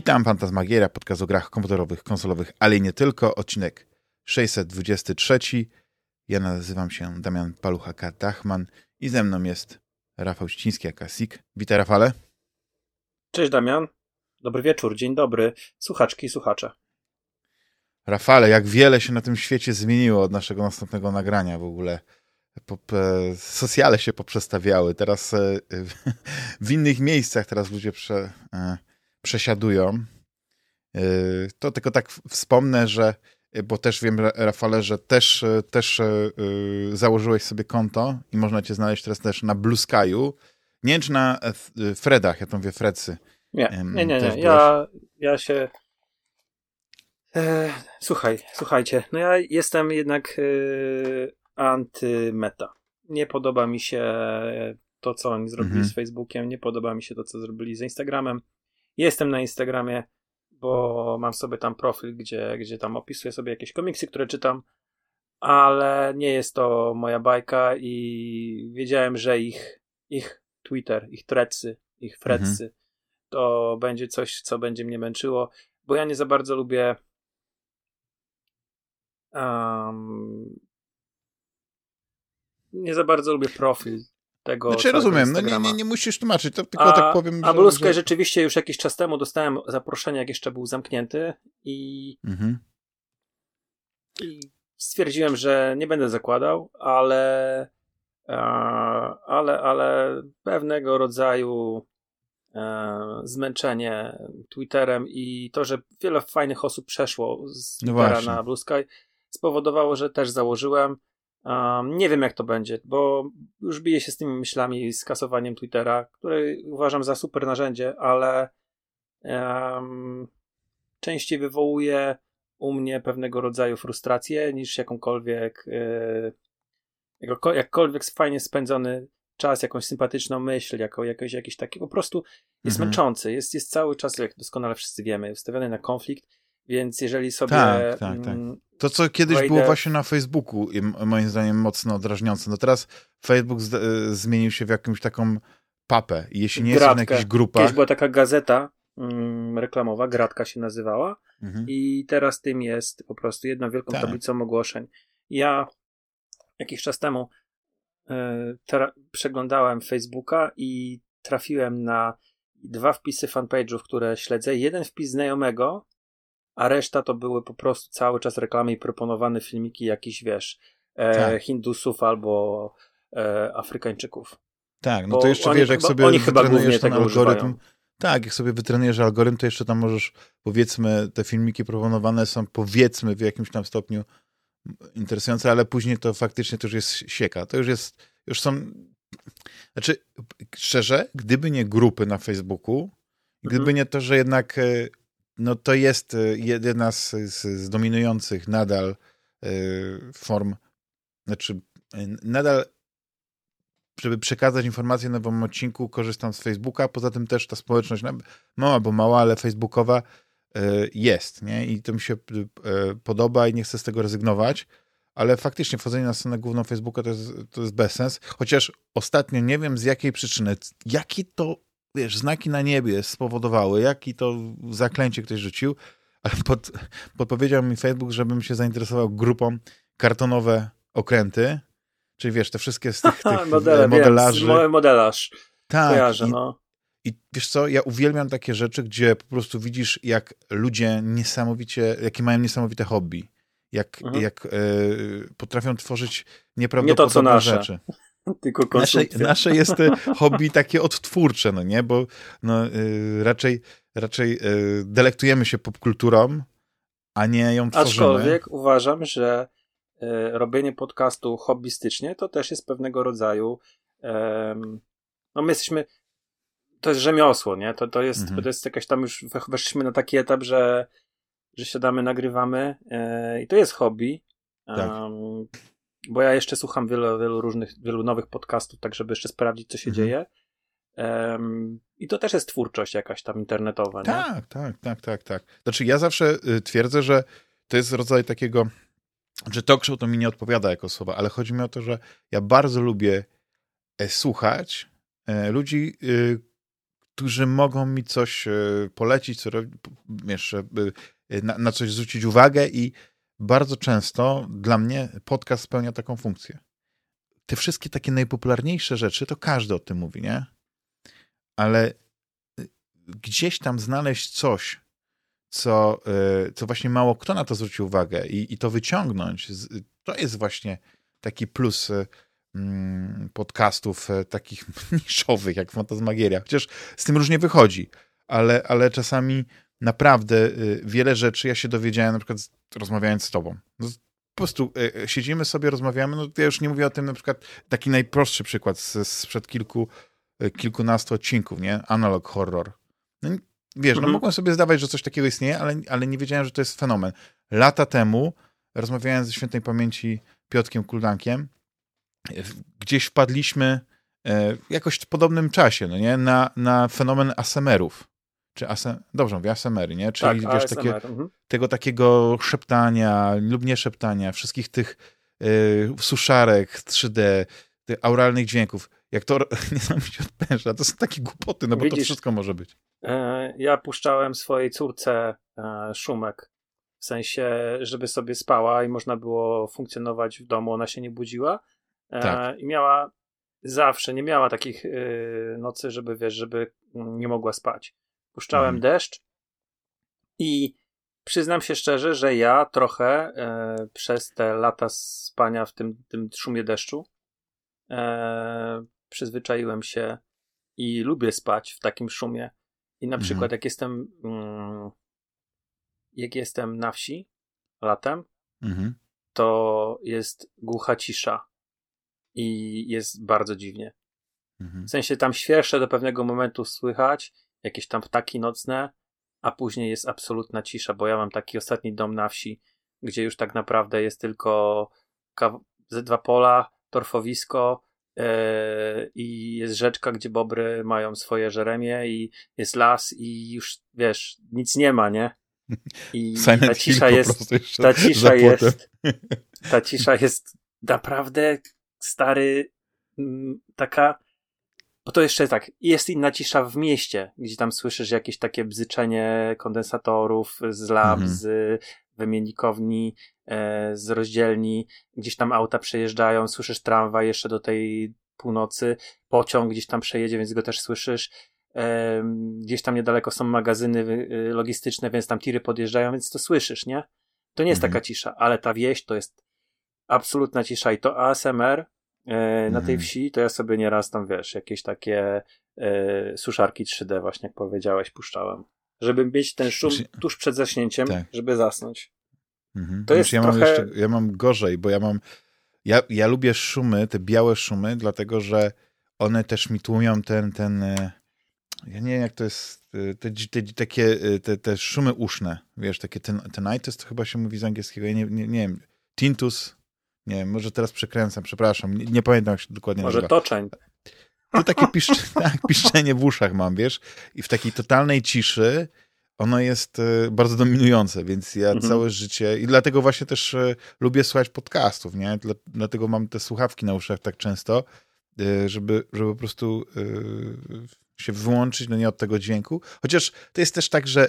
Witam, Fantasmagieria, podcast o grach komputerowych, konsolowych, ale i nie tylko. Odcinek 623. Ja nazywam się Damian Paluchaka-Dachman i ze mną jest Rafał Ściński, Akasik. Witaj, Rafale. Cześć, Damian. Dobry wieczór, dzień dobry, słuchaczki i słuchacze. Rafale, jak wiele się na tym świecie zmieniło od naszego następnego nagrania w ogóle. socjale się poprzestawiały. Teraz e, w innych miejscach teraz ludzie prze, e, przesiadują. E, to tylko tak wspomnę, że bo też wiem, Rafale, że też, też założyłeś sobie konto i można cię znaleźć teraz też na Blue Sky'u. Nie wiem, czy na Fredach, ja to mówię Fredsy. Nie, nie, nie, nie. Ja, ja się... E, słuchaj, słuchajcie, no ja jestem jednak e, antymeta. Nie podoba mi się to, co oni zrobili mhm. z Facebookiem, nie podoba mi się to, co zrobili z Instagramem. Jestem na Instagramie, bo mam sobie tam profil, gdzie, gdzie tam opisuję sobie jakieś komiksy, które czytam, ale nie jest to moja bajka i wiedziałem, że ich, ich Twitter, ich threadsy, ich fredsy, mhm. to będzie coś, co będzie mnie męczyło, bo ja nie za bardzo lubię um, nie za bardzo lubię profil tego. Znaczy rozumiem, no nie, nie, nie musisz tłumaczyć, to tylko a, tak powiem. A Bluesky że... rzeczywiście już jakiś czas temu dostałem zaproszenie, jak jeszcze był zamknięty i, mhm. i stwierdziłem, że nie będę zakładał, ale ale, ale pewnego rodzaju e, zmęczenie Twitterem i to, że wiele fajnych osób przeszło z Twittera no na Blue Sky spowodowało, że też założyłem Um, nie wiem, jak to będzie, bo już biję się z tymi myślami, z kasowaniem Twittera, który uważam za super narzędzie, ale um, częściej wywołuje u mnie pewnego rodzaju frustrację niż jakąkolwiek, e, jakkolwiek fajnie spędzony czas, jakąś sympatyczną myśl, jako jakoś, jakiś taki, po prostu jest mhm. męczący, jest, jest cały czas, jak doskonale wszyscy wiemy, ustawiony na konflikt, więc jeżeli sobie. Tak, tak, tak. Mm, to, co kiedyś wejdę... było właśnie na Facebooku, moim zdaniem mocno drażniące. No teraz Facebook z, e, zmienił się w jakąś taką papę. I jeśli nie Gratkę. jest na jakichś grupach. Kiedyś była taka gazeta mm, reklamowa, Gratka się nazywała. Mhm. I teraz tym jest po prostu jedną wielką tak. tablicą ogłoszeń. Ja jakiś czas temu y, przeglądałem Facebooka i trafiłem na dwa wpisy fanpage'ów, które śledzę. Jeden wpis znajomego, a reszta to były po prostu cały czas reklamy i proponowane filmiki jakichś, wiesz, e, tak. Hindusów albo e, Afrykańczyków. Tak, no to jeszcze wiesz, jak sobie oni wytrenujesz ten algorytm, używają. tak, jak sobie wytrenujesz algorytm, to jeszcze tam możesz, powiedzmy, te filmiki proponowane są, powiedzmy, w jakimś tam stopniu interesujące, ale później to faktycznie to już jest sieka. To już jest, już są, znaczy, szczerze, gdyby nie grupy na Facebooku, gdyby mhm. nie to, że jednak e, no to jest e, jedna z, z, z dominujących nadal y, form, znaczy e, nadal żeby przekazać informacje na nowym odcinku, korzystam z Facebooka. Poza tym też ta społeczność, no, mała bo mała, ale facebookowa y, jest, nie? I to mi się y, podoba i nie chcę z tego rezygnować. Ale faktycznie wchodzenie na stronę główną Facebooka to jest, to jest bezsens. Chociaż ostatnio nie wiem z jakiej przyczyny, jaki to wiesz, znaki na niebie spowodowały, jaki to zaklęcie ktoś rzucił, ale pod, podpowiedział mi Facebook, żebym się zainteresował grupą kartonowe okręty, czyli wiesz, te wszystkie z tych, tych Modele, modelarzy. Wiem, modelarz. Tak. Kojarzę, i, no. I wiesz co, ja uwielbiam takie rzeczy, gdzie po prostu widzisz, jak ludzie niesamowicie, jakie mają niesamowite hobby. Jak, mhm. jak y, potrafią tworzyć nieprawdopodobne Nie to, rzeczy. Tylko nasze, nasze jest e, hobby takie odtwórcze, no nie? Bo no, y, raczej, raczej y, delektujemy się popkulturą, a nie ją tworzymy. Aczkolwiek uważam, że y, robienie podcastu hobbystycznie to też jest pewnego rodzaju no my jesteśmy to jest rzemiosło, nie? To, to, jest, mhm. to jest jakaś tam już weszliśmy na taki etap, że, że siadamy, nagrywamy i to jest hobby. Tak. Um, bo ja jeszcze słucham wielu, wielu różnych, wielu nowych podcastów, tak żeby jeszcze sprawdzić, co się mhm. dzieje. Um, I to też jest twórczość jakaś tam internetowa. Tak, nie? tak, tak, tak, tak. Znaczy ja zawsze y, twierdzę, że to jest rodzaj takiego, że talk show to mi nie odpowiada jako słowa, ale chodzi mi o to, że ja bardzo lubię e, słuchać e, ludzi, y, którzy mogą mi coś polecić, co, wiesz, na, na coś zwrócić uwagę i bardzo często dla mnie podcast spełnia taką funkcję. Te wszystkie takie najpopularniejsze rzeczy, to każdy o tym mówi, nie? Ale gdzieś tam znaleźć coś, co, y, co właśnie mało kto na to zwrócił uwagę i, i to wyciągnąć, to jest właśnie taki plus y, mm, podcastów y, takich niszowych jak Fantasmagieria. Chociaż z tym różnie wychodzi, ale, ale czasami naprawdę wiele rzeczy ja się dowiedziałem na przykład rozmawiając z tobą. No, po prostu siedzimy sobie, rozmawiamy, no ja już nie mówię o tym na przykład, taki najprostszy przykład sprzed kilku, kilkunastu odcinków, nie? Analog horror. No, wiesz, no mhm. no mogłem sobie zdawać, że coś takiego istnieje, ale, ale nie wiedziałem, że to jest fenomen. Lata temu, rozmawiając ze świętej pamięci Piotkiem Kuldankiem, gdzieś wpadliśmy e, jakoś w podobnym czasie, no nie, na, na fenomen asemerów. Czy asem, dobrze mówię, asemery, nie? Czyli tak, wiesz, takie, mhm. tego takiego szeptania lub nie szeptania, wszystkich tych y, suszarek 3D, tych auralnych dźwięków jak to niesamowicie odpęża. To są takie głupoty, no bo Widzisz, to wszystko może być. E, ja puszczałem swojej córce e, szumek, w sensie, żeby sobie spała i można było funkcjonować w domu, ona się nie budziła e, tak. i miała zawsze, nie miała takich nocy, żeby wiesz, żeby nie mogła spać. Puszczałem mhm. deszcz i przyznam się szczerze, że ja trochę przez te lata spania w tym, tym szumie deszczu przyzwyczaiłem się i lubię spać w takim szumie. I na mhm. przykład jak jestem mm, jak jestem na wsi latem, mhm. to jest głucha cisza i jest bardzo dziwnie. W sensie tam świersze do pewnego momentu słychać, jakieś tam ptaki nocne, a później jest absolutna cisza, bo ja mam taki ostatni dom na wsi, gdzie już tak naprawdę jest tylko ze dwa pola, torfowisko, E, i jest rzeczka, gdzie bobry mają swoje żeremie i jest las i już, wiesz, nic nie ma, nie? I ta cisza jest, ta cisza jest, ta cisza jest naprawdę stary, taka, bo to jeszcze tak, jest inna cisza w mieście, gdzie tam słyszysz jakieś takie bzyczenie kondensatorów z lab, mhm. z wymiennikowni, e, z rozdzielni, gdzieś tam auta przejeżdżają, słyszysz tramwaj jeszcze do tej północy, pociąg gdzieś tam przejedzie, więc go też słyszysz. E, gdzieś tam niedaleko są magazyny y, logistyczne, więc tam tiry podjeżdżają, więc to słyszysz, nie? To nie jest mhm. taka cisza, ale ta wieś to jest absolutna cisza i to ASMR na tej mhm. wsi, to ja sobie nieraz tam, wiesz, jakieś takie e, suszarki 3D właśnie, jak powiedziałeś, puszczałem żeby mieć ten szum tuż przed zaśnięciem, tak. żeby zasnąć. Mhm. To jest ja trochę... mam jeszcze, ja mam gorzej, bo ja mam ja, ja lubię szumy, te białe szumy, dlatego że one też mi tłumią ten, ten e, ja nie wiem jak to jest, e, te, te, takie e, te, te szumy uszne, wiesz, takie ten, tinnitus to chyba się mówi z angielskiego, ja nie, nie, nie wiem, tintus, nie wiem, może teraz przekręcam, przepraszam, nie, nie pamiętam jak się dokładnie może nazywa. Może toczeń. To takie piszcze, tak, piszczenie w uszach mam, wiesz, i w takiej totalnej ciszy ono jest e, bardzo dominujące, więc ja mhm. całe życie i dlatego właśnie też e, lubię słuchać podcastów, nie? Dlatego mam te słuchawki na uszach tak często, e, żeby, żeby po prostu się wyłączyć, no nie od tego dźwięku. Chociaż to jest też tak, że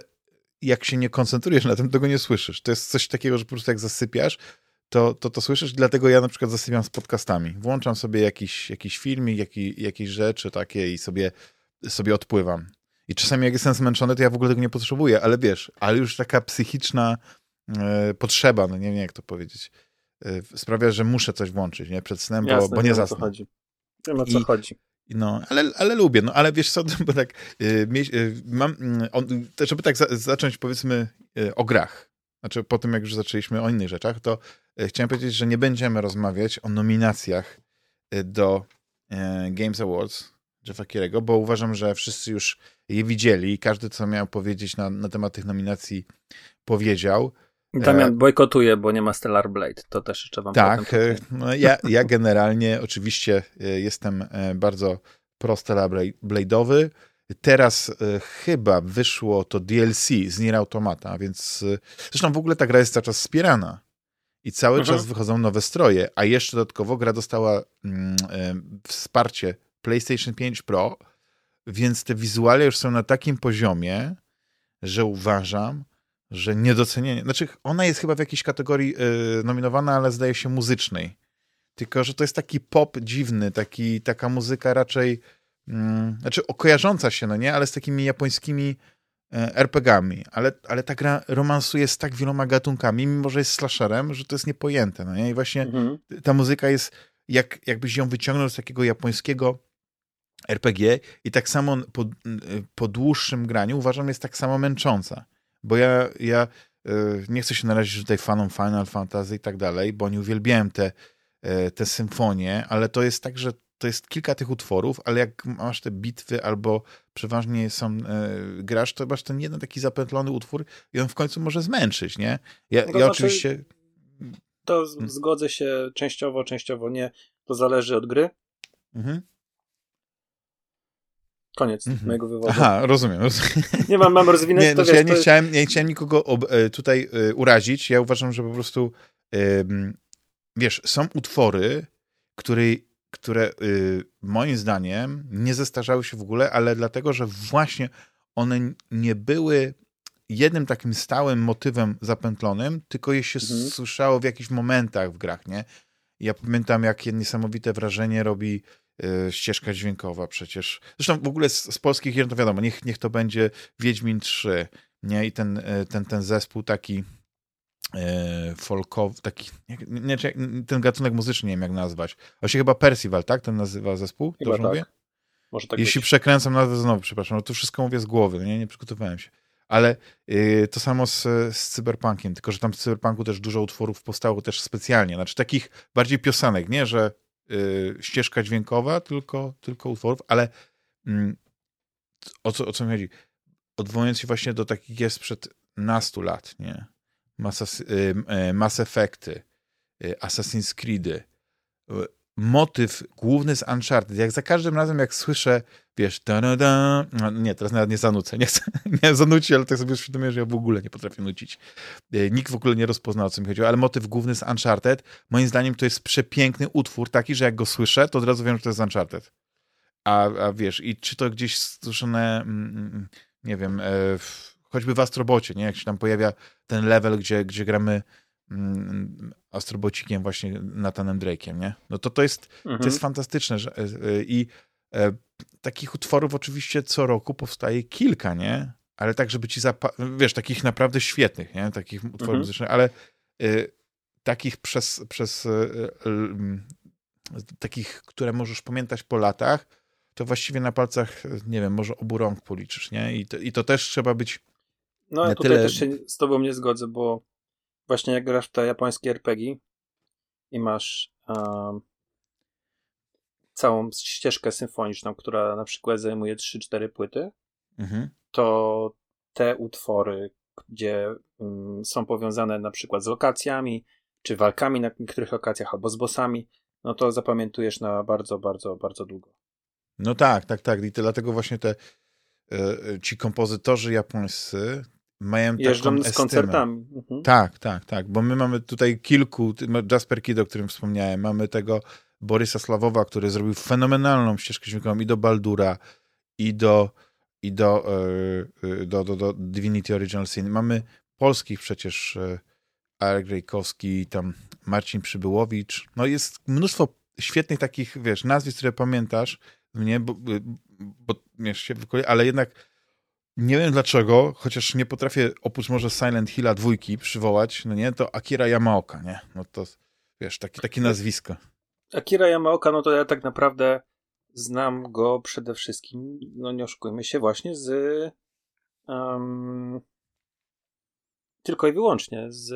jak się nie koncentrujesz na tym, to go nie słyszysz. To jest coś takiego, że po prostu jak zasypiasz, to, to, to słyszysz, dlatego ja na przykład zasypiam z podcastami. Włączam sobie jakiś, jakiś filmik, jakiś, jakieś rzeczy takie i sobie, sobie odpływam. I czasami jak jestem zmęczony, to ja w ogóle tego nie potrzebuję, ale wiesz, ale już taka psychiczna e, potrzeba, no nie wiem jak to powiedzieć, e, sprawia, że muszę coś włączyć, nie, przed snem, Jasne, bo, bo nie zasnę. Chodzi. Wiem o co I, chodzi. No, ale, ale lubię, no ale wiesz co, bo tak, y, y, mam, mm, on, żeby tak za, zacząć powiedzmy y, o grach, znaczy po tym jak już zaczęliśmy o innych rzeczach, to chciałem powiedzieć, że nie będziemy rozmawiać o nominacjach do Games Awards Jeffa Kierego, bo uważam, że wszyscy już je widzieli i każdy, co miał powiedzieć na, na temat tych nominacji, powiedział. Damian e, bojkotuje, bo nie ma Stellar Blade. To też jeszcze wam Tak, e, no ja, ja generalnie oczywiście e, jestem bardzo pro Stellar Blade'owy. Teraz chyba wyszło to DLC z Nier Automata, więc zresztą w ogóle ta gra jest cały czas wspierana. I cały mhm. czas wychodzą nowe stroje, a jeszcze dodatkowo gra dostała mm, wsparcie PlayStation 5 Pro, więc te wizualia już są na takim poziomie, że uważam, że niedocenienie. Znaczy, ona jest chyba w jakiejś kategorii yy, nominowana, ale zdaje się muzycznej. Tylko, że to jest taki pop dziwny, taki, taka muzyka raczej, znaczy kojarząca się, no nie, ale z takimi japońskimi e, RPGami, ale, ale ta gra romansuje z tak wieloma gatunkami, mimo że jest slasherem, że to jest niepojęte, no nie? I właśnie mhm. ta muzyka jest, jak, jakbyś ją wyciągnął z takiego japońskiego RPG i tak samo po, po dłuższym graniu uważam jest tak samo męcząca, bo ja, ja e, nie chcę się narazić tutaj fanom Final Fantasy i tak dalej, bo nie uwielbiałem te E, te symfonie, ale to jest tak, że to jest kilka tych utworów, ale jak masz te bitwy albo przeważnie są, e, grasz, to masz ten jeden taki zapętlony utwór i on w końcu może zmęczyć, nie? Ja, no ja znaczy, oczywiście... To z, hmm. zgodzę się częściowo, częściowo nie. To zależy od gry. Mhm. Koniec mhm. mojego wywodu. Aha, rozumiem. rozumiem. Nie mam, mam rozwinąć nie, to, znaczy, wiesz, ja nie, to... chciałem, nie chciałem nikogo ob, e, tutaj urazić. Ja uważam, że po prostu wiesz, są utwory, które, które y, moim zdaniem nie zestarzały się w ogóle, ale dlatego, że właśnie one nie były jednym takim stałym motywem zapętlonym, tylko je się mhm. słyszało w jakichś momentach w grach, nie? Ja pamiętam, jakie niesamowite wrażenie robi y, ścieżka dźwiękowa przecież. Zresztą w ogóle z, z polskich gier, to wiadomo, niech, niech to będzie Wiedźmin 3, nie? I ten, y, ten, ten zespół taki folkowy, taki, nie, nie, ten gatunek muzyczny nie wiem jak nazwać. On się chyba Percival, tak? Ten nazywa zespół? Chyba Dobrze tak. mówię? Może tak Jeśli być. przekręcam nazwę znowu, przepraszam, no to wszystko mówię z głowy, no nie, nie przygotowałem się. Ale y, to samo z, z Cyberpunkiem, tylko że tam w Cyberpunku też dużo utworów powstało też specjalnie, znaczy takich bardziej piosenek, nie, że y, ścieżka dźwiękowa, tylko, tylko utworów, ale mm, o, co, o co mi chodzi? Odwołując się właśnie do takich jest sprzed nastu lat, nie? Mass, y, y, Mass Effecty, y, Assassin's Creedy, motyw główny z Uncharted, jak za każdym razem, jak słyszę, wiesz, da, da, da, no nie, teraz nawet nie zanucę, nie nie zanucić, ale tak sobie świadomie, że ja w ogóle nie potrafię nucić. Nikt w ogóle nie rozpoznał, o co mi chodziło, ale motyw główny z Uncharted, moim zdaniem to jest przepiękny utwór, taki, że jak go słyszę, to od razu wiem, że to jest Uncharted. A, a wiesz, i czy to gdzieś słyszone, mm, mm, nie wiem, e, choćby w Astrobocie, nie? Jak się tam pojawia ten level, gdzie, gdzie gramy mm, Astrobocikiem właśnie Nathanem Drake'iem, nie? No to to jest, mhm. to jest mhm. fantastyczne. Że, e, e, I e, takich utworów oczywiście co roku powstaje kilka, nie? Ale tak, żeby ci wiesz, takich naprawdę świetnych, nie? Takich utworów mhm. muzycznych, ale e, takich przez, przez takich, które możesz pamiętać po latach, to właściwie na palcach, nie wiem, może obu rąk policzysz, nie? I to, i to też trzeba być no ja tutaj tyle... też się z tobą nie zgodzę, bo właśnie jak grasz w te japońskie RPG i masz um, całą ścieżkę symfoniczną, która na przykład zajmuje 3-4 płyty, mhm. to te utwory, gdzie um, są powiązane na przykład z lokacjami, czy walkami na niektórych lokacjach, albo z bossami, no to zapamiętujesz na bardzo, bardzo, bardzo długo. No tak, tak, tak. I to dlatego właśnie te e, ci kompozytorzy japońscy mają Jeżdżą z koncertami. Mhm. Tak, tak, tak, bo my mamy tutaj kilku, Jasper Kidd, o którym wspomniałem, mamy tego Borysa Slawowa, który zrobił fenomenalną ścieżkę dźwiękową i do Baldura, i do, i do, yy, do, do, do Divinity Original Sin. Mamy polskich przecież yy, Arek Rejkowski, tam Marcin Przybyłowicz. No jest mnóstwo świetnych takich, wiesz, nazwisk, które pamiętasz, nie, bo, bo, bo się ale jednak nie wiem dlaczego, chociaż nie potrafię oprócz może Silent Hilla dwójki przywołać, no nie, to Akira Yamaoka, nie? No to, wiesz, takie, takie nazwisko. Akira Yamaoka, no to ja tak naprawdę znam go przede wszystkim, no nie oszukujmy się, właśnie z um, tylko i wyłącznie z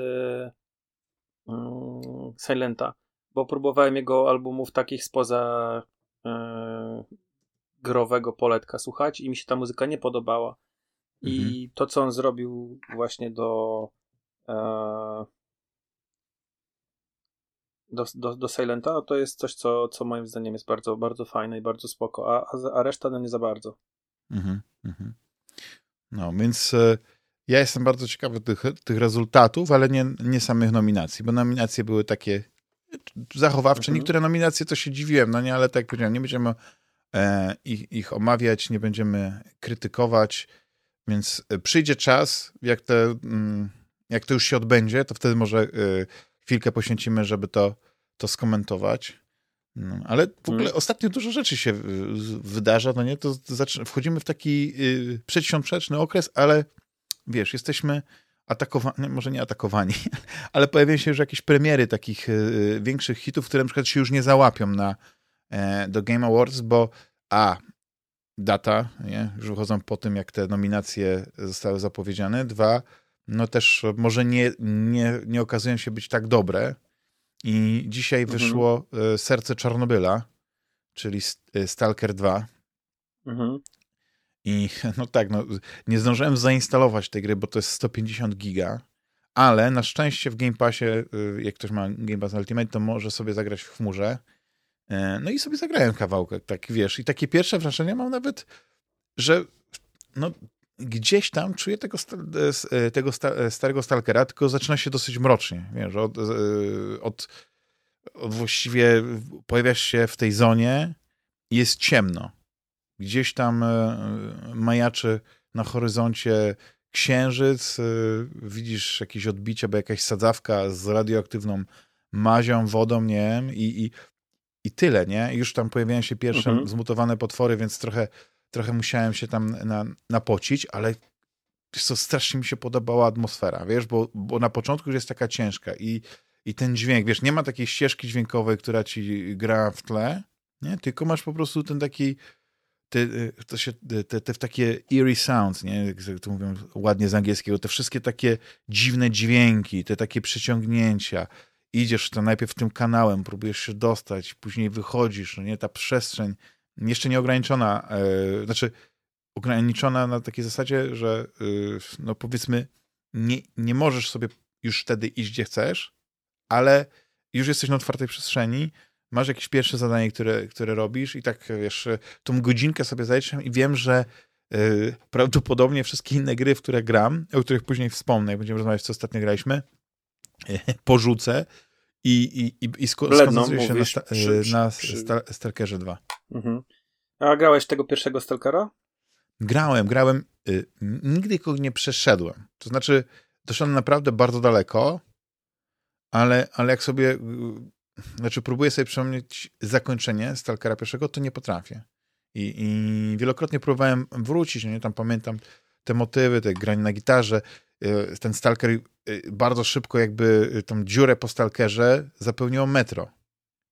um, Silenta, bo próbowałem jego albumów takich spoza um, growego poletka słuchać i mi się ta muzyka nie podobała. I mhm. to, co on zrobił właśnie do, e, do, do, do Silenta, no to jest coś, co, co moim zdaniem jest bardzo, bardzo fajne i bardzo spoko, a, a reszta no nie za bardzo. Mhm, mhm. No, więc e, ja jestem bardzo ciekawy tych, tych rezultatów, ale nie, nie samych nominacji, bo nominacje były takie zachowawcze. Mhm. Niektóre nominacje to się dziwiłem, no nie, ale tak jak powiedziałem, nie będziemy e, ich, ich omawiać, nie będziemy krytykować, więc przyjdzie czas, jak, te, mm, jak to już się odbędzie, to wtedy może chwilkę poświęcimy, żeby to, to skomentować. No, ale w ogóle hmm. ostatnio dużo rzeczy się wydarza, no nie? To wchodzimy w taki y, przedświąteczny okres, ale wiesz, jesteśmy atakowani, może nie atakowani, ale pojawiają się już jakieś premiery takich y, większych hitów, które na przykład się już nie załapią na, e, do Game Awards, bo a, data, nie? już wychodzą po tym, jak te nominacje zostały zapowiedziane, dwa, no też może nie, nie, nie okazują się być tak dobre, i dzisiaj mhm. wyszło mhm. Serce Czarnobyla, czyli e, Stalker 2. Mhm. I no tak, no, nie zdążyłem zainstalować tej gry, bo to jest 150 giga, ale na szczęście w Game Passie, e, jak ktoś ma Game Pass Ultimate, to może sobie zagrać w chmurze. No i sobie zagrałem kawałek, tak wiesz. I takie pierwsze wrażenie mam nawet, że no, gdzieś tam czuję tego, e, tego e, starego Stalkera, tylko zaczyna się dosyć mrocznie. Wiesz, od, e, od, od właściwie pojawiasz się w tej zonie i jest ciemno. Gdzieś tam majaczy na horyzoncie księżyc, widzisz jakieś odbicia, bo jakaś sadzawka z radioaktywną mazią, wodą, nie wiem, i, i, i tyle, nie? Już tam pojawiają się pierwsze mhm. zmutowane potwory, więc trochę trochę musiałem się tam na, napocić, ale co, strasznie mi się podobała atmosfera, wiesz, bo, bo na początku już jest taka ciężka i, i ten dźwięk, wiesz, nie ma takiej ścieżki dźwiękowej, która ci gra w tle, nie? tylko masz po prostu ten taki te, to się, te, te takie eerie sounds, nie? Jak to mówią ładnie z angielskiego, te wszystkie takie dziwne dźwięki, te takie przyciągnięcia. Idziesz to najpierw tym kanałem, próbujesz się dostać, później wychodzisz, no nie? Ta przestrzeń jeszcze nie ograniczona, e, znaczy ograniczona na takiej zasadzie, że e, no powiedzmy nie, nie możesz sobie już wtedy iść gdzie chcesz, ale już jesteś na otwartej przestrzeni, masz jakieś pierwsze zadanie, które, które robisz i tak wiesz, tą godzinkę sobie zaliczam i wiem, że e, prawdopodobnie wszystkie inne gry, w które gram, o których później wspomnę, jak będziemy rozmawiać, co ostatnio graliśmy, porzucę i, i, i, i skoncentruję się na, sta, przy, na przy... Stalkerze 2. Mhm. A grałeś tego pierwszego Stalkera? Grałem, grałem. Y, nigdy go nie przeszedłem. To znaczy, doszedłem naprawdę bardzo daleko, ale, ale jak sobie. Y, znaczy, próbuję sobie przypomnieć zakończenie Stalkera pierwszego, to nie potrafię. I, i wielokrotnie próbowałem wrócić, no nie tam pamiętam te motywy, te granie na gitarze. Y, ten Stalker bardzo szybko jakby tą dziurę po Stalkerze zapełniło Metro.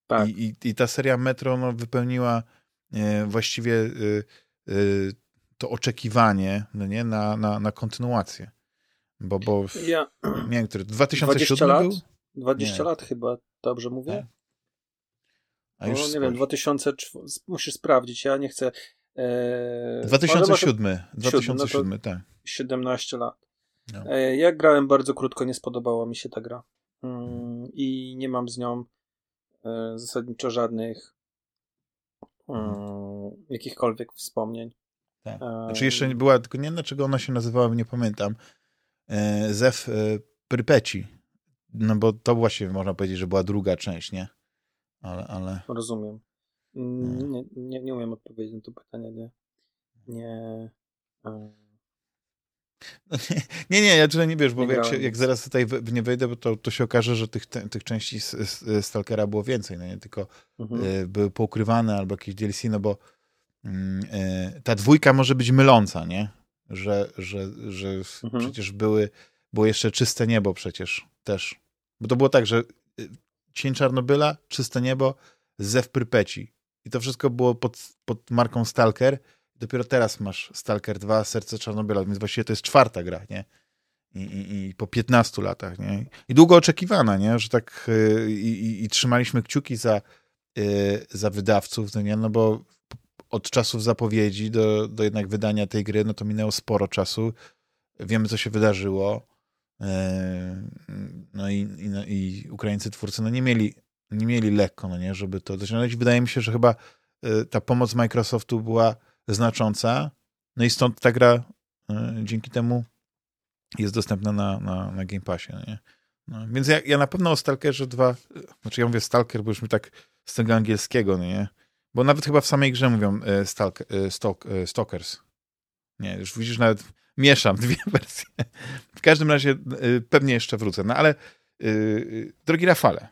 Tak. I, i, I, ta seria Metro no, wypełniła e, właściwie e, to oczekiwanie no nie, na, na, na kontynuację. Bo, bo ja... miałem który? 2007 lat? był? 20 nie. lat chyba, dobrze mówię? A już no, nie wiem, 2000, musisz sprawdzić, ja nie chcę. E... 2007, 2007, no tak. 17 lat. No. E, ja grałem bardzo krótko, nie spodobała mi się ta gra. Mm, I nie mam z nią E, zasadniczo żadnych um, jakichkolwiek wspomnień. Tak. E, znaczy jeszcze była, tylko nie wiem dlaczego ona się nazywała, nie pamiętam. E, Zew Prypeci. No bo to właśnie można powiedzieć, że była druga część, nie? Ale, ale... Rozumiem. Mm, nie, nie, nie umiem odpowiedzieć na to pytanie, nie. Nie. No nie, nie, ja tutaj nie wiesz, bo nie jak, się, jak, zaraz tutaj w nie wejdę, to, to się okaże, że tych, te, tych części Stalkera było więcej, no nie tylko mhm. y, były poukrywane albo jakieś DLC, no bo y, ta dwójka może być myląca, nie? Że, że, że mhm. przecież były, było jeszcze czyste niebo przecież też. Bo to było tak, że y, Cień Czarnobyla, czyste niebo, Zew Prypeci. I to wszystko było pod, pod marką Stalker Dopiero teraz masz Stalker 2, Serce Czarnobyla, więc właściwie to jest czwarta gra, nie? I, i, i po 15 latach, nie? I długo oczekiwana, nie? Że tak yy, i, i, trzymaliśmy kciuki za, yy, za wydawców, no nie? No bo od czasów zapowiedzi do, do jednak wydania tej gry, no to minęło sporo czasu. Wiemy, co się wydarzyło. Yy, no i, i, no i Ukraińcy twórcy no nie mieli, nie mieli lekko, no nie? Żeby to dociągnąć. Wydaje mi się, że chyba y, ta pomoc Microsoftu była znacząca. No i stąd ta gra e, dzięki temu jest dostępna na, na, na Game Passie. No nie? No, więc ja, ja na pewno o Stalkerze 2, znaczy ja mówię Stalker, bo już mi tak z tego angielskiego, no nie? Bo nawet chyba w samej grze mówią e, stalk, e, stalk, e, Stalkers. Nie, już widzisz, nawet mieszam dwie wersje. W każdym razie pewnie jeszcze wrócę. No ale drogi Rafale,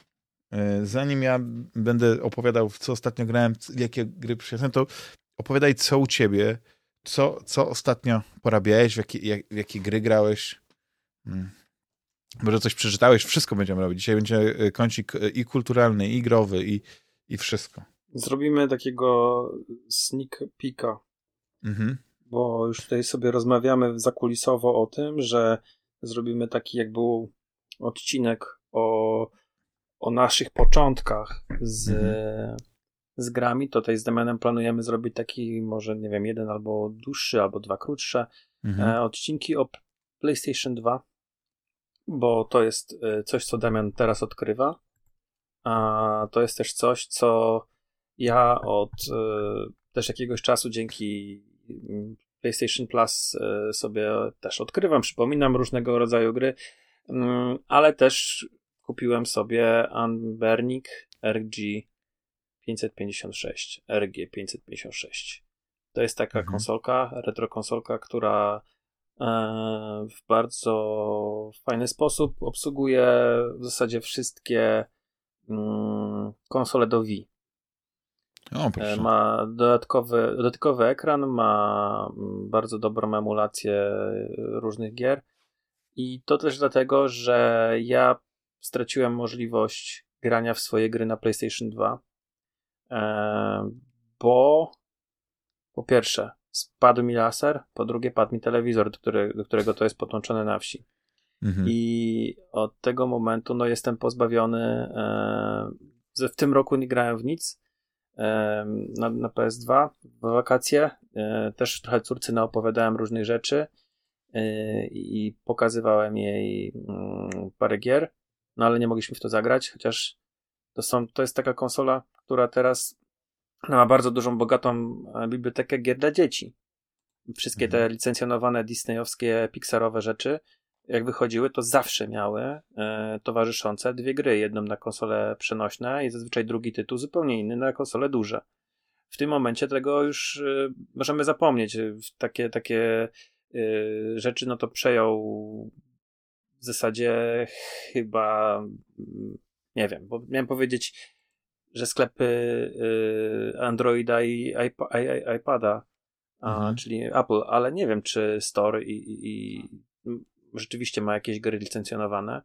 zanim ja będę opowiadał, w co ostatnio grałem, jakie gry przyszedłem, to opowiadaj, co u ciebie, co, co ostatnio porabiałeś, w jakie, jak, w jakie gry grałeś. Hmm. Może coś przeczytałeś, wszystko będziemy robić. Dzisiaj będzie kącik i kulturalny, i growy, i, i wszystko. Zrobimy takiego sneak peeka. Mhm. Bo już tutaj sobie rozmawiamy zakulisowo o tym, że zrobimy taki jak był odcinek o, o naszych początkach z, mhm. Z grami. Tutaj z Damianem planujemy zrobić taki może, nie wiem, jeden albo dłuższy, albo dwa krótsze mhm. e, odcinki o PlayStation 2, bo to jest e, coś, co Damian teraz odkrywa. A to jest też coś, co ja od e, też jakiegoś czasu dzięki mm, PlayStation Plus sobie też odkrywam, przypominam różnego rodzaju gry, mm, ale też kupiłem sobie Unbernic RG 556, RG 556. To jest taka mhm. konsolka, retro konsolka, która e, w bardzo fajny sposób obsługuje w zasadzie wszystkie mm, konsole do Wii. O, e, ma dodatkowy, dodatkowy ekran, ma mm, bardzo dobrą emulację różnych gier. I to też dlatego, że ja straciłem możliwość grania w swoje gry na PlayStation 2, e, bo po pierwsze spadł mi laser, po drugie padł mi telewizor, do, który, do którego to jest podłączone na wsi. Mhm. I od tego momentu no, jestem pozbawiony. E, w tym roku nie grałem w nic na, na PS2 w wakacje. E, też trochę córce naopowiadałem różnych rzeczy e, i pokazywałem jej mm, parę gier, no ale nie mogliśmy w to zagrać, chociaż to, są, to jest taka konsola, która teraz ma bardzo dużą, bogatą e, bibliotekę gier dla dzieci. Wszystkie te mhm. licencjonowane disneyowskie, pixarowe rzeczy jak wychodziły, to zawsze miały e, towarzyszące dwie gry. Jedną na konsole przenośne i zazwyczaj drugi tytuł zupełnie inny na konsole duże. W tym momencie tego już e, możemy zapomnieć. Takie, takie e, rzeczy no to przejął w zasadzie chyba mm, nie wiem, bo miałem powiedzieć, że sklepy e, Androida i iPada, mhm. czyli Apple, ale nie wiem, czy Store i, i, i rzeczywiście ma jakieś gry licencjonowane.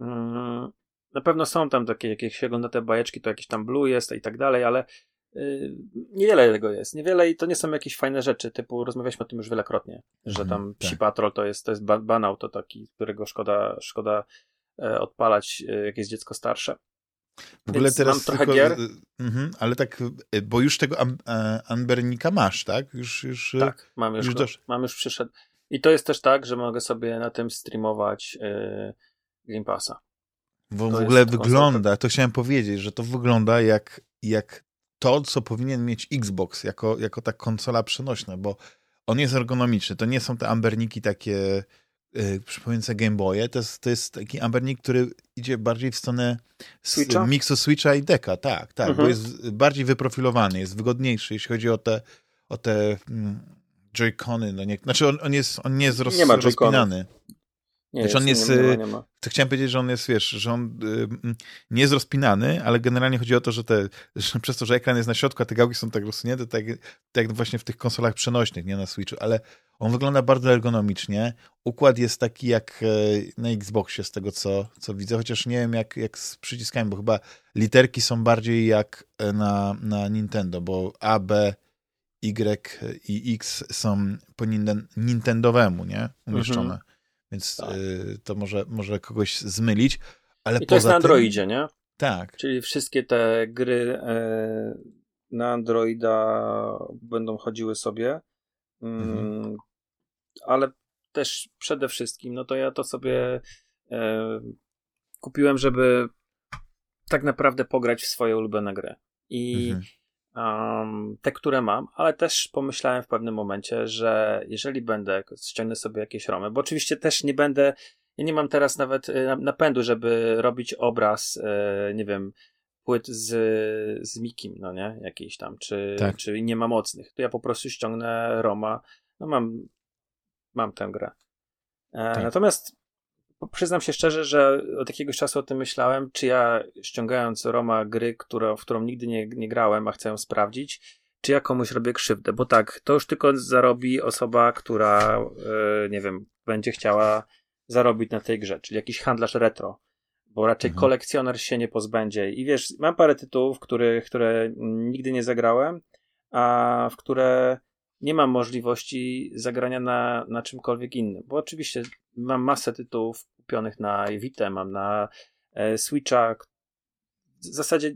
Mm, na pewno są tam takie, jak się ogląda te bajeczki, to jakieś tam Blue jest i tak dalej, ale y, niewiele tego jest. Niewiele i to nie są jakieś fajne rzeczy, typu rozmawialiśmy o tym już wielokrotnie, że tam mhm, Psi tak. Patrol to jest, to jest banał, to taki, którego szkoda, szkoda odpalać, e, jak jest dziecko starsze. W ogóle Więc teraz trochę tylko, gier. Mhm, ale tak, e, bo już tego Ambernika masz, tak? Już, już, tak, mam już, już, go, mam już przyszedł. I to jest też tak, że mogę sobie na tym streamować yy, Game Passa. Bo to w ogóle wygląda, to chciałem powiedzieć, że to wygląda jak, jak to, co powinien mieć Xbox jako, jako ta konsola przenośna, bo on jest ergonomiczny. To nie są te amberniki takie yy, przypominające Game Boye, to jest, to jest taki ambernik, który idzie bardziej w stronę Switcha? miksu Switcha i Deka, tak, tak, mhm. bo jest bardziej wyprofilowany, jest wygodniejszy, jeśli chodzi o te, o te mm, Joy-Cony, no nie, znaczy on, on, jest, on nie jest roz, nie ma rozpinany. Nie, znaczy on jest, nie, nie, ma, nie ma. To chciałem powiedzieć, że on jest, wiesz, że on y, nie jest rozpinany, ale generalnie chodzi o to, że, te, że przez to, że ekran jest na środku, a te gałki są tak rozsunięte, tak, tak jak właśnie w tych konsolach przenośnych, nie na Switchu, ale on wygląda bardzo ergonomicznie. Układ jest taki jak e, na Xboxie z tego, co, co widzę, chociaż nie wiem jak, jak z przyciskami, bo chyba literki są bardziej jak e, na, na Nintendo, bo A, B, Y i X są po Nintendowemu, nie? Umieszczone. Mhm. Więc tak. y, to może, może kogoś zmylić. Ale I to jest na Androidzie, nie? Tak. Czyli wszystkie te gry e, na Androida będą chodziły sobie. Mm, mhm. Ale też przede wszystkim, no to ja to sobie e, kupiłem, żeby tak naprawdę pograć w swoje ulubione gry. I mhm um, te, które mam, ale też pomyślałem w pewnym momencie, że jeżeli będę, ściągnę sobie jakieś romy, bo oczywiście też nie będę, ja nie mam teraz nawet y, napędu, żeby robić obraz, e, nie wiem, płyt z, z Mikim, no nie? Jakiejś tam, czy, tak. czy nie ma mocnych. To ja po prostu ściągnę Roma. No mam, mam tę grę. E, tak. Natomiast przyznam się szczerze, że od jakiegoś czasu o tym myślałem, czy ja ściągając Roma gry, która, w którą nigdy nie, nie grałem, a chcę ją sprawdzić, czy ja komuś robię krzywdę. Bo tak, to już tylko zarobi osoba, która, e, nie wiem, będzie chciała zarobić na tej grze, czyli jakiś handlarz retro bo raczej mhm. kolekcjoner się nie pozbędzie. I wiesz, mam parę tytułów, który, które nigdy nie zagrałem, a w które nie mam możliwości zagrania na, na czymkolwiek innym. Bo oczywiście mam masę tytułów kupionych na Vita, mam na e, Switcha. W zasadzie,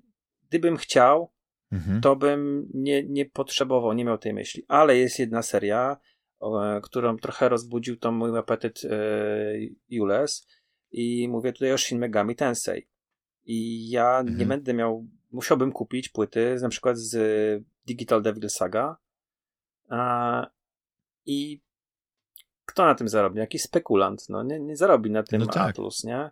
gdybym chciał, mhm. to bym nie, nie potrzebował, nie miał tej myśli. Ale jest jedna seria, którą trochę rozbudził to mój apetyt e, Jules i mówię tutaj o Shin Megami Tensei. I ja mhm. nie będę miał, musiałbym kupić płyty na przykład z Digital Devil Saga i kto na tym zarobi? Jakiś spekulant, no nie, nie zarobi na tym no tak. Atlus, nie?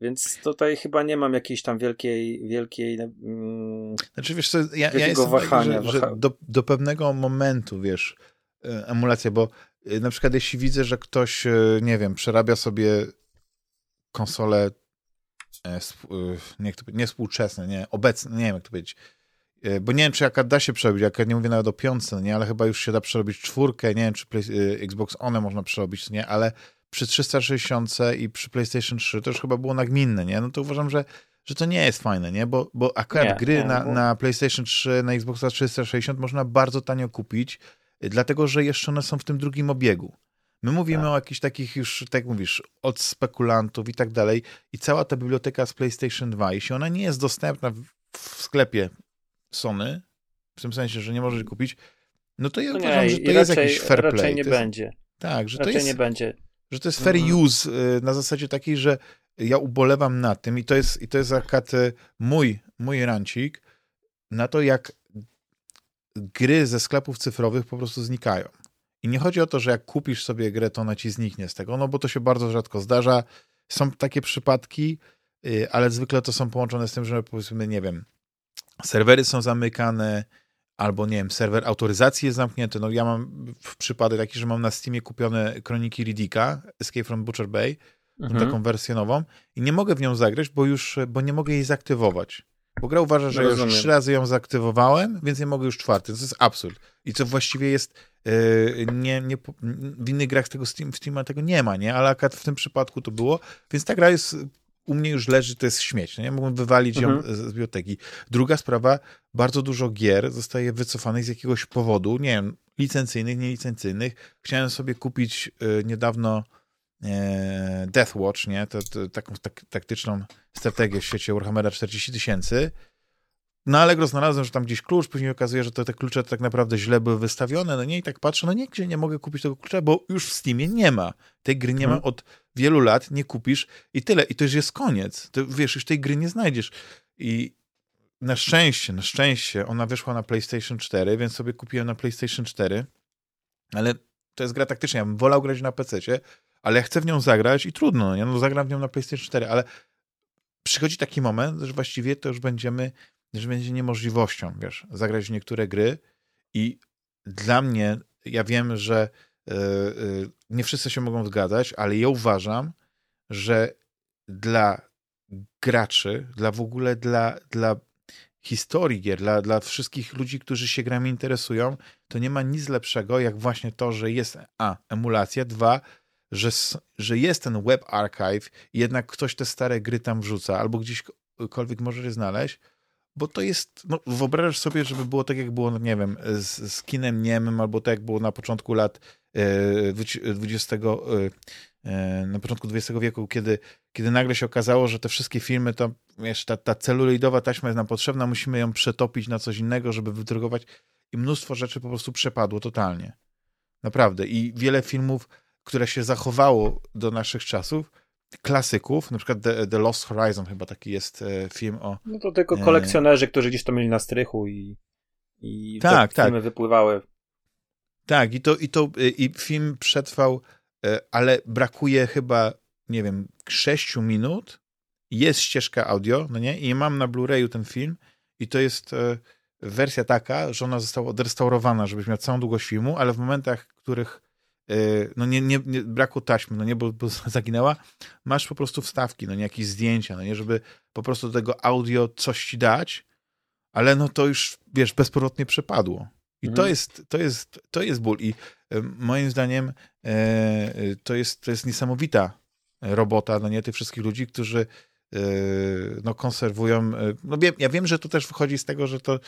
Więc tutaj chyba nie mam jakiejś tam wielkiej, wielkiej mm, znaczy wiesz co, ja, ja jestem wahania, że, że do, do pewnego momentu, wiesz, e, emulacja, bo e, na przykład jeśli widzę, że ktoś, e, nie wiem, przerabia sobie konsole nie, nie współczesne, nie, obecne, nie wiem jak to powiedzieć, bo nie wiem, czy jaka da się przerobić, jaka nie mówię nawet o piątce, nie, ale chyba już się da przerobić czwórkę, nie wiem, czy Play, Xbox One można przerobić, nie, ale przy 360 i przy PlayStation 3 to już chyba było nagminne, nie, no to uważam, że, że to nie jest fajne, nie, bo, bo akurat nie, gry nie, na, bo... na PlayStation 3, na Xboxa 360 można bardzo tanio kupić, dlatego, że jeszcze one są w tym drugim obiegu. My mówimy tak. o jakichś takich już, tak mówisz, od spekulantów i tak dalej. I cała ta biblioteka z PlayStation 2, jeśli ona nie jest dostępna w, w sklepie Sony, w tym sensie, że nie możesz kupić, no to ja no uważam, że to jest raczej, jakiś fair play. Raczej nie będzie. Tak, że raczej to jest, nie będzie. Że to jest fair mhm. use y, na zasadzie takiej, że ja ubolewam na tym i to jest, i to jest akad mój, mój rancik na to, jak gry ze sklepów cyfrowych po prostu znikają. I nie chodzi o to, że jak kupisz sobie grę, to ona ci zniknie z tego, no bo to się bardzo rzadko zdarza. Są takie przypadki, y, ale zwykle to są połączone z tym, że powiedzmy, nie wiem, serwery są zamykane, albo nie wiem, serwer autoryzacji jest zamknięty. No ja mam w przypadek taki, że mam na Steamie kupione kroniki Riddicka, Escape from Butcher Bay, mhm. taką wersję nową i nie mogę w nią zagrać, bo już, bo nie mogę jej zaktywować. Bo gra uważa, że no już trzy razy ją zaktywowałem, więc nie mogę już czwarty. To jest absurd. I co właściwie jest yy, nie, nie, w innych grach tego Steam, Steama tego nie ma, nie? Ale akurat w tym przypadku to było, więc ta gra jest u mnie już leży, to jest śmieć, nie? Mogłem wywalić ją mhm. z biblioteki. Druga sprawa, bardzo dużo gier zostaje wycofanych z jakiegoś powodu, nie wiem, licencyjnych, nielicencyjnych. Chciałem sobie kupić yy, niedawno E, Death Watch, nie? To, to, taką tak, taktyczną strategię w świecie Warhammera 40 tysięcy. No ale znalazłem, że tam gdzieś klucz, później okazuje, że to te klucze tak naprawdę źle były wystawione, no nie, i tak patrzę, no nigdzie nie mogę kupić tego klucza, bo już w Steamie nie ma. Tej gry nie ma mhm. od wielu lat, nie kupisz i tyle. I to już jest koniec. To, wiesz, już tej gry nie znajdziesz. I na szczęście, na szczęście ona wyszła na PlayStation 4, więc sobie kupiłem na PlayStation 4, ale to jest gra taktyczna. Ja bym wolał grać na PC, ale ja chcę w nią zagrać i trudno, ja no zagram w nią na PlayStation 4, ale przychodzi taki moment, że właściwie to już będziemy, że będzie niemożliwością, wiesz, zagrać w niektóre gry i dla mnie, ja wiem, że yy, yy, nie wszyscy się mogą zgadzać, ale ja uważam, że dla graczy, dla w ogóle dla, dla historii gier, dla, dla wszystkich ludzi, którzy się grami interesują, to nie ma nic lepszego, jak właśnie to, że jest a, emulacja, dwa, że, że jest ten web archive i jednak ktoś te stare gry tam wrzuca, albo gdzieśkolwiek możesz je znaleźć, bo to jest, no wyobrażasz sobie, żeby było tak, jak było, no nie wiem, z, z kinem niemym, albo tak, jak było na początku lat XX, e, e, na początku XX wieku, kiedy, kiedy nagle się okazało, że te wszystkie filmy, to wiesz, ta, ta celuloidowa taśma jest nam potrzebna, musimy ją przetopić na coś innego, żeby wydrukować i mnóstwo rzeczy po prostu przepadło totalnie. Naprawdę. I wiele filmów które się zachowało do naszych czasów, klasyków, na przykład The, The Lost Horizon chyba taki jest e, film o... No to tylko e, kolekcjonerzy, którzy gdzieś to mieli na strychu i, i tak, te tak. filmy wypływały. Tak, i to, i to e, i film przetrwał, ale brakuje chyba, nie wiem, sześciu minut jest ścieżka audio, no nie? I mam na Blu-rayu ten film i to jest wersja taka, że ona została odrestaurowana, żebyś miał całą długość filmu, ale w momentach, których no nie, nie, nie brakło taśmy, no nie, bo, bo zaginęła, masz po prostu wstawki, no nie, jakieś zdjęcia, no nie, żeby po prostu do tego audio coś ci dać, ale no to już, wiesz, bezpowrotnie przepadło. I mhm. to, jest, to, jest, to jest ból. I e, moim zdaniem e, to, jest, to jest niesamowita robota, no nie, tych wszystkich ludzi, którzy e, no, konserwują. No, wiem, ja wiem, że to też wychodzi z tego, że to,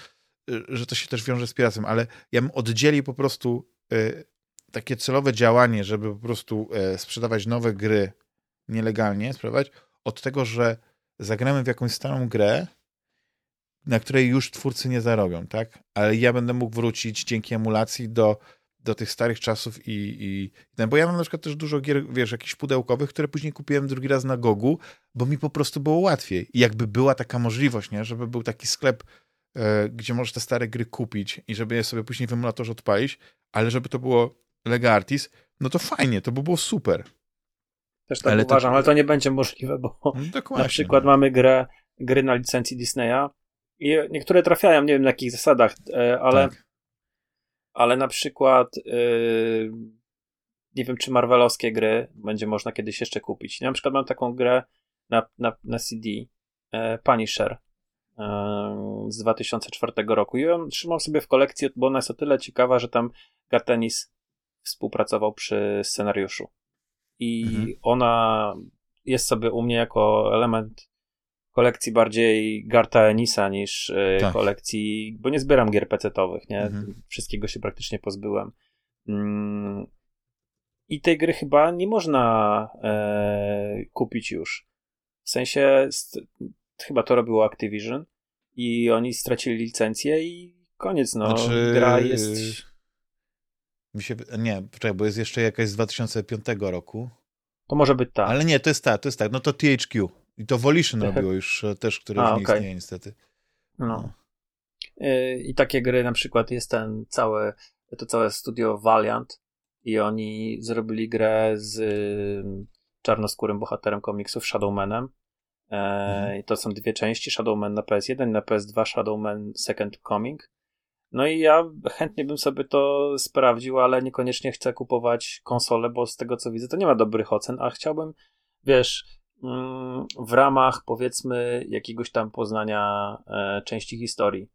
że to się też wiąże z piractwem, ale ja bym oddzielił po prostu takie celowe działanie, żeby po prostu sprzedawać nowe gry nielegalnie, sprzedawać, od tego, że zagramy w jakąś starą grę, na której już twórcy nie zarobią, tak? Ale ja będę mógł wrócić dzięki emulacji do, do tych starych czasów i, i bo ja mam na przykład też dużo gier, wiesz, jakichś pudełkowych, które później kupiłem drugi raz na Gogu, bo mi po prostu było łatwiej. I jakby była taka możliwość, nie? Żeby był taki sklep, e, gdzie możesz te stare gry kupić i żeby je sobie później w emulatorze odpalić, ale żeby to było Lega Artis, no to fajnie, to by było super. Też tak ale uważam, to... ale to nie będzie możliwe, bo no, na przykład mamy grę, gry na licencji Disneya, i niektóre trafiają, nie wiem na jakich zasadach, e, ale, tak. ale na przykład yy, nie wiem, czy marvelowskie gry będzie można kiedyś jeszcze kupić. Na przykład mam taką grę na, na, na CD, e, Punisher e, z 2004 roku i ją trzymam sobie w kolekcji, bo ona jest o tyle ciekawa, że tam Gartenis współpracował przy scenariuszu. I mhm. ona jest sobie u mnie jako element kolekcji bardziej Garta Enisa niż e, tak. kolekcji, bo nie zbieram gier PC-owych, nie? Mhm. Wszystkiego się praktycznie pozbyłem. Mm. I tej gry chyba nie można e, kupić już. W sensie, chyba to robiło Activision i oni stracili licencję i koniec, no. Znaczy, gra jest... Mi się, nie, poczekaj, bo jest jeszcze jakaś z 2005 roku. To może być tak. Ale nie, to jest tak, to jest tak. No to THQ. I to Volition robiło już e, też, które A, już nie okay. istnieje niestety. No. no. E, I takie gry na przykład jest ten cały, to całe studio Valiant i oni zrobili grę z czarnoskórym bohaterem komiksów Shadowmanem. E, mhm. I to są dwie części, Shadowman na PS1 na PS2 Shadowman Second Coming. No i ja chętnie bym sobie to sprawdził, ale niekoniecznie chcę kupować konsolę, bo z tego co widzę to nie ma dobrych ocen, a chciałbym, wiesz, Mm, w ramach powiedzmy jakiegoś tam poznania e, części historii,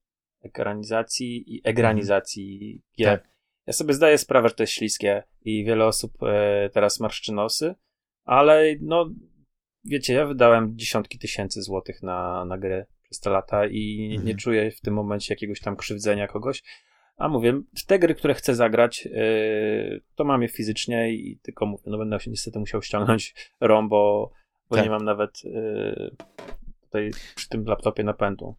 ekranizacji i egranizacji gier. Tak. Ja sobie zdaję sprawę, że to jest śliskie i wiele osób e, teraz marszczy nosy, ale no wiecie, ja wydałem dziesiątki tysięcy złotych na, na grę przez te lata i mhm. nie czuję w tym momencie jakiegoś tam krzywdzenia kogoś. A mówię, te gry, które chcę zagrać, yy, to mam je fizycznie i tylko mówię, no będę się niestety musiał ściągnąć ROM, bo bo tak. nie mam nawet y, tutaj przy tym laptopie napędu.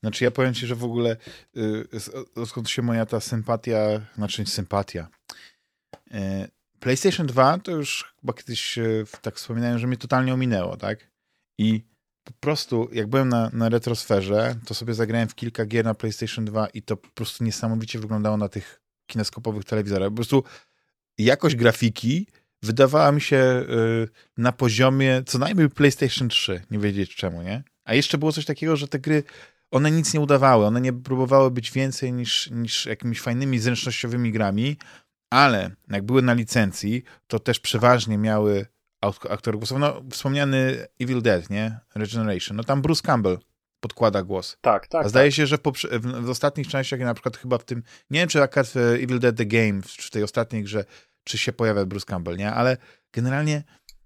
Znaczy ja powiem ci, że w ogóle y, skąd się moja ta sympatia, znaczy sympatia. Y, PlayStation 2 to już chyba kiedyś tak wspominałem, że mnie totalnie ominęło, tak? I po prostu jak byłem na, na retrosferze, to sobie zagrałem w kilka gier na PlayStation 2 i to po prostu niesamowicie wyglądało na tych kineskopowych telewizorach. Po prostu jakość grafiki wydawała mi się y, na poziomie co najmniej PlayStation 3, nie wiedzieć czemu, nie? A jeszcze było coś takiego, że te gry, one nic nie udawały, one nie próbowały być więcej niż, niż jakimiś fajnymi, zręcznościowymi grami, ale jak były na licencji, to też przeważnie miały aktorów głosowych. No, wspomniany Evil Dead, nie? Regeneration. No tam Bruce Campbell podkłada głos. Tak, tak. A zdaje tak. się, że w, w, ostatnich częściach, na przykład chyba w tym, nie wiem czy akurat w Evil Dead The Game, w, w tej ostatniej grze, czy się pojawia Bruce Campbell, nie? Ale generalnie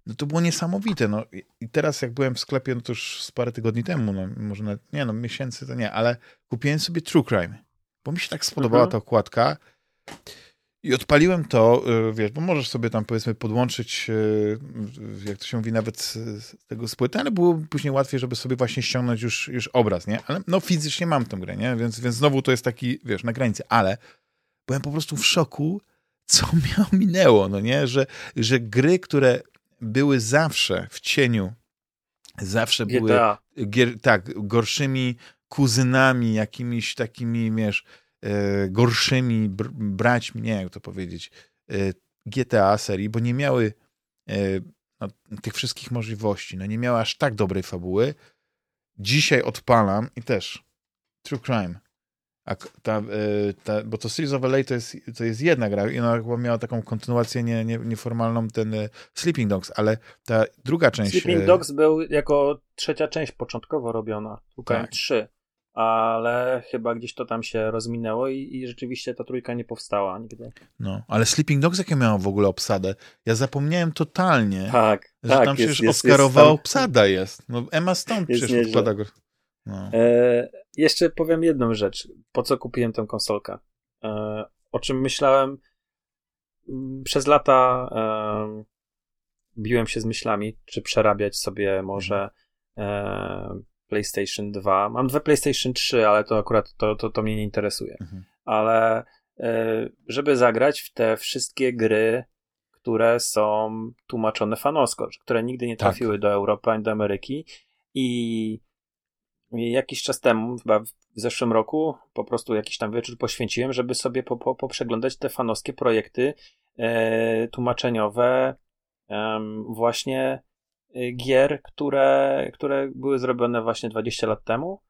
no to było niesamowite. No. I teraz jak byłem w sklepie, no to już z parę tygodni temu, no może nawet, nie no, miesięcy to nie, ale kupiłem sobie True Crime, bo mi się tak spodobała mhm. ta okładka i odpaliłem to, y, wiesz, bo możesz sobie tam powiedzmy podłączyć, y, jak to się mówi, nawet z tego spłyty, ale było później łatwiej, żeby sobie właśnie ściągnąć już, już obraz, nie? Ale no fizycznie mam tę grę, nie? Więc, więc znowu to jest taki, wiesz, na granicy, ale byłem po prostu w szoku, co miało minęło, no nie? Że, że gry, które były zawsze w cieniu, zawsze były gier, tak, gorszymi kuzynami, jakimiś takimi, wiesz, gorszymi br braćmi, nie jak to powiedzieć, e, GTA serii, bo nie miały e, no, tych wszystkich możliwości. No nie miała aż tak dobrej fabuły. Dzisiaj odpalam i też True Crime. A ta, ta, bo to Series of LA to jest, to jest jedna gra i ona chyba miała taką kontynuację nie, nie, nieformalną, ten Sleeping Dogs, ale ta druga część... Sleeping Dogs był jako trzecia część początkowo robiona, True tak. 3, ale chyba gdzieś to tam się rozminęło i, i, rzeczywiście ta trójka nie powstała nigdy. No, ale Sleeping Dogs jakie miało w ogóle obsadę? Ja zapomniałem totalnie, tak, że tak, tam przecież Oscarowa jest, obsada jest. No, Emma Stone przecież wkłada go... No. E, jeszcze powiem jedną rzecz. Po co kupiłem tę konsolkę? E, o czym myślałem mm, przez lata e, biłem się z myślami, czy przerabiać sobie może e, PlayStation 2. Mam dwa PlayStation 3, ale to akurat to, to, to mnie nie interesuje. Mhm. Ale e, żeby zagrać w te wszystkie gry, które są tłumaczone fanosko, które nigdy nie tak. trafiły tak. do Europy ani do Ameryki i jakiś czas temu, chyba w zeszłym roku, po prostu jakiś tam wieczór poświęciłem, żeby sobie po, po, poprzeglądać te fanowskie projekty e, tłumaczeniowe e, właśnie gier, które, które były zrobione właśnie 20 lat temu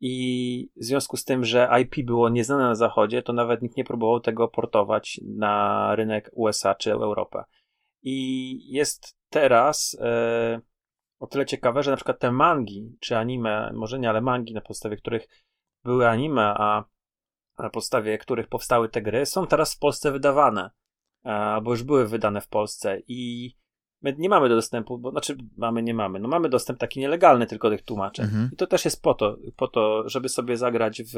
i w związku z tym, że IP było nieznane na zachodzie, to nawet nikt nie próbował tego portować na rynek USA czy Europę. I jest teraz e, o tyle ciekawe, że na przykład te mangi, czy anime, może nie, ale mangi, na podstawie których były anime, a na podstawie których powstały te gry, są teraz w Polsce wydawane, albo już były wydane w Polsce i my nie mamy dostępu, bo znaczy mamy, nie mamy, no mamy dostęp taki nielegalny tylko tych tłumaczeń mhm. i to też jest po to, po to, żeby sobie zagrać w,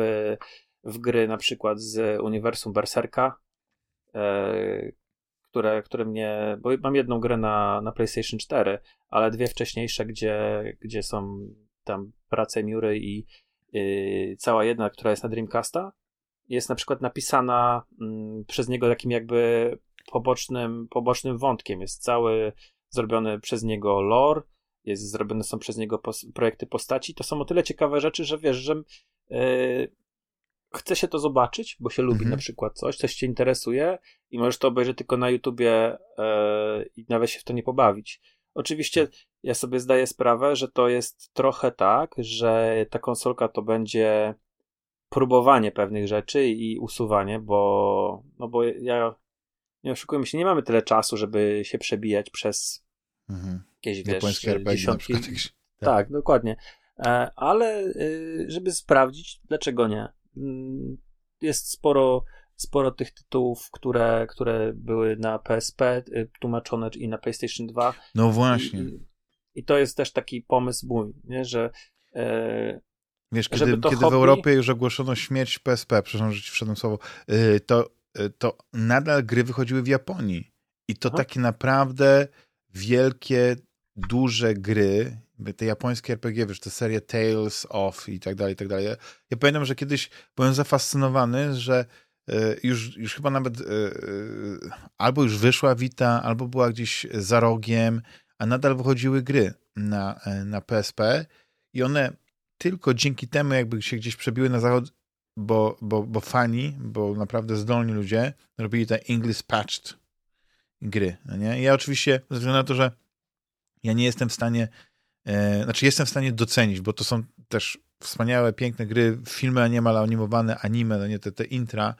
w gry na przykład z uniwersum Berserka, e, które, które mnie. Bo mam jedną grę na, na PlayStation 4, ale dwie wcześniejsze, gdzie, gdzie są tam prace Miury i yy, cała jedna, która jest na Dreamcasta, jest na przykład napisana yy, przez niego takim jakby pobocznym, pobocznym wątkiem. Jest cały zrobiony przez niego lore, jest zrobione są przez niego pos projekty postaci. To są o tyle ciekawe rzeczy, że wiesz, że yy, chce się to zobaczyć, bo się lubi mhm. na przykład coś, coś cię interesuje i możesz to obejrzeć tylko na YouTubie yy, i nawet się w to nie pobawić. Oczywiście ja sobie zdaję sprawę, że to jest trochę tak, że ta konsolka to będzie próbowanie pewnych rzeczy i usuwanie, bo no bo ja nie oszukujmy się, nie mamy tyle czasu, żeby się przebijać przez mhm. jakieś wiesz, dziesiątki. Tak. tak, dokładnie. E, ale y, żeby sprawdzić, dlaczego nie? Mm, jest sporo, sporo tych tytułów, które, które były na PSP y, tłumaczone i na PlayStation 2. No właśnie. I, i to jest też taki pomysł mój, nie? że e, Wiesz, kiedy, kiedy hobby... w Europie już ogłoszono śmierć PSP, przepraszam, że ci wszedłem słowo, y, to, to nadal gry wychodziły w Japonii. I to Aha. takie naprawdę wielkie, duże gry, te japońskie RPG, wiesz, te serie Tales of i tak dalej, i tak dalej. Ja pamiętam, że kiedyś byłem zafascynowany, że e, już, już chyba nawet e, e, albo już wyszła Vita, albo była gdzieś za rogiem, a nadal wychodziły gry na, na PSP i one tylko dzięki temu jakby się gdzieś przebiły na zachód, bo, bo, bo fani, bo naprawdę zdolni ludzie robili te English patched gry. No nie? ja oczywiście, ze względu na to, że ja nie jestem w stanie E, znaczy jestem w stanie docenić, bo to są też wspaniałe, piękne gry, filmy animal, animowane, anime, no nie te, te intra,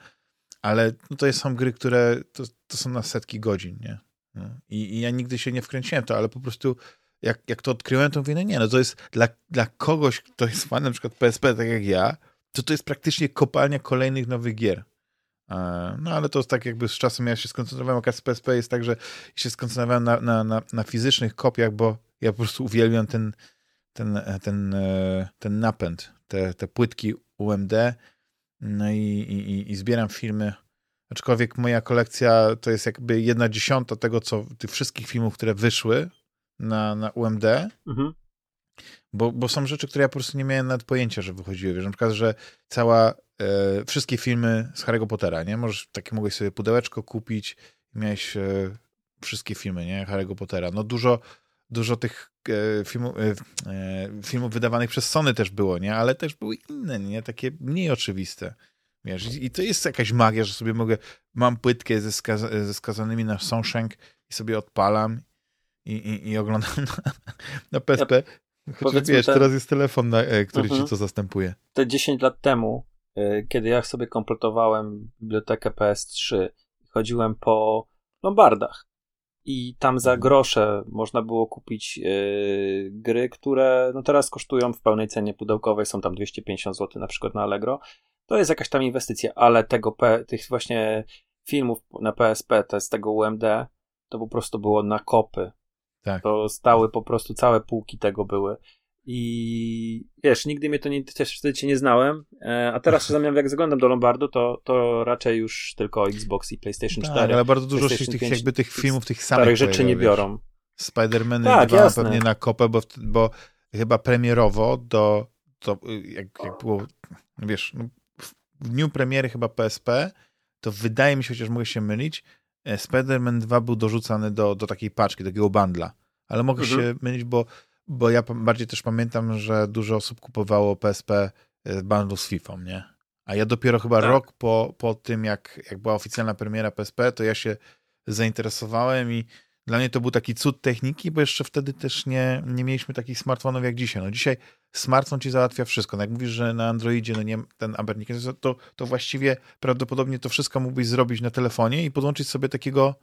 ale no to są gry, które to, to są na setki godzin, nie? No. I, I, ja nigdy się nie wkręciłem to, ale po prostu jak, jak to odkryłem, to mówię, no nie, no to jest dla, dla kogoś, kto jest fanem na przykład PSP, tak jak ja, to to jest praktycznie kopalnia kolejnych nowych gier. E, no ale to tak jakby z czasem ja się skoncentrowałem, akurat z PSP jest tak, że się skoncentrowałem na, na, na, na fizycznych kopiach, bo ja po prostu uwielbiam ten, ten, ten, e, ten napęd, te, te płytki UMD, no i, i, i zbieram filmy. Aczkolwiek moja kolekcja to jest jakby jedna dziesiąta tego, co tych wszystkich filmów, które wyszły na, na UMD. Mhm. Bo, bo są rzeczy, które ja po prostu nie miałem nawet pojęcia, że wychodziły. Wiesz, na przykład, że cała, e, wszystkie filmy z Harry'ego Pottera, nie? Możesz, takie mogłeś sobie pudełeczko kupić i miałeś e, wszystkie filmy, nie? Harry'ego Pottera. No dużo, dużo tych e, filmów, e, filmów wydawanych przez Sony też było, nie? Ale też były inne, nie? Takie mniej oczywiste. Wiesz, i to jest jakaś magia, że sobie mogę, mam płytkę ze, skaz ze skazanymi na Songsheng i sobie odpalam i, i, i oglądam na, na PSP. Ja, Chociaż wiesz, teraz jest telefon, na, który ci mhm. to zastępuje. Te 10 lat temu, kiedy ja sobie kompletowałem bibliotekę PS3, chodziłem po Lombardach i tam za mhm. grosze można było kupić yy, gry, które no teraz kosztują w pełnej cenie pudełkowej, są tam 250 zł na przykład na Allegro. To jest jakaś tam inwestycja, ale tego tych właśnie filmów na PSP, to z tego UMD, to po prostu było na kopy. Tak. To stały po prostu całe półki tego były. I wiesz, nigdy mnie to nie, też wtedy cię nie znałem, e, a teraz zamiast jak zaglądam do Lombardu, to, to raczej już tylko Xbox i PlayStation tak, 4. ale bardzo dużo się tych, jakby tych filmów, tych samych rzeczy nie biorą. Spider-Man tak, 2 jasne. pewnie na kopę, bo, bo chyba premierowo do, do jak, jak było, wiesz, no, w dniu premiery chyba PSP, to wydaje mi się, chociaż mogę się mylić, e, Spider-Man 2 był dorzucany do, do takiej paczki, takiego bundla. Ale mogę mhm. się mylić, bo bo ja bardziej też pamiętam, że dużo osób kupowało PSP e, bundle z FIFA, nie? A ja dopiero chyba tak. rok po, po tym, jak, jak była oficjalna premiera PSP, to ja się zainteresowałem i dla mnie to był taki cud techniki, bo jeszcze wtedy też nie, nie mieliśmy takich smartfonów jak dzisiaj. No dzisiaj smartfon ci załatwia wszystko. No jak mówisz, że na Androidzie no nie, ten Abernik, to, to właściwie prawdopodobnie to wszystko mógłbyś zrobić na telefonie i podłączyć sobie takiego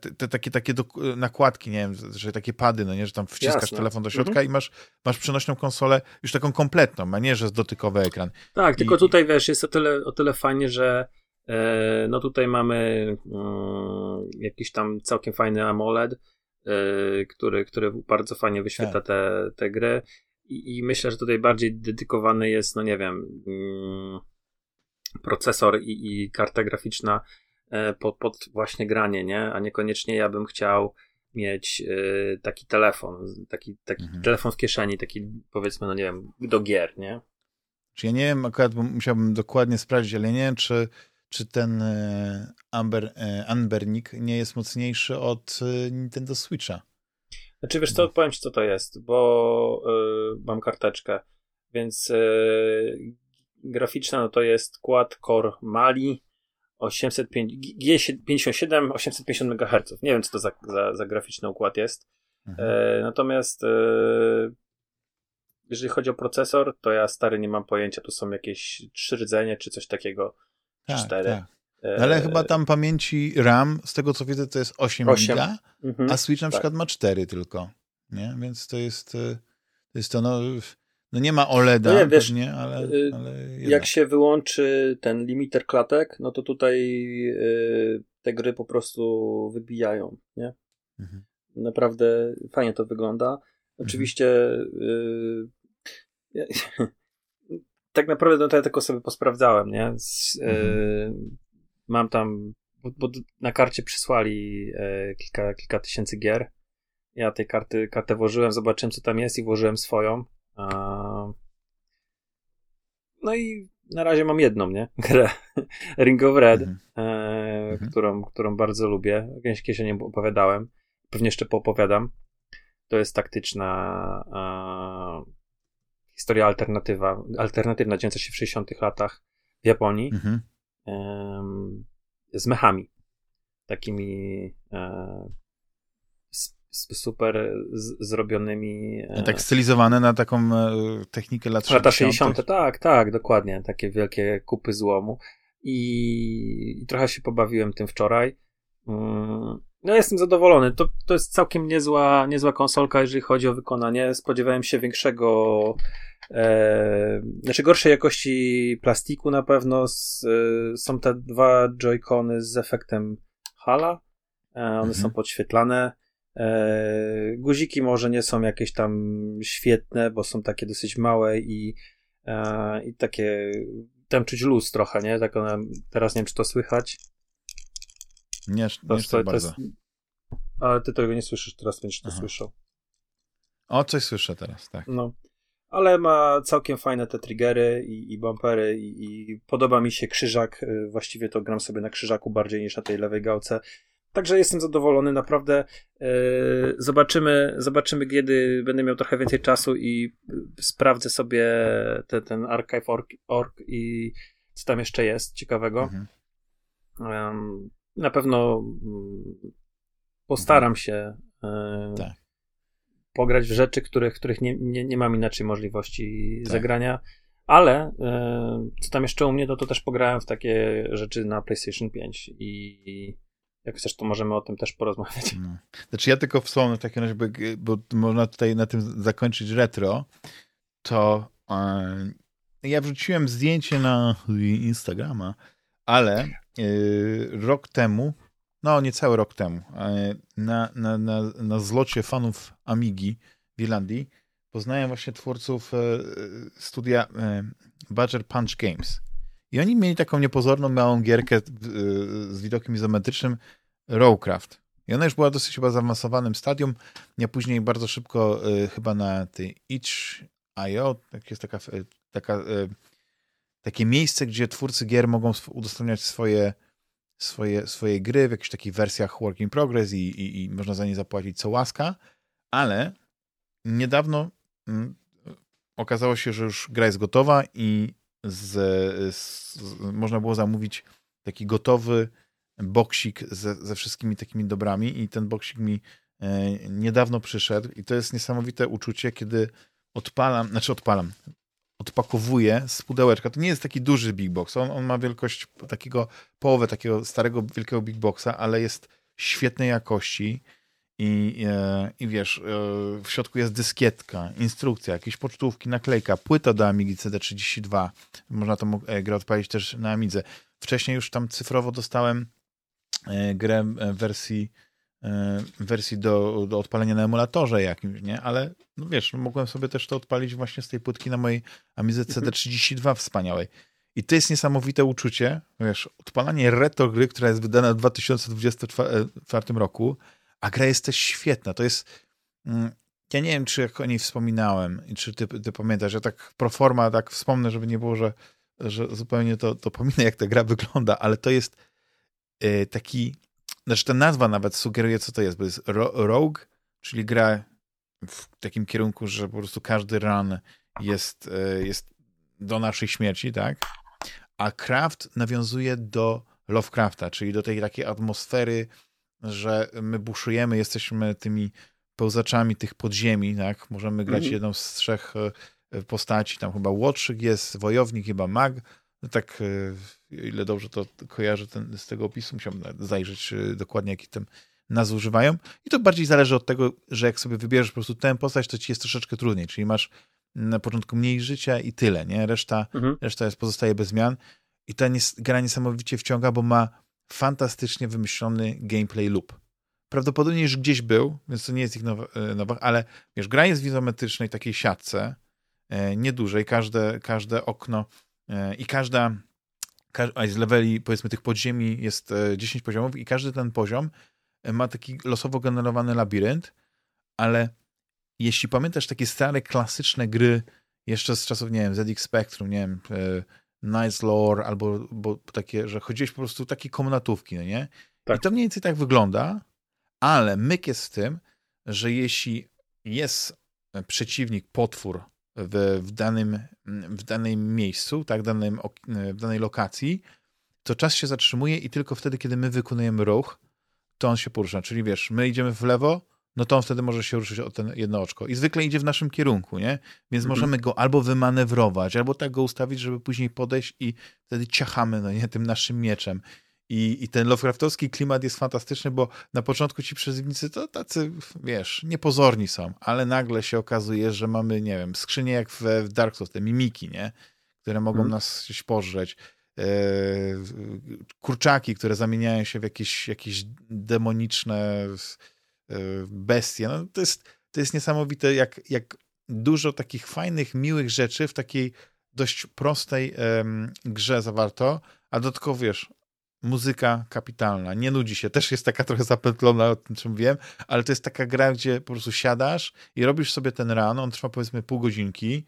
te, te, takie, takie do, nakładki, nie wiem, że takie pady, no nie, że tam wciskasz Jasne. telefon do środka mhm. i masz, masz przenośną konsolę już taką kompletną, a nie, że jest dotykowy ekran. Tak, I... tylko tutaj wiesz, jest o tyle, o tyle fajnie, że e, no tutaj mamy mm, jakiś tam całkiem fajny AMOLED, e, który, który bardzo fajnie wyświetla tak. te, te gry I, i myślę, że tutaj bardziej dedykowany jest, no nie wiem, mm, procesor i, i karta graficzna E, pod, pod właśnie granie, nie? A niekoniecznie ja bym chciał mieć y, taki telefon, taki, taki mhm. telefon w kieszeni, taki powiedzmy, no nie wiem, do gier, nie? Czy ja nie wiem, akurat musiałbym dokładnie sprawdzić, ale nie wiem, czy, czy ten y, Amber, y, nie jest mocniejszy od Nintendo Switcha. Znaczy, wiesz co, no. powiem ci, co to jest, bo mam karteczkę, więc graficzna no to jest quad core Mali 805, G57, 850 MHz. Nie wiem, co to za, za, za graficzny układ jest. Mhm. E, natomiast e, jeżeli chodzi o procesor, to ja stary nie mam pojęcia. Tu są jakieś trzy rdzenie, czy coś takiego. Tak, cztery. Tak. E, Ale chyba tam pamięci RAM, z tego co widzę, to jest 8, 8. giga, mhm. a Switch na tak. przykład ma 4 tylko. Nie? Więc to jest, e, to jest to, no, no nie ma OLEDa, no nie, wiesz, pewnie, ale, y, ale Jak się wyłączy ten limiter klatek, no to tutaj y, te gry po prostu wybijają, nie? Mhm. Naprawdę fajnie to wygląda. Oczywiście mhm. tak naprawdę no to ja tylko sobie posprawdzałem, nie? Z, mhm. mam tam, bo, bo, na karcie przysłali kilka, kilka tysięcy gier. Ja tej karty, kartę włożyłem, zobaczyłem co tam jest i włożyłem swoją no i na razie mam jedną, nie? Grę Ring of Red, mhm. e, mhm. Którą, którą bardzo lubię. Kiedyś o niej opowiadałem. Pewnie jeszcze poopowiadam. To jest taktyczna e, historia alternatywa, alternatywna, dziejąca się w 60 latach w Japonii mhm. e, z mechami. Takimi e, super zrobionymi. E, tak stylizowane na taką e, technikę lat 60. Lata 60. Tak, tak, dokładnie. Takie wielkie kupy złomu. I, i trochę się pobawiłem tym wczoraj. Mm, no jestem zadowolony. To, to jest całkiem niezła, niezła konsolka, jeżeli chodzi o wykonanie. Spodziewałem się większego, e, znaczy gorszej jakości plastiku na pewno. Z, e, są te dwa joycony z efektem hala. E, one mhm. są podświetlane. E, guziki może nie są jakieś tam świetne, bo są takie dosyć małe i, e, i takie tam czuć luz trochę, nie? Tak teraz nie wiem, czy to słychać. Nie, nie to, to, to bardzo. Jest, ale ty tego nie słyszysz, teraz będziesz to Aha. słyszał. O, coś słyszę teraz, tak. No. Ale ma całkiem fajne te triggery i, i bumpery i, i, podoba mi się krzyżak. E, właściwie to gram sobie na krzyżaku bardziej niż na tej lewej gałce. Także jestem zadowolony, naprawdę. E, zobaczymy, zobaczymy, kiedy będę miał trochę więcej czasu i sprawdzę sobie te, ten archive.org i co tam jeszcze jest ciekawego. Mhm. na pewno mm, postaram mhm. się E, tak. Pograć w rzeczy, których, których nie, nie, nie mam inaczej możliwości tak. zagrania. Ale e, co tam jeszcze u mnie, to, to też pograłem w takie rzeczy na PlayStation 5 i jak chcesz, to możemy o tym też porozmawiać. No. Znaczy ja tylko wspomnę w takim razie, bo, można tutaj na tym zakończyć retro, to e, ja wrzuciłem zdjęcie na Instagrama, ale yy, rok temu, no niecały rok temu, yy, na, na, na, na zlocie fanów Amigi w Irlandii poznałem właśnie twórców studia Badger Punch Games. I oni mieli taką niepozorną, małą gierkę z widokiem izometrycznym Rowcraft. I ona już była dosyć chyba zaawansowanym stadium. Ja później bardzo szybko chyba na tej itch.io, tak jest taka taka, e, takie miejsce, gdzie twórcy gier mogą udostępniać swoje, swoje, swoje gry w jakichś takich wersjach work in progress i, i, i można za nie zapłacić co łaska, ale niedawno mm, okazało się, że już gra jest gotowa i z, z, można było zamówić taki gotowy boksik ze, ze wszystkimi takimi dobrami i ten boksik mi e, niedawno przyszedł i to jest niesamowite uczucie, kiedy odpalam, znaczy odpalam, odpakowuje z pudełeczka. To nie jest taki duży big box. On, on ma wielkość takiego, połowę takiego starego, wielkiego big boxa, ale jest świetnej jakości. I, e, I wiesz, e, w środku jest dyskietka, instrukcja, jakieś pocztówki, naklejka, płyta do Amigi CD32. Można tą e, grę odpalić też na Amidze. Wcześniej już tam cyfrowo dostałem grę w wersji E, wersji do, do odpalenia na emulatorze jakimś, nie? Ale no wiesz, no mogłem sobie też to odpalić właśnie z tej płytki na mojej Amidze mhm. CD32 wspaniałej. I to jest niesamowite uczucie, wiesz, odpalanie retro gry, która jest wydana w 2024 roku, a gra jest też świetna. To jest, mm, ja nie wiem, czy jak o niej wspominałem i czy ty, ty pamiętasz, ja tak pro forma tak wspomnę, żeby nie było, że, że zupełnie to, to pominę, jak ta gra wygląda, ale to jest e, taki znaczy ta nazwa nawet sugeruje, co to jest, bo jest Rogue, czyli gra w takim kierunku, że po prostu każdy run jest, e, jest do naszej śmierci, tak? A Craft nawiązuje do Lovecrafta, czyli do tej takiej atmosfery, że my buszujemy, jesteśmy tymi pełzaczami tych podziemi, tak? Możemy grać -hmm. jedną z trzech e, postaci, tam chyba Łotrzyk jest, Wojownik, chyba Mag, no tak, e, ile dobrze to kojarzę ten, z tego opisu, musiałbym zajrzeć e, dokładnie, jakie tam nazwy używają. I to bardziej zależy od tego, że jak sobie wybierzesz po prostu tę postać, to ci jest troszeczkę trudniej, czyli masz na początku mniej życia i tyle, nie? Reszta, mhm. reszta jest, pozostaje bez zmian. I ta nies gra niesamowicie wciąga, bo ma fantastycznie wymyślony gameplay loop. Prawdopodobnie już gdzieś był, więc to nie jest ich nowa, e, nowa ale wiesz, gra jest w izometrycznej takiej siatce, e, niedużej, każde, każde okno E, i każda, a z leveli, powiedzmy, tych podziemi jest 10 e, poziomów i każdy ten poziom ma taki losowo generowany labirynt, ale jeśli pamiętasz takie stare, klasyczne gry jeszcze z czasów, nie wiem, ZX Spectrum, nie wiem, Nice Lore, albo bo takie, że chodziłeś po prostu takie komnatówki, no nie? Tak. I to mniej więcej tak wygląda, ale myk jest w tym, że jeśli jest przeciwnik, potwór, w, w, danym, w danym miejscu, tak, danym, w danej lokacji, to czas się zatrzymuje i tylko wtedy, kiedy my wykonujemy ruch, to on się porusza. Czyli wiesz, my idziemy w lewo, no to on wtedy może się ruszyć o ten jedno oczko. I zwykle idzie w naszym kierunku, nie? Więc mhm. możemy go albo wymanewrować, albo tak go ustawić, żeby później podejść i wtedy ciachamy, no nie, tym naszym mieczem. I, I ten Lovecraftowski klimat jest fantastyczny, bo na początku ci przeciwnicy to tacy, wiesz, niepozorni są, ale nagle się okazuje, że mamy, nie wiem, skrzynie jak w, w Dark Souls, te mimiki, nie? Które mogą hmm. nas coś pożreć. E, kurczaki, które zamieniają się w jakieś, jakieś demoniczne bestie. No, to, jest, to jest niesamowite, jak, jak dużo takich fajnych, miłych rzeczy w takiej dość prostej grze zawarto, a dodatkowo, wiesz, muzyka kapitalna, nie nudzi się, też jest taka trochę zapętlona o tym, czym wiem, ale to jest taka gra, gdzie po prostu siadasz i robisz sobie ten run, on trwa powiedzmy pół godzinki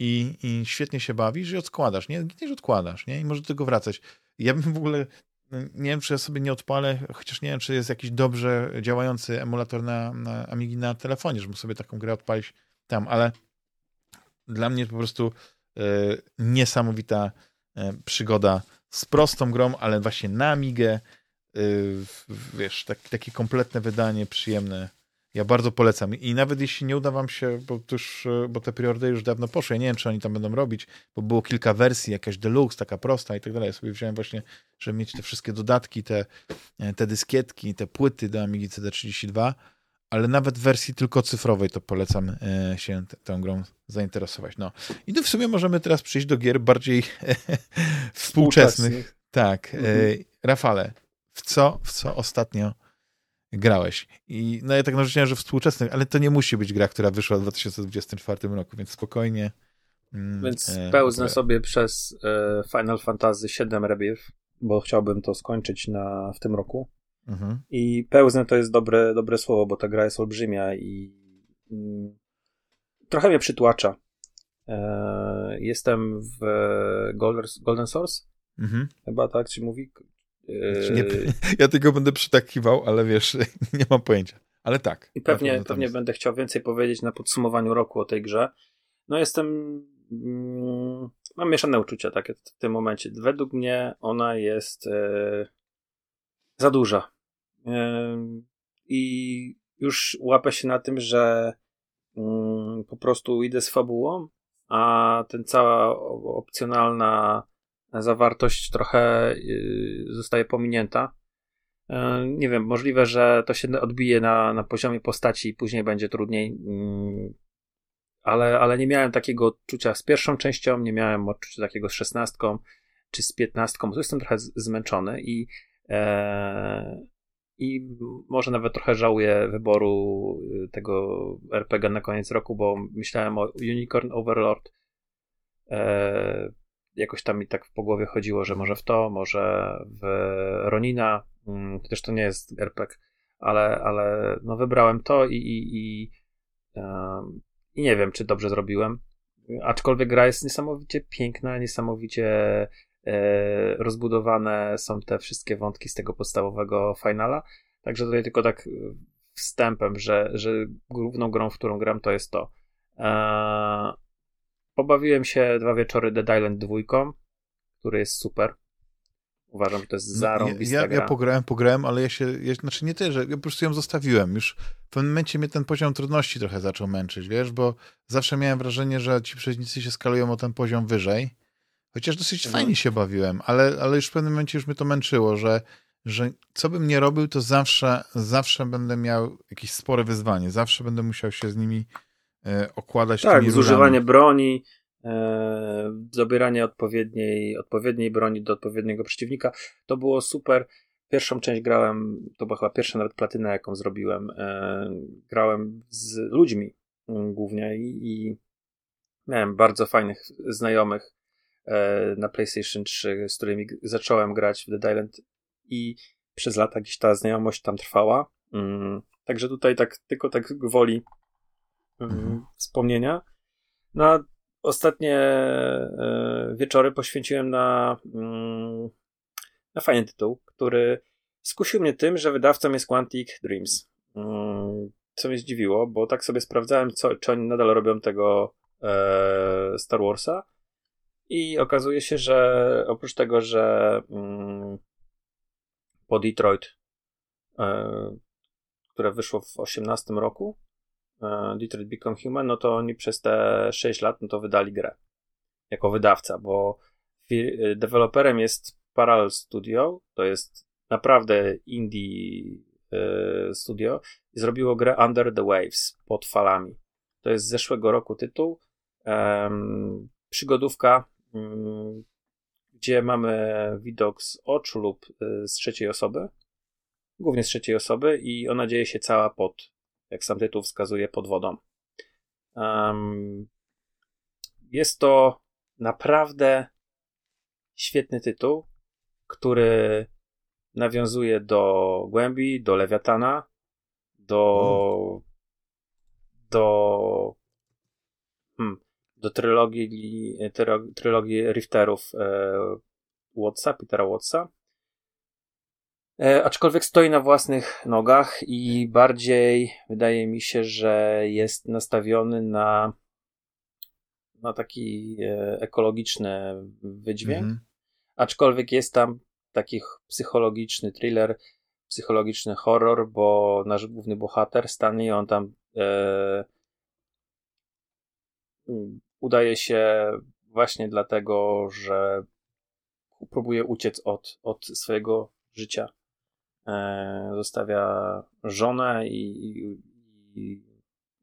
i, i świetnie się bawisz i odkładasz, nie? Nie, odkładasz, nie? I możesz do tego wracać. Ja bym w ogóle, nie wiem, czy ja sobie nie odpalę, chociaż nie wiem, czy jest jakiś dobrze działający emulator na, na Amigi na telefonie, żebym sobie taką grę odpalić tam, ale dla mnie po prostu e, niesamowita e, przygoda z prostą grą, ale właśnie na Amigę, yy, wiesz, tak, takie kompletne wydanie, przyjemne. Ja bardzo polecam. I nawet jeśli nie uda wam się, bo, już, bo te priorytety już dawno poszły, ja nie wiem, czy oni tam będą robić, bo było kilka wersji, jakaś deluxe, taka prosta i tak dalej. Ja sobie wziąłem właśnie, żeby mieć te wszystkie dodatki, te, te dyskietki, te płyty do Amigi CD32, ale nawet w wersji tylko cyfrowej to polecam e, się tą grą zainteresować. No. I tu w sumie możemy teraz przejść do gier bardziej współczesnych. Tak. E, mhm. Rafale, w co, w co ostatnio grałeś. I no ja tak narzuciłem, że współczesny, ale to nie musi być gra, która wyszła w 2024 roku, więc spokojnie. Mm, więc e, pełznę sobie przez e, Final Fantasy VII Rebirth, bo chciałbym to skończyć na, w tym roku. Mhm. I pełznę to jest dobre, dobre słowo, bo ta gra jest olbrzymia i, i trochę mnie przytłacza. E, jestem w Golden, Golden Source. Mhm. Chyba tak się mówi. Znaczy nie, yy, ja tylko będę przytakiwał, ale wiesz, nie mam pojęcia. Ale tak. I pewnie, pewnie będę chciał więcej powiedzieć na podsumowaniu roku o tej grze. No jestem. Mm, mam mieszane uczucia takie w tym momencie. Według mnie ona jest e, za duża. E, I już łapę się na tym, że mm, po prostu idę z fabułą, a ten cała opcjonalna zawartość trochę y, zostaje pominięta. E, nie wiem, możliwe, że to się odbije na, na poziomie postaci i później będzie trudniej. Mm, ale, ale nie miałem takiego odczucia z pierwszą częścią, nie miałem odczucia takiego z szesnastką czy z piętnastką, bo jestem trochę zmęczony i, e, i może nawet trochę żałuję wyboru y, tego RPG na koniec roku, bo myślałem o Unicorn Overlord. E, jakoś tam mi tak po głowie chodziło, że może w to, może w Ronina, mm, chociaż to nie jest RPG, ale, ale no wybrałem to i, i, i, i nie wiem, czy dobrze zrobiłem. Aczkolwiek gra jest niesamowicie piękna, niesamowicie e, rozbudowane są te wszystkie wątki z tego podstawowego finala. Także tutaj tylko tak wstępem, że, że główną grą, w którą gram, to jest to. Pobawiłem się dwa wieczory Dead Island 2, który jest super. Uważam, że to jest zarąbista ja, ja, ja pograłem, pograłem, ale ja się, ja, znaczy nie tyle, że ja po prostu ją zostawiłem. Już w pewnym momencie mnie ten poziom trudności trochę zaczął męczyć, wiesz, bo zawsze miałem wrażenie, że ci przeciwnicy się skalują o ten poziom wyżej. Chociaż dosyć mhm. fajnie się bawiłem, ale, ale już w pewnym momencie już mnie to męczyło, że, że co bym nie robił, to zawsze, zawsze będę miał jakieś spore wyzwanie. Zawsze będę musiał się z nimi okładać Tak, zużywanie broni, e, zabieranie odpowiedniej, odpowiedniej broni do odpowiedniego przeciwnika. To było super. Pierwszą część grałem, to była chyba pierwsza nawet platyna, jaką zrobiłem. E, grałem z ludźmi mm, głównie i, i miałem bardzo fajnych znajomych e, na PlayStation 3, z którymi zacząłem grać w Dead Island i przez lata gdzieś ta znajomość tam trwała. Mm, także tutaj tak tylko tak gwoli mhm. wspomnienia. Na ostatnie e, wieczory poświęciłem na, mm, na fajny tytuł, który skusił mnie tym, że wydawcą jest Quantic Dreams. Mm, co mnie zdziwiło, bo tak sobie sprawdzałem, co, czy oni nadal robią tego e, Star Warsa. I okazuje się, że oprócz tego, że mm, po Detroit, e, które wyszło w 2018 roku, Detroit Become Human, no to oni przez te 6 lat no to wydali grę jako wydawca, bo e, deweloperem jest Parallel Studio, to jest naprawdę indie e, studio i zrobiło grę Under the Waves, pod falami. To jest z zeszłego roku tytuł. Um, przygodówka, um, gdzie mamy widok z oczu lub z trzeciej osoby, głównie z trzeciej osoby i ona dzieje się cała pod jak sam tytuł wskazuje, pod wodą. Jest to naprawdę świetny tytuł, który nawiązuje do głębi, do lewiatana, do. do. Hmm, do trylogii, trylogii Rifterów e, Petera Watsa. E, aczkolwiek stoi na własnych nogach i bardziej wydaje mi się, że jest nastawiony na, na taki e, ekologiczny wydźwięk. Mhm. Aczkolwiek jest tam taki psychologiczny thriller psychologiczny horror, bo nasz główny bohater, Stanley, on tam e, udaje się właśnie dlatego, że próbuje uciec od, od swojego życia. E, zostawia żonę i, i, i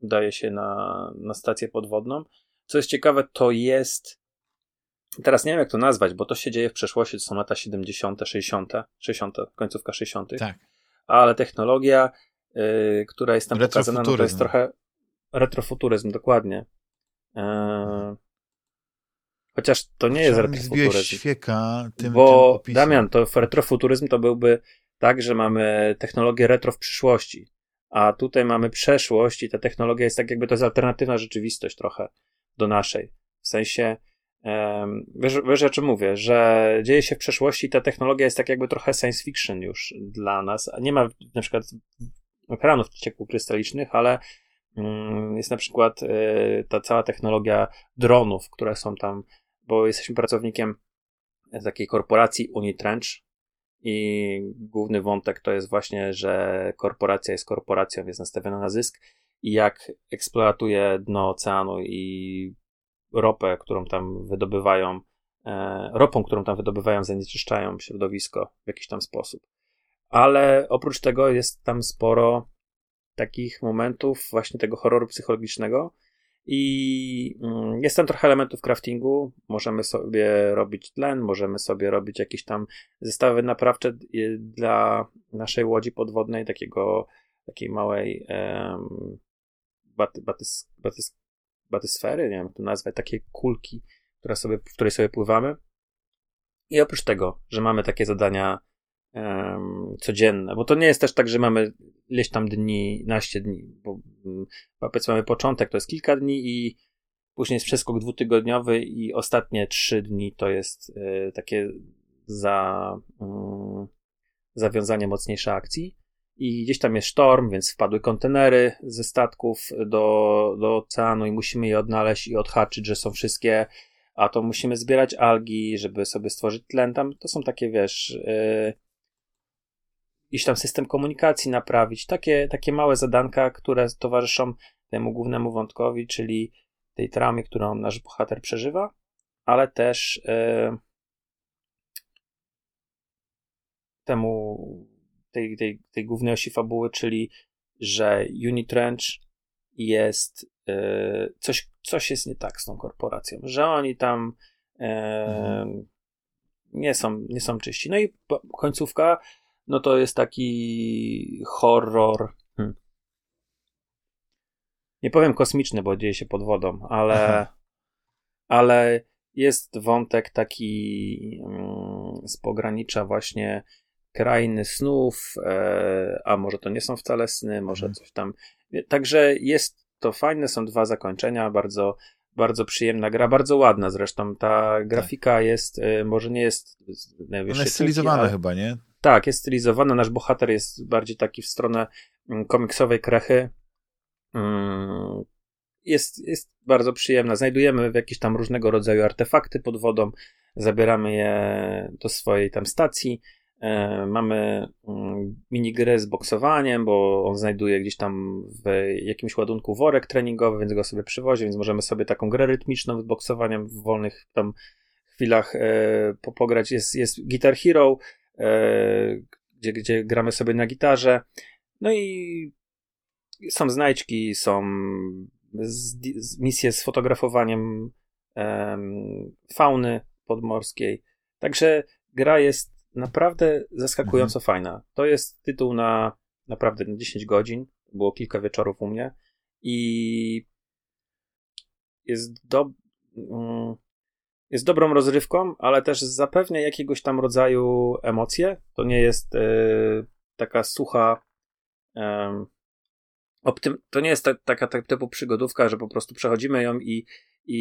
udaje się na, na stację podwodną. Co jest ciekawe, to jest. Teraz nie wiem, jak to nazwać, bo to się dzieje w przeszłości, to są lata 70., 60., 60., końcówka 60. Tak. Ale technologia, y, która jest tam pokazana, no to jest trochę retrofuturyzm, dokładnie. E, chociaż to nie jest retrofuturyzm. świeka tym, Bo tym Damian, to retrofuturyzm to byłby tak, że mamy technologię retro w przyszłości, a tutaj mamy przeszłość i ta technologia jest tak jakby to jest alternatywna rzeczywistość trochę do naszej. W sensie, um, wiesz, wiesz o czym mówię, że dzieje się w przeszłości i ta technologia jest tak jakby trochę science fiction już dla nas. Nie ma na przykład ekranów ciekłów krystalicznych, ale um, jest na przykład y, ta cała technologia dronów, które są tam, bo jesteśmy pracownikiem takiej korporacji Unitrench, i główny wątek to jest właśnie, że korporacja jest korporacją, jest nastawiona na zysk i jak eksploatuje dno oceanu i ropę, którą tam wydobywają, e, ropą, którą tam wydobywają, zanieczyszczają środowisko w jakiś tam sposób. Ale oprócz tego jest tam sporo takich momentów właśnie tego horroru psychologicznego, i mm, jest tam trochę elementów craftingu. Możemy sobie robić tlen, możemy sobie robić jakieś tam zestawy naprawcze y, dla naszej łodzi podwodnej, takiego, takiej małej um, baty, batys, batys, batysfery, nie wiem jak to nazwać, takiej kulki, która sobie, w której sobie pływamy. I oprócz tego, że mamy takie zadania codzienne, bo to nie jest też tak, że mamy ileś tam dni, naście dni, bo um, powiedzmy mamy początek, to jest kilka dni i później jest przeskok dwutygodniowy i ostatnie trzy dni to jest y, takie za y, zawiązanie mocniejszej akcji i gdzieś tam jest sztorm, więc wpadły kontenery ze statków do, do oceanu i musimy je odnaleźć i odhaczyć, że są wszystkie, a to musimy zbierać algi, żeby sobie stworzyć tlen. Tam to są takie, wiesz, yy, iść tam system komunikacji naprawić, takie, takie małe zadanka, które towarzyszą temu głównemu wątkowi, czyli tej tramie, którą nasz bohater przeżywa, ale też e, temu tej, tej, tej głównej osi fabuły, czyli że Unitrench jest e, coś, coś jest nie tak z tą korporacją, że oni tam e, mhm. nie, są, nie są czyści. No i końcówka no to jest taki horror. Hmm. Nie powiem kosmiczny, bo dzieje się pod wodą, ale, ale jest wątek taki mm, z pogranicza właśnie krainy snów, e, a może to nie są wcale sny, może hmm. coś tam. Także jest to fajne, są dwa zakończenia, bardzo bardzo przyjemna gra, bardzo ładna zresztą. Ta grafika tak. jest, e, może nie jest najwyższej. Ona jest stylizowana ale... chyba, nie? Tak, jest stylizowana. Nasz bohater jest bardziej taki w stronę mm, komiksowej krechy. Mm, jest, jest bardzo przyjemna. Znajdujemy jakieś tam różnego rodzaju artefakty pod wodą, zabieramy je do swojej tam stacji. E, mamy mm, minigry z boksowaniem, bo on znajduje gdzieś tam w jakimś ładunku worek treningowy, więc go sobie przywozi, więc możemy sobie taką grę rytmiczną z boksowaniem w wolnych tam chwilach e, pograć. Jest, jest Guitar Hero, gdzie, gdzie gramy sobie na gitarze. No i są znajdźki, są z, z misje z fotografowaniem um, fauny podmorskiej. Także gra jest naprawdę zaskakująco mhm. fajna. To jest tytuł na naprawdę na 10 godzin. Było kilka wieczorów u mnie i jest do, um, jest dobrą rozrywką, ale też zapewnia jakiegoś tam rodzaju emocje. To nie jest y, taka sucha. Y, optym, to nie jest ta, taka tak typu przygodówka, że po prostu przechodzimy ją i, i,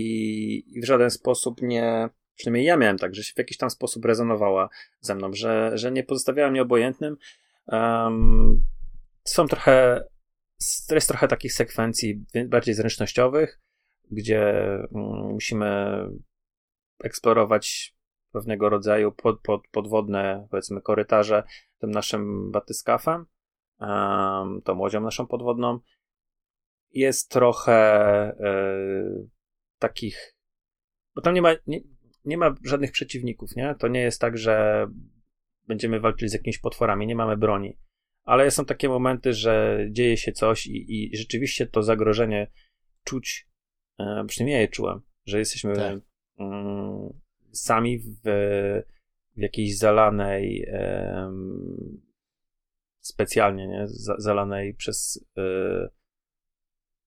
i w żaden sposób nie. Przynajmniej ja miałem tak, że się w jakiś tam sposób rezonowała ze mną, że, że nie pozostawiała mnie obojętnym. Są trochę. Jest trochę takich sekwencji bardziej zręcznościowych, gdzie um, musimy eksplorować pewnego rodzaju pod, pod, podwodne, powiedzmy, korytarze tym naszym batyskafem, um, tą łodzią naszą podwodną. Jest trochę e, takich, bo tam nie ma, nie, nie ma żadnych przeciwników, nie? To nie jest tak, że będziemy walczyli z jakimiś potworami, nie mamy broni. Ale są takie momenty, że dzieje się coś i, i rzeczywiście to zagrożenie czuć, e, przynajmniej ja je czułem, że jesteśmy tak. Mm, sami w, w jakiejś zalanej specjalnie, nie? zalanej przez e,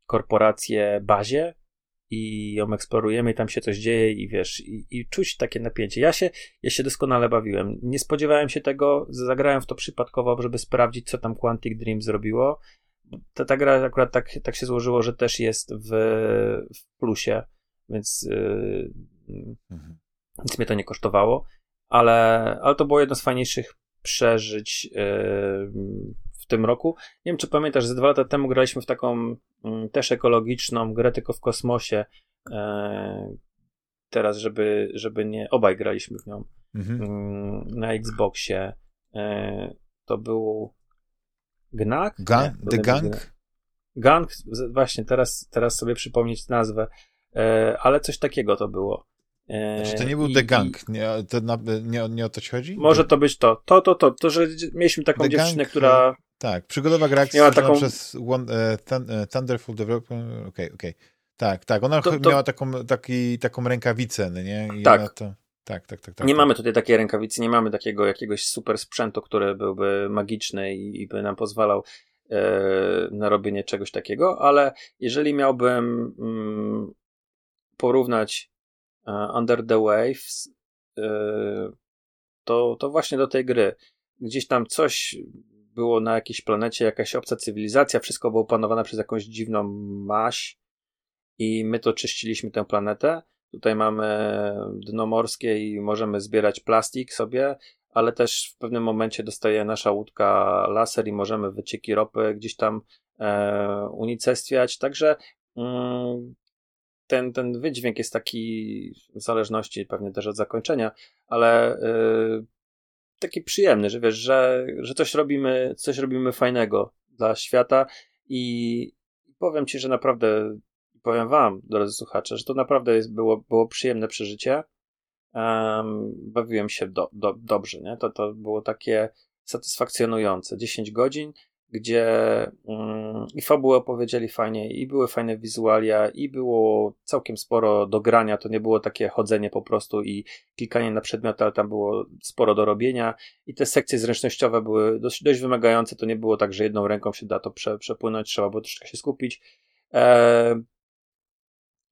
korporację bazie i ją eksplorujemy i tam się coś dzieje i wiesz, i, i czuć takie napięcie. Ja się, ja się doskonale bawiłem. Nie spodziewałem się tego, zagrałem w to przypadkowo, żeby sprawdzić, co tam Quantic Dream zrobiło. Ta, ta gra akurat tak, tak się złożyło, że też jest w, w plusie, więc, yy, mhm. nic mnie to nie kosztowało, ale, ale to było jedno z fajniejszych przeżyć yy, w tym roku. Nie wiem, czy pamiętasz, że dwa lata temu graliśmy w taką mm, też ekologiczną grę, tylko w kosmosie. E, teraz, żeby, żeby nie. Obaj graliśmy w nią. Mhm. Mm, na Xboxie. E, to był. Gnak? Ga The Gang? Gang, właśnie, teraz, teraz sobie przypomnieć nazwę. Ale coś takiego to było. E, znaczy to nie był I, The Gang, nie, to nie, nie o to ci chodzi? Może to być to. To, to, to, to że mieliśmy taką The dziewczynę, gang, która tak, przygodowa gra miała taką... przez one, e, e, Thunderful Development, okej, okay, okej. Okay. Tak, tak, ona to, to... miała taką, taki, taką rękawicę, no nie? I tak. To... Tak, tak, tak, tak. Nie tak. mamy tutaj takiej rękawicy, nie mamy takiego jakiegoś super sprzętu, który byłby magiczny i, i by nam pozwalał e, na robienie czegoś takiego, ale jeżeli miałbym mm, porównać e, Under the Waves, e, to, to właśnie do tej gry. Gdzieś tam coś było na jakiejś planecie jakaś obca cywilizacja, wszystko było panowane przez jakąś dziwną maś i my to czyściliśmy tę planetę. Tutaj mamy dno morskie i możemy zbierać plastik sobie, ale też w pewnym momencie dostaje nasza łódka laser i możemy wycieki ropy gdzieś tam e, unicestwiać. Także mm, ten, ten wydźwięk jest taki w zależności pewnie też od zakończenia, ale y, taki przyjemny, że wiesz, że, że coś robimy, coś robimy fajnego dla świata i powiem ci, że naprawdę powiem wam, drodzy słuchacze, że to naprawdę jest, było, było przyjemne przeżycie. Um, bawiłem się do, do, dobrze, nie? To, to było takie satysfakcjonujące. 10 godzin gdzie mm, i fabułę opowiedzieli fajnie, i były fajne wizualia, i było całkiem sporo do grania. To nie było takie chodzenie po prostu i klikanie na przedmioty, ale tam było sporo do robienia. I te sekcje zręcznościowe były dość, dość wymagające. To nie było tak, że jedną ręką się da to prze, przepłynąć, trzeba było troszkę się skupić. E,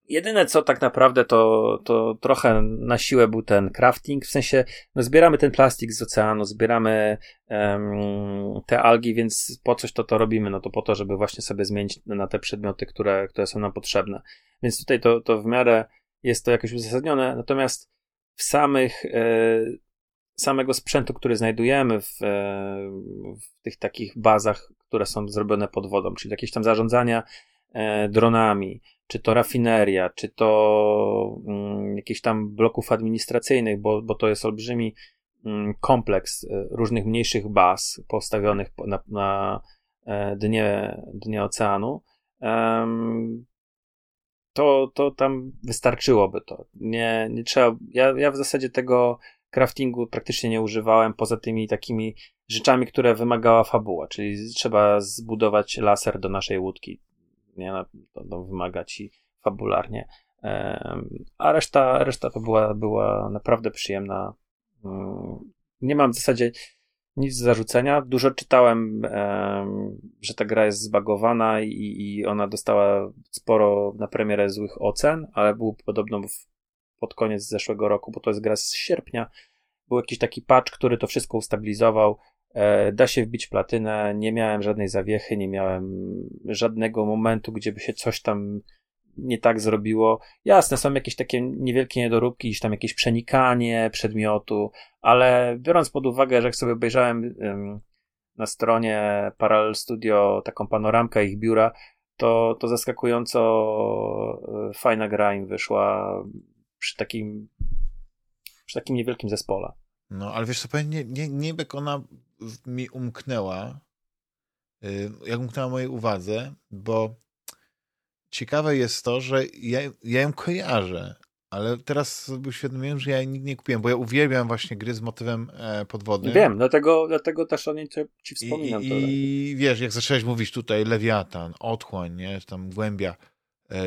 Jedyne co tak naprawdę to, to trochę na siłę był ten crafting, w sensie no zbieramy ten plastik z oceanu, zbieramy um, te algi, więc po coś to to robimy, no to po to, żeby właśnie sobie zmienić na te przedmioty, które, które są nam potrzebne. Więc tutaj to, to w miarę jest to jakoś uzasadnione, natomiast w samych e, samego sprzętu, który znajdujemy w, e, w tych takich bazach, które są zrobione pod wodą, czyli jakieś tam zarządzania e, dronami, czy to rafineria, czy to mm, jakichś tam bloków administracyjnych, bo, bo to jest olbrzymi mm, kompleks e, różnych mniejszych baz postawionych na, na e, dnie, dnie oceanu, to, to tam wystarczyłoby to. Nie, nie trzeba. Ja, ja w zasadzie tego craftingu praktycznie nie używałem, poza tymi takimi rzeczami, które wymagała fabuła, czyli trzeba zbudować laser do naszej łódki nie? No, to, to wymaga ci fabularnie. A reszta, reszta to była, była naprawdę przyjemna. Mm, nie mam w zasadzie nic do zarzucenia. Dużo czytałem, że ta gra jest zbagowana i, i ona dostała sporo na premierę złych ocen, ale był podobno pod koniec zeszłego roku, bo to jest gra z sierpnia. Był jakiś taki patch, który to wszystko ustabilizował. E, da się wbić platynę, nie miałem żadnej zawiechy, nie miałem żadnego momentu, gdzie by się coś tam nie tak zrobiło. Jasne, są jakieś takie niewielkie niedoróbki, gdzieś tam jakieś przenikanie przedmiotu, ale biorąc pod uwagę, że jak sobie obejrzałem na stronie Parallel Studio taką panoramkę ich biura, to, to zaskakująco e, fajna gra im wyszła przy takim przy takim niewielkim zespole. No, ale wiesz co, powiem, nie, nie, nie jak ona mi umknęła, yy, jak umknęła mojej uwadze, bo ciekawe jest to, że ja, ja ją kojarzę, ale teraz sobie uświadomiłem, że ja jej nigdy nie kupiłem, bo ja uwielbiam właśnie gry z motywem e, podwodnym. Wiem, dlatego, dlatego też o niej ci wspominam. I, i wiesz, jak zacząłeś mówić tutaj Lewiatan, Otchłań, nie, tam Głębia, e,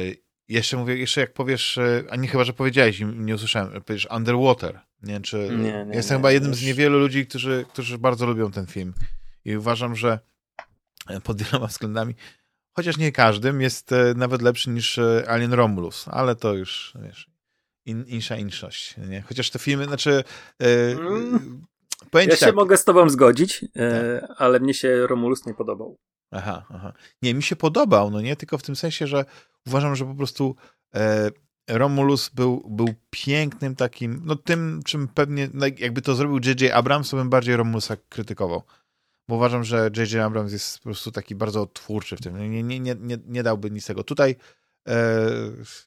jeszcze mówię, jeszcze jak powiesz, e, a nie chyba, że powiedziałeś i nie usłyszałem, powiesz Underwater, nie, czy... Nie, nie, jestem nie, chyba jednym już... z niewielu ludzi, którzy, którzy bardzo lubią ten film i uważam, że e, pod wieloma względami chociaż nie każdym, jest e, nawet lepszy niż Alien Romulus, ale to już, wiesz, in, insza inszość, nie? Chociaż te filmy, znaczy... Mm. ja się tak. mogę z tobą zgodzić, tak. ale mnie się Romulus nie podobał. Aha, aha. Nie, mi się podobał, no nie, tylko w tym sensie, że uważam, że po prostu e, Romulus był, był pięknym takim, no tym, czym pewnie, no, jakby to zrobił J.J. Abrams, to bym bardziej Romulusa krytykował. Bo uważam, że J.J. Abrams jest po prostu taki bardzo twórczy w tym. Nie, nie, nie, nie, nie dałby nic tego. Tutaj e,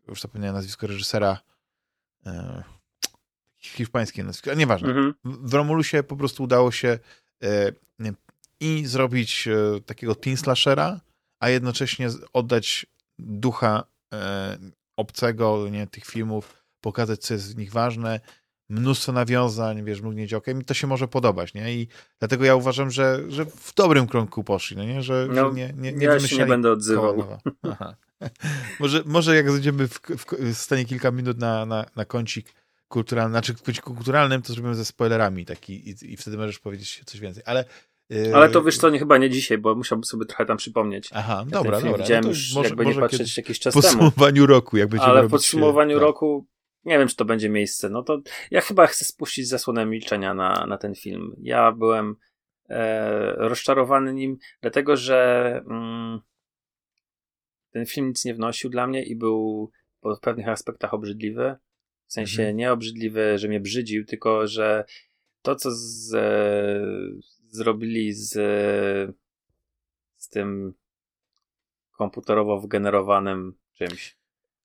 już zapomniałem nazwisko reżysera e, hiszpańskie nazwisko, nieważne. Mhm. W Romulusie po prostu udało się e, i zrobić e, takiego teen slashera, a jednocześnie oddać ducha e, obcego, nie, tych filmów, pokazać, co jest w nich ważne, mnóstwo nawiązań, wiesz, mrugnięć okiem i to się może podobać, nie? I dlatego ja uważam, że, że w dobrym kierunku poszli, no nie? Że, no, że nie, nie, nie ja się nie będę odzywał. może, może jak zejdziemy w, w, w stanie kilka minut na, na, na kącik kulturalny, znaczy w kąciku kulturalnym, to zrobimy ze spoilerami taki i, i wtedy możesz powiedzieć coś więcej, ale ale to wiesz co, nie, chyba nie dzisiaj, bo musiałbym sobie trochę tam przypomnieć. Aha, ja dobra, dobra. Widziałem no już, może, jakby może nie patrzeć jakiś czas temu. W podsumowaniu roku, jak będziemy Ale w podsumowaniu tak. roku nie wiem, czy to będzie miejsce. No to ja chyba chcę spuścić zasłonę milczenia na, na ten film. Ja byłem e, rozczarowany nim, dlatego że mm, ten film nic nie wnosił dla mnie i był w pewnych aspektach obrzydliwy. W sensie mhm. nie obrzydliwy, że mnie brzydził, tylko że to, co z, zrobili z, z tym komputerowo wgenerowanym czymś.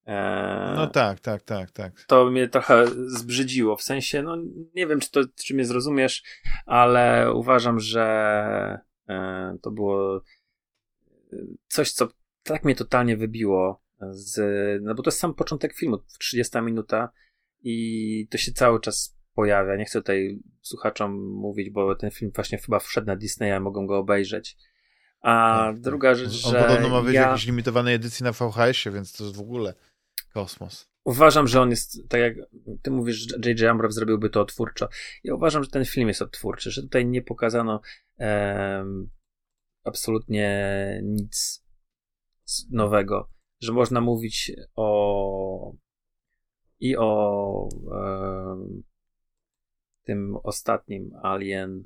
Eee, no tak, tak, tak, tak. To mnie trochę zbrzydziło. W sensie, no nie wiem, czy to czy mnie zrozumiesz, ale uważam, że e, to było coś, co tak mnie totalnie wybiło. Z, no bo to jest sam początek filmu, 30 minuta i to się cały czas pojawia. Nie chcę tutaj słuchaczom mówić, bo ten film właśnie chyba wszedł na Disneya, mogą go obejrzeć. A tak. druga rzecz, że. On podobno ma być ja... jakiejś limitowanej edycji na VHS-ie, więc to jest w ogóle kosmos. Uważam, że on jest, tak jak ty mówisz, że J.J. Abrams zrobiłby to odtwórczo. Ja uważam, że ten film jest odtwórczy, że tutaj nie pokazano um, absolutnie nic nowego, że można mówić o i o um, tym ostatnim Alien,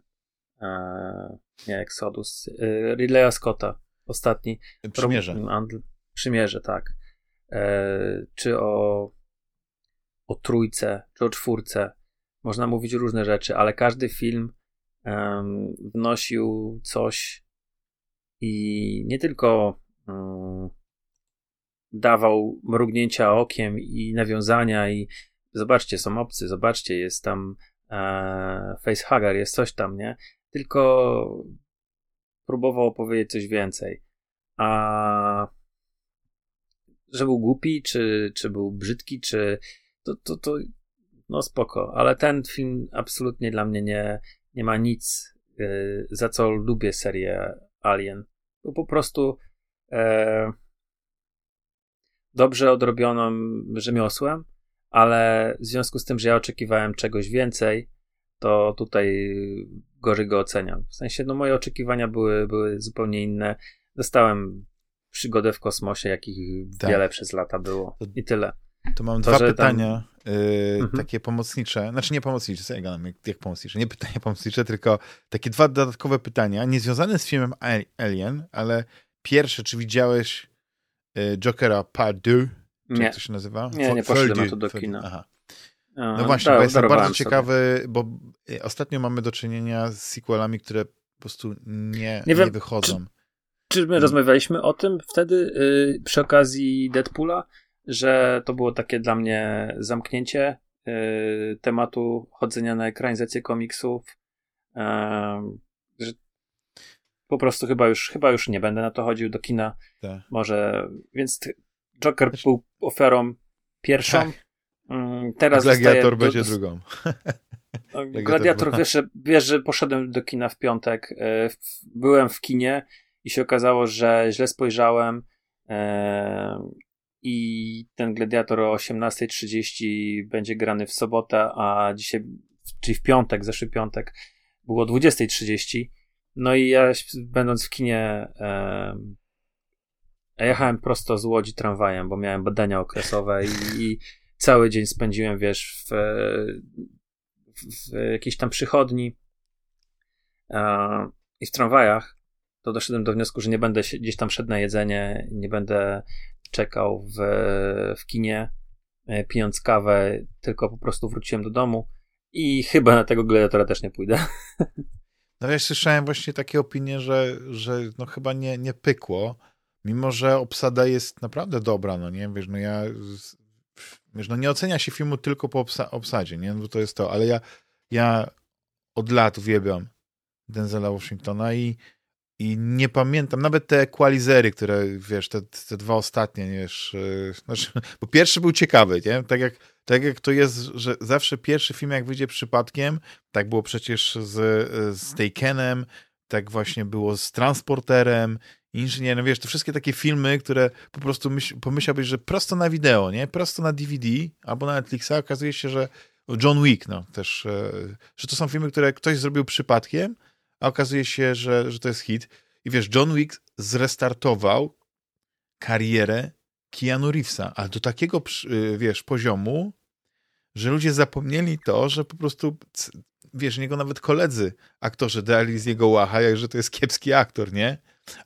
e, nie Exodus, e, Ridleya Scotta, ostatni. Przymierze. Andl, przymierze, tak. E, czy o, o trójce, czy o czwórce. Można mówić różne rzeczy, ale każdy film wnosił coś i nie tylko um, dawał mrugnięcia okiem i nawiązania i zobaczcie, są obcy, zobaczcie, jest tam e, facehugger, jest coś tam, nie? Tylko próbował powiedzieć coś więcej. A że był głupi, czy, czy był brzydki, czy to, to, to no spoko, ale ten film absolutnie dla mnie nie, nie ma nic, yy, za co lubię serię Alien. Był po prostu e, dobrze odrobionym rzemiosłem, ale w związku z tym, że ja oczekiwałem czegoś więcej, to tutaj gorzej go oceniam. W sensie, no moje oczekiwania były, były zupełnie inne. Dostałem przygodę w kosmosie, jakich tak. wiele przez lata było i tyle. To mam to, dwa pytania tam... yy, mhm. takie pomocnicze, znaczy nie pomocnicze, co ja gadam, jak, jak pomocnicze, nie pytania pomocnicze, tylko takie dwa dodatkowe pytania, nie związane z filmem Alien, ale pierwsze, czy widziałeś yy, Jokera Part 2? Czy nie. jak to się nazywa? Nie, nie poszedłem to do kina. Aha. No właśnie, bo jestem bardzo ciekawy, bo y, ostatnio mamy do czynienia z sequelami, które po prostu nie, nie, wiem, nie wychodzą. Czy, czy my rozmawialiśmy o tym wtedy yy, przy okazji Deadpoola, że to było takie dla mnie zamknięcie y, tematu chodzenia na ekranizację komiksów, y, że po prostu chyba już, chyba już nie będę na to chodził do kina. Tak. Może, więc Joker był oferą pierwszą. Tak. Mm, teraz Gladiator będzie do, drugą. Gladiator, wiesz, wiesz, że poszedłem do kina w piątek. E, byłem w kinie i się okazało, że źle spojrzałem e, i ten Gladiator o 18.30 będzie grany w sobotę, a dzisiaj, czyli w piątek, zeszły piątek, było o 20.30. No i ja będąc w kinie jechałem prosto z Łodzi tramwajem, bo miałem badania okresowe i, i cały dzień spędziłem, wiesz, w, w, w jakiejś tam przychodni i w tramwajach, to doszedłem do wniosku, że nie będę gdzieś tam szedł na jedzenie, nie będę czekał w, w kinie, e, pijąc kawę, tylko po prostu wróciłem do domu i chyba na tego gladiatora też nie pójdę. No ja słyszałem właśnie takie opinie, że, że no chyba nie, nie pykło, mimo że obsada jest naprawdę dobra, no nie, wiesz, no ja wiesz, no nie ocenia się filmu tylko po obsa obsadzie, nie, bo to jest to, ale ja, ja od lat uwielbiam Denzela Washingtona i, i nie pamiętam, nawet te equalizery, które, wiesz, te, te dwa ostatnie, wiesz, yy, znaczy, bo pierwszy był ciekawy, nie, tak jak, tak jak to jest, że zawsze pierwszy film jak wyjdzie przypadkiem, tak było przecież z, z Takenem, tak właśnie było z Transporterem, Inżynierem, wiesz, to wszystkie takie filmy, które po prostu myśl, pomyślałbyś, że prosto na wideo, nie? Prosto na DVD albo na Netflixa, okazuje się, że John Wick, no też, e, że to są filmy, które ktoś zrobił przypadkiem, a okazuje się, że, że to jest hit. I wiesz, John Wick zrestartował karierę Keanu Reevesa, ale do takiego, e, wiesz, poziomu, że ludzie zapomnieli to, że po prostu, wiesz, niego nawet koledzy aktorzy dali z jego łacha, jak że to jest kiepski aktor, nie?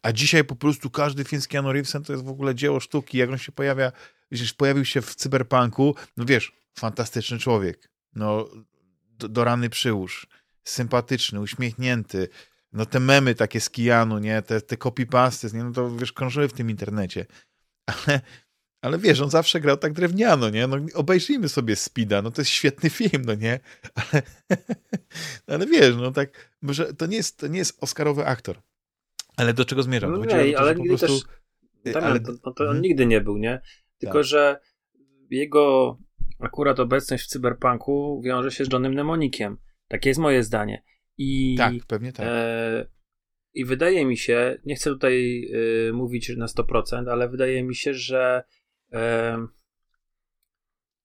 A dzisiaj po prostu każdy film z Keanu Reevesem to jest w ogóle dzieło sztuki. Jak on się pojawia, wiesz, pojawił się w cyberpunku, no wiesz, fantastyczny człowiek. No, do, do rany przyłóż. Sympatyczny, uśmiechnięty. No te memy takie z Keanu, nie? Te, te copypasty, nie? No to wiesz, krążyły w tym internecie. Ale, ale wiesz, on zawsze grał tak drewniano, nie? No obejrzyjmy sobie Speeda, no to jest świetny film, no nie? Ale, ale wiesz, no tak, może to nie jest, to nie jest oscarowy aktor. Ale do czego zmierzam? No nie, ale nigdy prostu... też... Damian, ale... to, to, on hmm. nigdy nie był, nie? Tylko, tak. że jego akurat obecność w cyberpunku wiąże się z Johnem Nemonikiem. Takie jest moje zdanie. I, tak, pewnie tak. E, I wydaje mi się, nie chcę tutaj e, mówić na 100%, ale wydaje mi się, że e,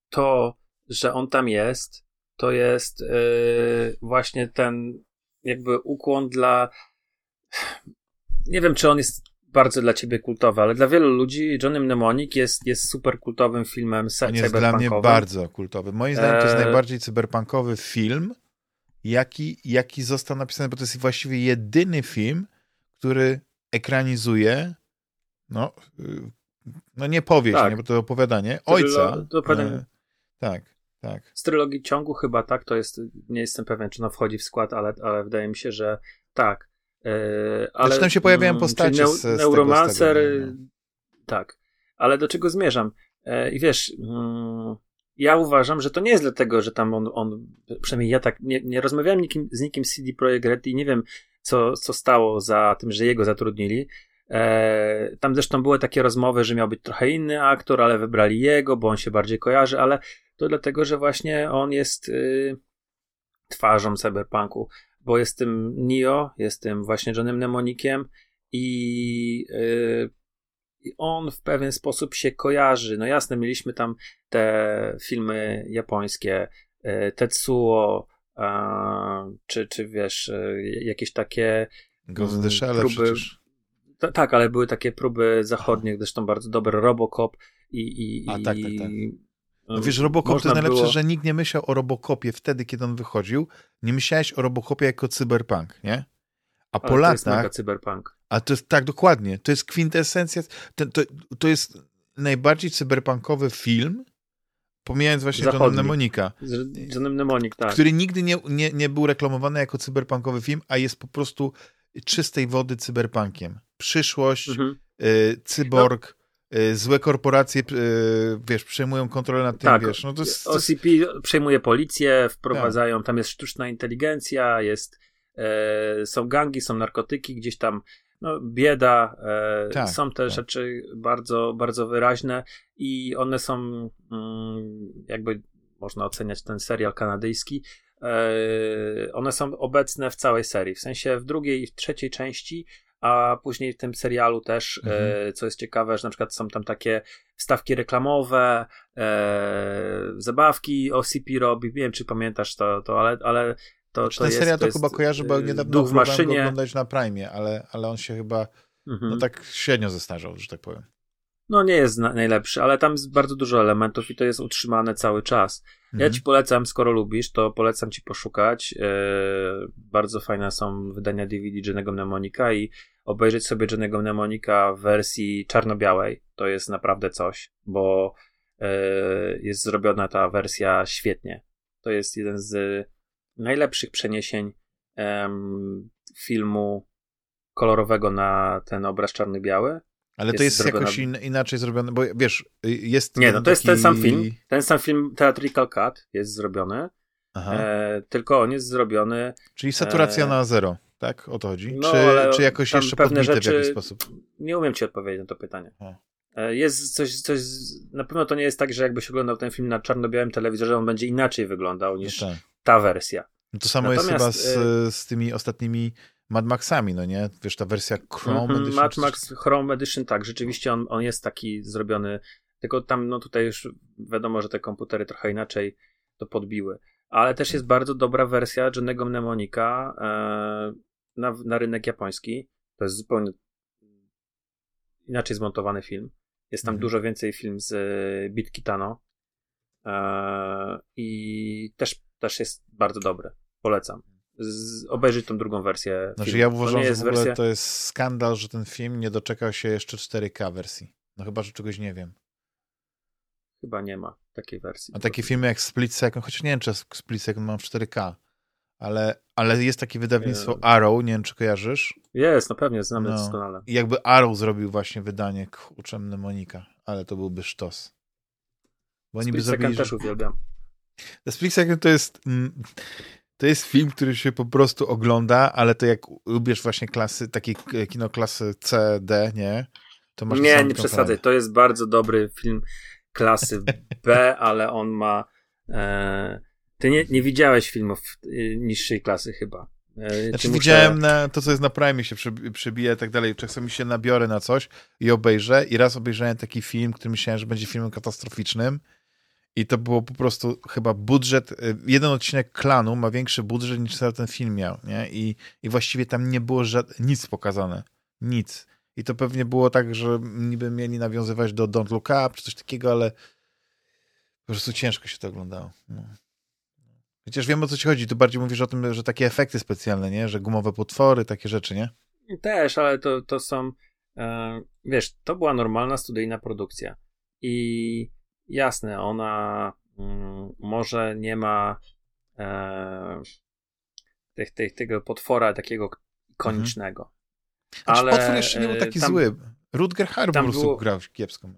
to, że on tam jest, to jest e, właśnie ten jakby ukłon dla nie wiem, czy on jest bardzo dla ciebie kultowy, ale dla wielu ludzi Johnny Mnemonic jest, jest super kultowym filmem On jest dla mnie bardzo kultowy. Moim zdaniem to jest e... najbardziej cyberpunkowy film, jaki, jaki został napisany, bo to jest właściwie jedyny film, który ekranizuje no, y, no nie powieść, tak. nie, bo to opowiadanie ojca. To, to e, tak, tak. Z trylogii ciągu chyba tak, to jest, nie jestem pewien, czy no wchodzi w skład, ale, ale wydaje mi się, że tak. Yy, ale znaczy tam się pojawiają mm, postacie neu, z, z Neuromancer, z tego, tak. Ale do czego zmierzam? Yy, I wiesz, yy, ja uważam, że to nie jest dlatego, że tam on, on przynajmniej ja tak, nie, nie rozmawiałem nikim, z nikim z CD Projekt Red i nie wiem, co, co stało za tym, że jego zatrudnili. E, tam zresztą były takie rozmowy, że miał być trochę inny aktor, ale wybrali jego, bo on się bardziej kojarzy, ale to dlatego, że właśnie on jest y, twarzą cyberpunku bo jestem Neo, jestem właśnie Johnem Mnemonikiem i, yy, i on w pewien sposób się kojarzy. No jasne, mieliśmy tam te filmy japońskie, yy, Tetsuo, yy, czy, czy wiesz, yy, jakieś takie Ghost the Shell próby... przecież. tak, ale były takie próby zachodnie, zresztą bardzo dobre, Robocop i, i, A, tak, tak, tak. No wiesz, Robocop to jest najlepsze, było... że nikt nie myślał o Robocopie wtedy, kiedy on wychodził. Nie myślałeś o Robocopie jako cyberpunk, nie? A po Ale latach... To jest cyberpunk. A to jest, tak, dokładnie. To jest kwintesencja... To, to, to jest najbardziej cyberpunkowy film, pomijając właśnie Zachodni. Johna Mnemonika. Johnem Mnemonik, tak. Który nigdy nie, nie, nie był reklamowany jako cyberpunkowy film, a jest po prostu czystej wody cyberpunkiem. Przyszłość, mhm. y, cyborg, y, złe korporacje, y, wiesz, przejmują kontrolę nad tym, tak, wiesz. No to jest, to jest... OCP przejmuje policję, wprowadzają, tak. tam jest sztuczna inteligencja, jest, e, są gangi, są narkotyki, gdzieś tam no, bieda, e, tak, są te tak. rzeczy bardzo, bardzo wyraźne i one są mm, jakby można oceniać ten serial kanadyjski, e, one są obecne w całej serii, w sensie w drugiej i w trzeciej części a później w tym serialu też, e, mhm. co jest ciekawe, że na przykład są tam takie wstawki reklamowe, e, zabawki OCP robi, nie wiem czy pamiętasz to, to ale, ale to, znaczy, to ten jest, serial to, to chyba kojarzy, bo e, niedawno w maszynie. go oglądać na Prime, ale, ale on się chyba mhm. no tak średnio zestarzał, że tak powiem. No nie jest najlepszy, ale tam jest bardzo dużo elementów i to jest utrzymane cały czas. Mhm. Ja ci polecam, skoro lubisz, to polecam ci poszukać. Yy, bardzo fajne są wydania DVD Jennego Mnemonika i obejrzeć sobie Jennego Mnemonika w wersji czarno-białej. To jest naprawdę coś, bo yy, jest zrobiona ta wersja świetnie. To jest jeden z najlepszych przeniesień filmu kolorowego na ten obraz czarny-biały ale to jest zrobiona... jakoś in, inaczej zrobione, bo wiesz, jest. Nie, no to taki... jest ten sam film. Ten sam film Theatrical Cut jest zrobiony. E, tylko on jest zrobiony. Czyli saturacja e... na zero, tak? O to chodzi? No, czy, czy jakoś jeszcze pewne rzeczy... w jakiś sposób? Nie umiem ci odpowiedzieć na to pytanie. E, jest coś, coś. Na pewno to nie jest tak, że jakbyś oglądał ten film na czarno-białym telewizorze, on będzie inaczej wyglądał niż no tak. ta wersja. No to samo Natomiast, jest chyba z, e, z tymi ostatnimi Mad Maxami, no nie? Wiesz, ta wersja Chrome -hmm, Edition. Mad Max Chrome Edition, tak, rzeczywiście on, on jest taki zrobiony, tylko tam, no tutaj już wiadomo, że te komputery trochę inaczej to podbiły. Ale też jest bardzo dobra wersja Jennego Mnemonika e, na, na rynek japoński. To jest zupełnie inaczej zmontowany film. Jest tam -hmm. dużo więcej film z e, Bit Kitano. E, I też, też jest bardzo dobry. Polecam z, obejrzeć tą drugą wersję. Znaczy filmu. ja uważam, że w ogóle wersja... to jest skandal, że ten film nie doczekał się jeszcze 4K wersji. No chyba, że czegoś nie wiem. Chyba nie ma takiej wersji. A takie filmy jak Split Second, chociaż nie wiem, czy Split Second mam w 4K, ale, ale jest takie wydawnictwo. Arrow, nie wiem, czy kojarzysz? Jest, no pewnie, znamy no. doskonale. I jakby Arrow zrobił właśnie wydanie Uczemny Monika, ale to byłby sztos. Bo Split Second zrobili, też uwielbiam. The Split Second to jest... Mm, to jest film, który się po prostu ogląda, ale to jak lubisz właśnie klasy, takie kino klasy C, D, nie? To masz nie, nie przesadzaj. To jest bardzo dobry film klasy B, ale on ma. E, ty nie, nie widziałeś filmów e, niższej klasy chyba. E, znaczy muszę... widziałem na, to, co jest na Prime, się przebija i tak dalej. Czasami się nabiorę na coś i obejrzę. I raz obejrzałem taki film, który myślałem, że będzie filmem katastroficznym. I to było po prostu chyba budżet, y, jeden odcinek klanu ma większy budżet niż cały ten film miał, nie? I, i właściwie tam nie było żad... nic pokazane. Nic. I to pewnie było tak, że niby mieli nawiązywać do Don't Look Up czy coś takiego, ale po prostu ciężko się to oglądało. No. Chociaż wiem o co ci chodzi, tu bardziej mówisz o tym, że takie efekty specjalne, nie? Że gumowe potwory, takie rzeczy, nie? Też, ale to, to są, e, wiesz, to była normalna studyjna produkcja. I jasne, ona mm, może nie ma e, tych, tych, tego potwora takiego ikonicznego. Mhm. Znaczy, ale potwór jeszcze nie był taki tam, zły. Rutger Hauer po prostu było... grał kiepsko.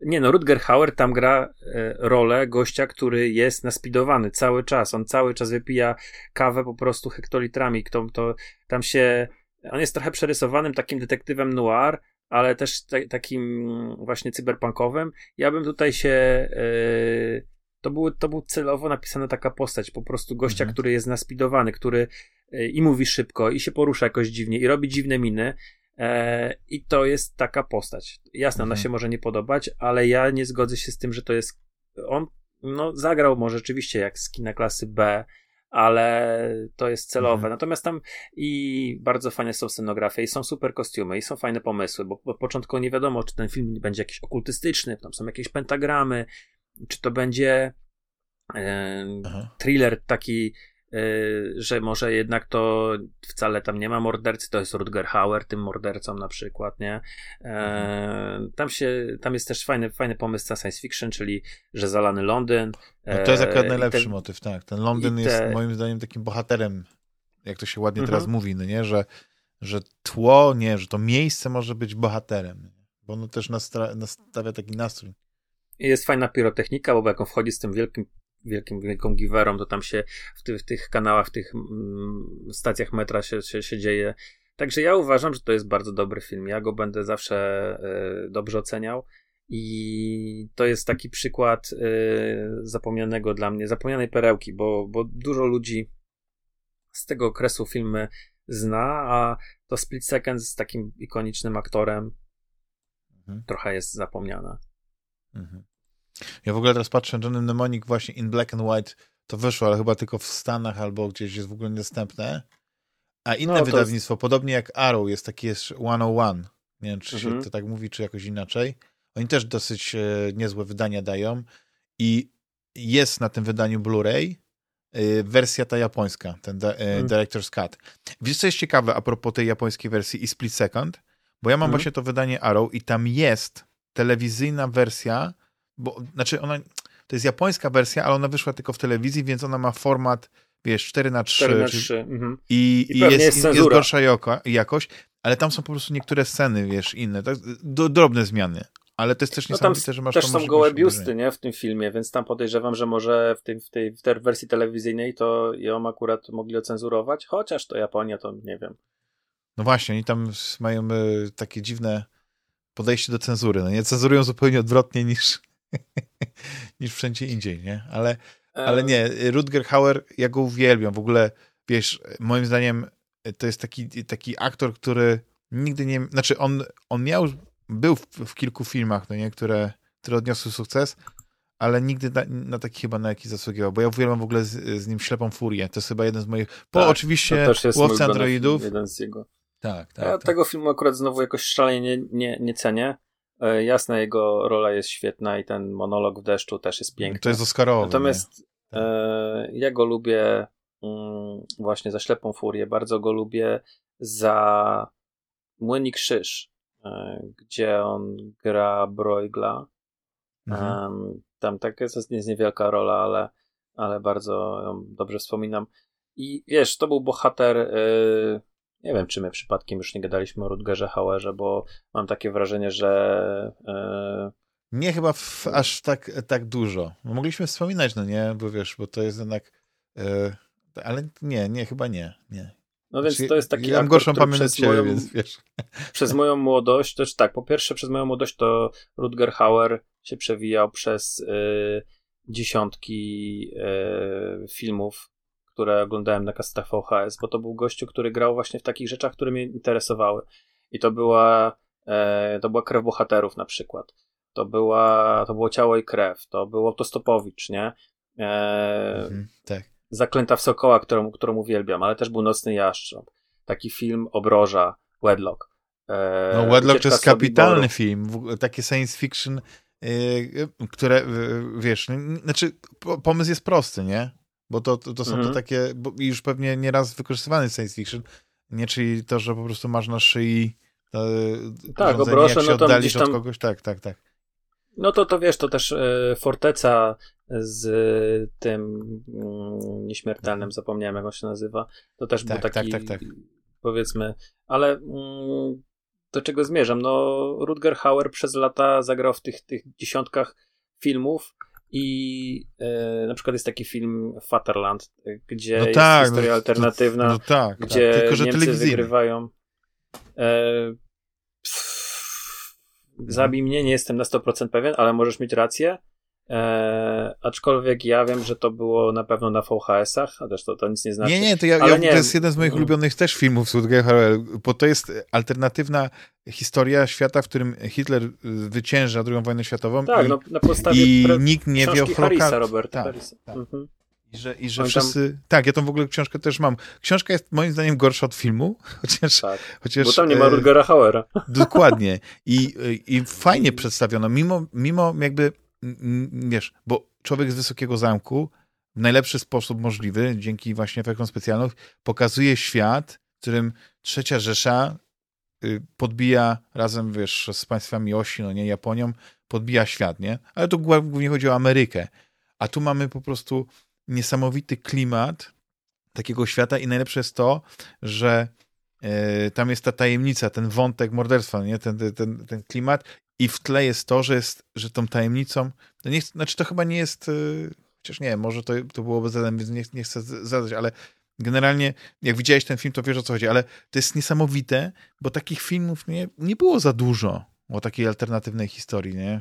Nie no, Rutger Hauer tam gra e, rolę gościa, który jest naspidowany cały czas. On cały czas wypija kawę po prostu hektolitrami. Kto, to, tam się... On jest trochę przerysowanym takim detektywem noir, ale też takim właśnie cyberpunkowym. Ja bym tutaj się. Yy, to, był, to był celowo napisana taka postać, po prostu gościa, mhm. który jest naspidowany, który yy, i mówi szybko, i się porusza jakoś dziwnie, i robi dziwne miny. E, I to jest taka postać. Jasne, mhm. ona się może nie podobać, ale ja nie zgodzę się z tym, że to jest. On no, zagrał może rzeczywiście jak z kina klasy B, ale to jest celowe. Mhm. Natomiast tam i bardzo fajne są scenografie, i są super kostiumy, i są fajne pomysły, bo od początku nie wiadomo, czy ten film będzie jakiś okultystyczny, tam są jakieś pentagramy, czy to będzie e, thriller taki Y, że może jednak to wcale tam nie ma mordercy, to jest Rutger Hauer tym mordercą na przykład, nie? Mhm. tam się, tam jest też fajny, fajny pomysł na science fiction, czyli, że zalany Londyn. No to jest akurat najlepszy ten, motyw, tak. Ten Londyn te... jest moim zdaniem takim bohaterem, jak to się ładnie teraz mhm. mówi, no nie? Że, że tło, nie, że to miejsce może być bohaterem. bo ono też nastawia taki nastrój. Jest fajna pirotechnika, bo jak on wchodzi z tym wielkim, wielkim, wielką giwerą, to tam się w, ty, w tych kanałach, w tych mm, stacjach metra się, się, się dzieje. Także ja uważam, że to jest bardzo dobry film. Ja go będę zawsze y, dobrze oceniał. I to jest taki przykład y, zapomnianego dla mnie, zapomnianej perełki, bo, bo dużo ludzi z tego okresu filmy zna, a to Split Second z takim ikonicznym aktorem mhm. trochę jest zapomniana. Mhm. Ja w ogóle teraz patrzę, Johnny Mnemonic właśnie in black and white to wyszło, ale chyba tylko w Stanach albo gdzieś jest w ogóle niedostępne. A inne no, wydawnictwo, jest... podobnie jak Arrow, jest taki jest 101. Nie wiem, czy mhm. się to tak mówi, czy jakoś inaczej. Oni też dosyć e, niezłe wydania dają i jest na tym wydaniu Blu-ray e, wersja ta japońska, ten de, e, mhm. Director's Cut. Wiesz, co jest ciekawe a propos tej japońskiej wersji i Split Second? Bo ja mam mhm. właśnie to wydanie Arrow i tam jest telewizyjna wersja bo znaczy ona, to jest japońska wersja, ale ona wyszła tylko w telewizji, więc ona ma format, wiesz, 4 na 3 4 na 3 mhm. i, I, jest, jest, jest gorsza joko, jakość, ale tam są po prostu niektóre sceny, wiesz, inne, tak, do, drobne zmiany. Ale to jest też niesamowite, no tam że masz też są gołe biusty, nie, w tym filmie, więc tam podejrzewam, że może w tej, w tej, w tej wersji telewizyjnej to ją akurat mogli ocenzurować, chociaż to Japonia, to nie wiem. No właśnie, oni tam mają y, takie dziwne podejście do cenzury. No nie cenzurują zupełnie odwrotnie niż, niż wszędzie indziej, nie? Ale, ale nie, Rutger Hauer, ja go uwielbiam. W ogóle, wiesz, moim zdaniem to jest taki, taki aktor, który nigdy nie... Znaczy, on, on miał, był w, w kilku filmach, no nie, które, które odniosły sukces, ale nigdy na, na taki chyba na jaki zasługiwał, bo ja uwielbiam w ogóle z, z nim Ślepą Furię. To jest chyba jeden z moich... Po tak, oczywiście Łowcy Androidów. Jeden z jego. Tak, tak. Ja tak. tego filmu akurat znowu jakoś szalenie nie, nie, nie cenię. E, jasne, jego rola jest świetna i ten monolog w deszczu też jest piękny. To jest Oscarowy. Natomiast e, ja go lubię mm, właśnie za Ślepą Furię. Bardzo go lubię za Młynik Krzyż, e, gdzie on gra Broigla. Mhm. tam tak jest, jest niewielka rola, ale, ale bardzo ją dobrze wspominam. I wiesz, to był bohater y, nie wiem, czy my przypadkiem już nie gadaliśmy o Rutgerze Hauerze, bo mam takie wrażenie, że. Yy... Nie chyba w, aż tak, tak dużo. No, mogliśmy wspominać, no nie, bo wiesz, bo to jest jednak. Yy, ale nie, nie, chyba nie. nie. No więc znaczy, to jest taki. Ja mam gorszą pamięć ciebie, moją, więc wiesz. Przez moją młodość, też tak, po pierwsze, przez moją młodość to Rutger Hauer się przewijał przez yy, dziesiątki filmów które oglądałem na kasetach VHS, bo to był gościu, który grał właśnie w takich rzeczach, które mnie interesowały. I to była, e, to była krew bohaterów na przykład. To, była, to było ciało i krew. To był Autostopowicz, nie? E, mhm, tak. Zaklęta w Sokoła, którą, którą uwielbiam, ale też był Nocny Jaszcząb. Taki film Obroża, Wedlock. E, no, Wedlock to jest kapitalny film, takie science fiction, yy, które, wiesz, znaczy pomysł jest prosty, nie? Bo to, to, to są mhm. to takie, bo już pewnie nieraz wykorzystywany science fiction, nie? Czyli to, że po prostu masz na szyi e, tak, obroszę, jak się no to oddalisz tam... od kogoś, tak, tak, tak. No to to wiesz, to też e, Forteca z tym mm, nieśmiertelnym, zapomniałem jak on się nazywa, to też tak, był taki, tak, tak, tak. powiedzmy, ale mm, do czego zmierzam? No Rutger Hauer przez lata zagrał w tych, tych dziesiątkach filmów, i e, na przykład jest taki film Fatherland, gdzie no jest tak, historia no, alternatywna, no, tak, tak, gdzie tak, tylko, że Niemcy wygrywają. E, pff, zabij mnie, nie jestem na 100% pewien, ale możesz mieć rację. E, aczkolwiek ja wiem, że to było na pewno na VHS-ach, a też to, to nic nie znaczy. Nie, nie, to, ja, ja nie. to jest jeden z moich ulubionych też filmów Ludwika bo to jest alternatywna historia świata, w którym Hitler wycięża II wojnę światową tak, i, no, na podstawie i nikt nie wie o Harrisa, Roberta tak, Tak. Mhm. I że, i że wszyscy... Tak, ja tą w ogóle książkę też mam. Książka jest moim zdaniem gorsza od filmu, chociaż... Tak, chociaż bo tam nie ma e, Rutgera Hauera. Dokładnie. I, I fajnie przedstawiono, mimo, mimo jakby wiesz, bo człowiek z wysokiego zamku w najlepszy sposób możliwy, dzięki właśnie efektom specjalnym, pokazuje świat, w którym trzecia Rzesza y, podbija razem, wiesz, z państwami osi, no nie, Japonią, podbija świat, nie? Ale tu głównie chodzi o Amerykę. A tu mamy po prostu niesamowity klimat takiego świata i najlepsze jest to, że e, tam jest ta tajemnica, ten wątek morderstwa, nie? Ten, ten, ten klimat i w tle jest to, że, jest, że tą tajemnicą, no nie, znaczy to chyba nie jest, e, chociaż nie, może to, to byłoby zadane, więc nie, nie chcę zadać, ale generalnie jak widziałeś ten film, to wiesz o co chodzi, ale to jest niesamowite, bo takich filmów nie, nie było za dużo o takiej alternatywnej historii, nie?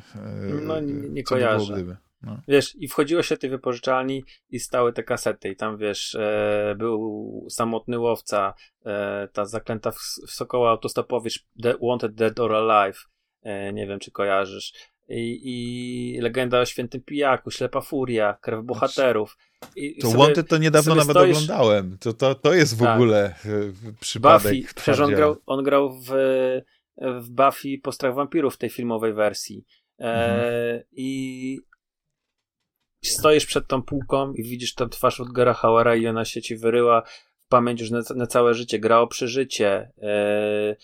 No nie, nie kojarzę. By no. Wiesz, i wchodziło się do tej wypożyczalni i stały te kasety i tam, wiesz, e, był samotny łowca, e, ta zaklęta w, w sokoła autostopowicz Wanted Dead or Alive, nie wiem, czy kojarzysz. I, I, legenda o świętym pijaku, ślepa furia, krew bohaterów. I to sobie, to niedawno nawet stoisz... oglądałem. To, to, to jest w tak. ogóle e, przypadek. Buffy, przecież on grał, on grał w, w Buffy Postrach Wampirów w tej filmowej wersji. E, mhm. I stoisz przed tą półką i widzisz tam twarz Rutgera Hauera i ona się ci wyryła w pamięć już na, na całe życie. Gra o przeżycie. E,